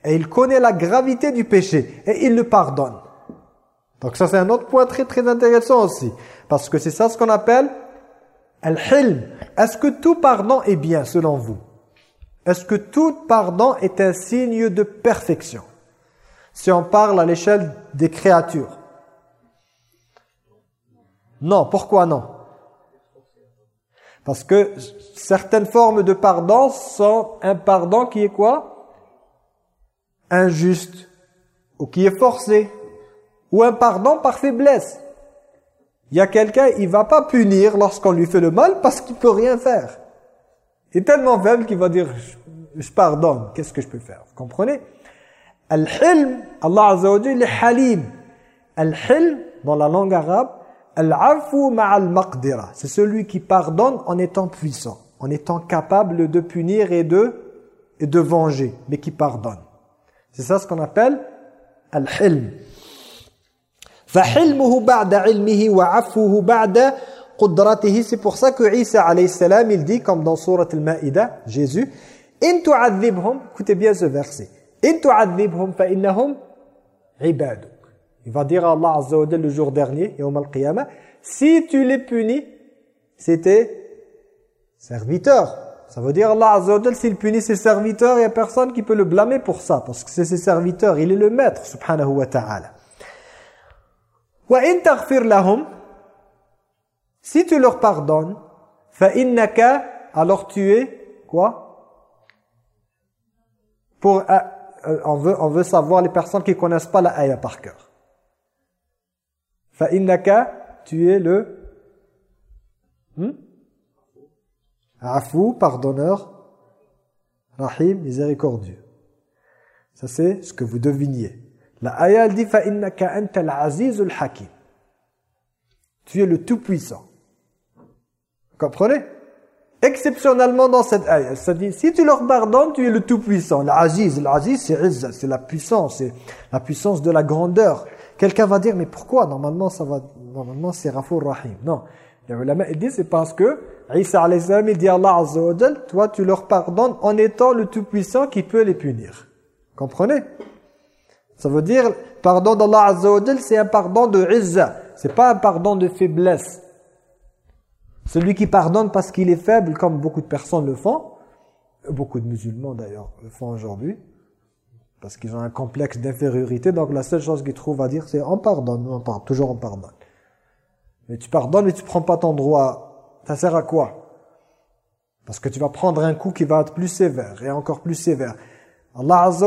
et il connaît la gravité du péché et il le pardonne donc ça c'est un autre point très très intéressant aussi parce que c'est ça ce qu'on appelle al-hilm est-ce que tout pardon est bien selon vous est-ce que tout pardon est un signe de perfection si on parle à l'échelle des créatures non pourquoi non Parce que certaines formes de pardon sont un pardon qui est quoi? Injuste, ou qui est forcé, ou un pardon par faiblesse. Il y a quelqu'un, il va pas punir lorsqu'on lui fait le mal parce qu'il peut rien faire. Il est tellement faible qu'il va dire je, pardonne, qu'est-ce que je peux faire? Vous comprenez? Al-hilm, Allah Azza wa Jalla, halim. Al-hilm, dans la langue arabe, Al-afu ma'al maqdira. C'est celui qui pardonne en étant puissant, en étant capable de punir et de, et de venger, mais qui pardonne. C'est ça ce qu'on appelle al-hilm. فحلمه بعد علمه وعفوه بعد qudratihi. C'est pour ça que Isa alayhi salam, il dit, comme dans Surat al-Ma'ida, Jésus, « In tu'adhibhum » Écoutez bien ce verset. « In tu'adhibhum fa innahum ibaduk » il va dire à Allah Azza le jour dernier, Yawm al-Qiyamah, si tu les punis, c'était serviteur. Ça veut dire Allah Azza s'il punit ses serviteurs, il n'y a personne qui peut le blâmer pour ça, parce que c'est ses serviteurs, il est le maître, subhanahu wa ta'ala. Wa in lahum, si tu leur pardonnes, fa innaka, alors tu es, quoi? Pour, euh, euh, on veut, on veut savoir les personnes qui ne connaissent pas la ayah par cœur. Fa'innaka, tu es le hmm? Afou, pardonneur, Rahim, miséricordieux. Ça c'est ce que vous deviniez. La aya elle dit fa'innaka antal azizul hakim. Tu es le tout-puissant. Comprenez? Exceptionnellement dans cette aya, ça dit si tu leur pardonnes, tu es le tout-puissant. L'aziz, l'aziz c'est c'est la puissance, c'est la puissance de la grandeur. Quelqu'un va dire mais pourquoi Normalement ça va normalement c'est Rafour Rahim. Non. Il dit c'est parce que Isa il dit Allah azza wa toi tu leur pardonnes en étant le tout-puissant qui peut les punir. Comprenez? Ça veut dire, pardon d'Allah Azza c'est un pardon de izza. C'est pas un pardon de faiblesse. Celui qui pardonne parce qu'il est faible, comme beaucoup de personnes le font, beaucoup de musulmans d'ailleurs le font aujourd'hui, parce qu'ils ont un complexe d'infériorité, donc la seule chose qu'ils trouvent à dire c'est on pardonne, on pardonne, toujours on pardonne. Mais tu pardonnes mais tu prends pas ton droit. Ça sert à quoi? Parce que tu vas prendre un coup qui va être plus sévère et encore plus sévère. Allah Azza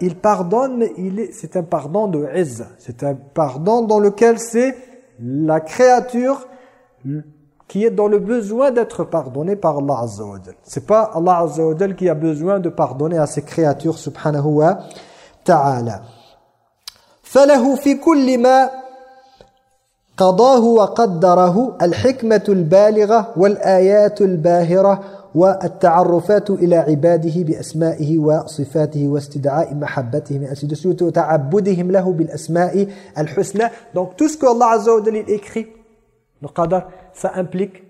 il pardonne, mais c'est un pardon de izz. C'est un pardon dans lequel c'est la créature qui est dans le besoin d'être pardonnée par Allah Azza wa C'est pas Allah Azza wa qui a besoin de pardonner à ses créatures, subhanahu wa ta'ala. فله في كل ما قضاه وقدره الحكمة البالغة والآيات الباهرة والتعرفات إلى عباده بأسمائه وصفاته واستدعاء محبتهم ainsi de suite وتعبدهم له بالأسماء الحسنى donc tout ce que Allah Azza wa Jalla écrit le qadar ça implique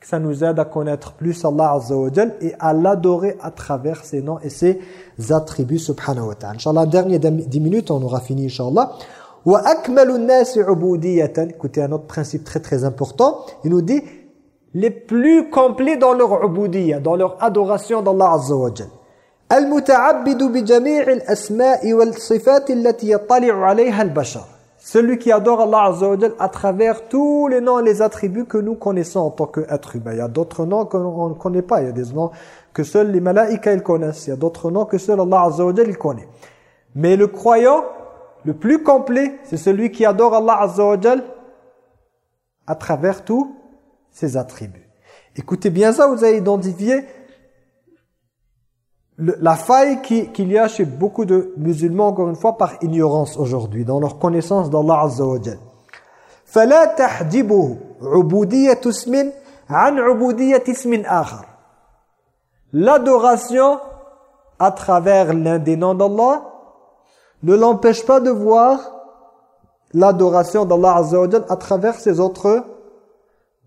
que ça nous aide à connaître plus Allah Azza wa Jalla et à l'adorer à travers ses noms et ses attributs subhanahu wa ta'ala Inch'Allah dernier 10 minutes on aura fini Inch'Allah وأكمل الناس عبودية écoutez un autre principe très très important il nous dit les plus complets dans leur ubudiyya, dans leur adoration d'Allah Azza wa Jal. المتعبد بجميع الأسماء والصفات التي يطلع عليها البشر celui qui adore Allah Azza à travers tous les noms et les attributs que nous connaissons en tant qu'être humain. Il y a d'autres noms qu'on ne connaît pas. Il y a des noms que seuls les malaïkas ils connaissent. Il y a d'autres noms que seul Allah Azza il connaît. Mais le croyant, le plus complet, c'est celui qui adore Allah Azza à travers tout ses attributs. Écoutez bien ça, vous avez identifié la faille qu'il y a chez beaucoup de musulmans, encore une fois, par ignorance aujourd'hui, dans leur connaissance d'Allah Azza wa Jal. فَلَا تَحْجِبُهُ عُبُودِيَةُ اسْمٍ عَنْ عُبُودِيَةِ اسْمٍ آخَرٍ L'adoration à travers l'un des noms d'Allah ne l'empêche pas de voir l'adoration d'Allah Azza wa Jal à travers ses autres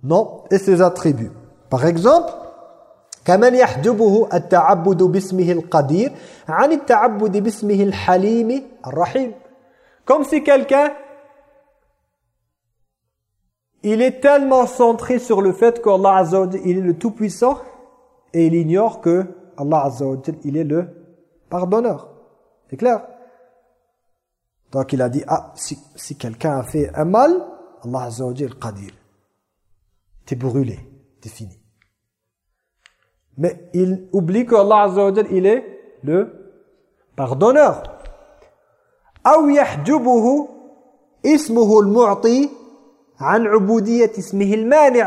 non, et ses attributs. Par exemple, كمن يحجبه التعبد باسمه القدير عن التعبد باسمه الحليم الرحيم comme si quelqu'un il est tellement centré sur le fait qu'Allah Azza wa il est le tout-puissant et il ignore que Allah Azza wa il est le pardonneur. C'est clair Donc il a dit ah si, si quelqu'un a fait un mal Allah Azza wa Jal qadir t'es brûlé, t'es fini. Mais il oublie que Allah Azza wa il est le pardonneur. Ou yahjubuhu ismuhu al-mu'ti an ismihi.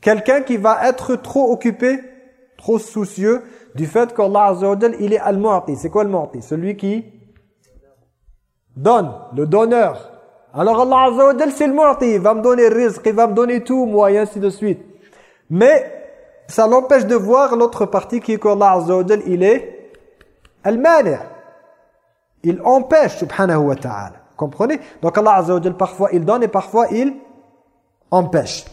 Quelqu'un qui va être trop occupé, trop soucieux du fait qu'Allah Azza wa il est al-mu'ti. C'est quoi al-mu'ti Celui qui donne, le donneur. Alors Allah Azza wa c'est le mu'ti, il va me donner le rizq, il va me donner tout moi et ainsi de suite. Mais ça l'empêche de voir l'autre partie qui est qu'Allah Azza wa il est al-mani'. Il empêche, subhanahu wa ta'ala. comprenez Donc Allah Azza wa parfois il donne et parfois il empêche.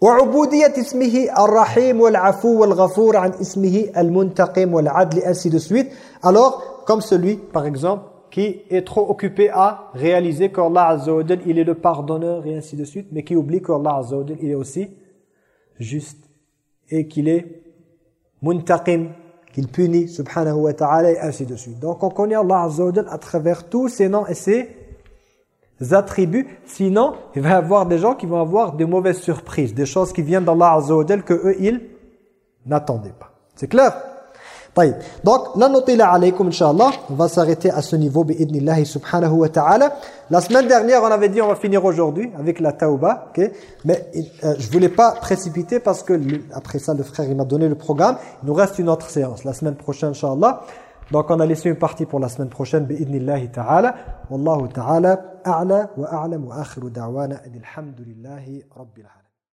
وعبودية اسمه الرحيم والعفو والغفور عن اسمه المنتقم والعدل ainsi de suite alors comme celui par exemple qui est trop occupé à réaliser qu'Allah Azza il est le pardonneur et ainsi de suite mais qui oublie qu'Allah Azza il est aussi juste et qu'il est muntaqim qu'il punit subhanahu wa ta'ala et ainsi de suite donc on connaît Allah Azza à travers tous ses noms et ses attributs. Sinon, il va y avoir des gens qui vont avoir des mauvaises surprises, des choses qui viennent d'Allah Azza que eux, ils n'attendaient pas. C'est clair? طيب دونك لن نطيل عليكم إن شاء الله. فاسغيتي ا سو نيفو باذن الله سبحانه وتعالى لا سمان ديرنيغ اون افي دي اون فينير اوجوردي افيك لا توبه أوكي مي جو فولي با بريسيبيتي باسكو ابري سا لو فرير ما دوني لو بروغرام نو راست اون اوتر سيونس لا سمان بروشين ان شاء الله دونك اون ا ليسي اون بارتي بور لا سمان بروشين باذن الله تعالى والله تعالى اعلى واعلم واخر دعوانا ان الحمد لله رب العالمين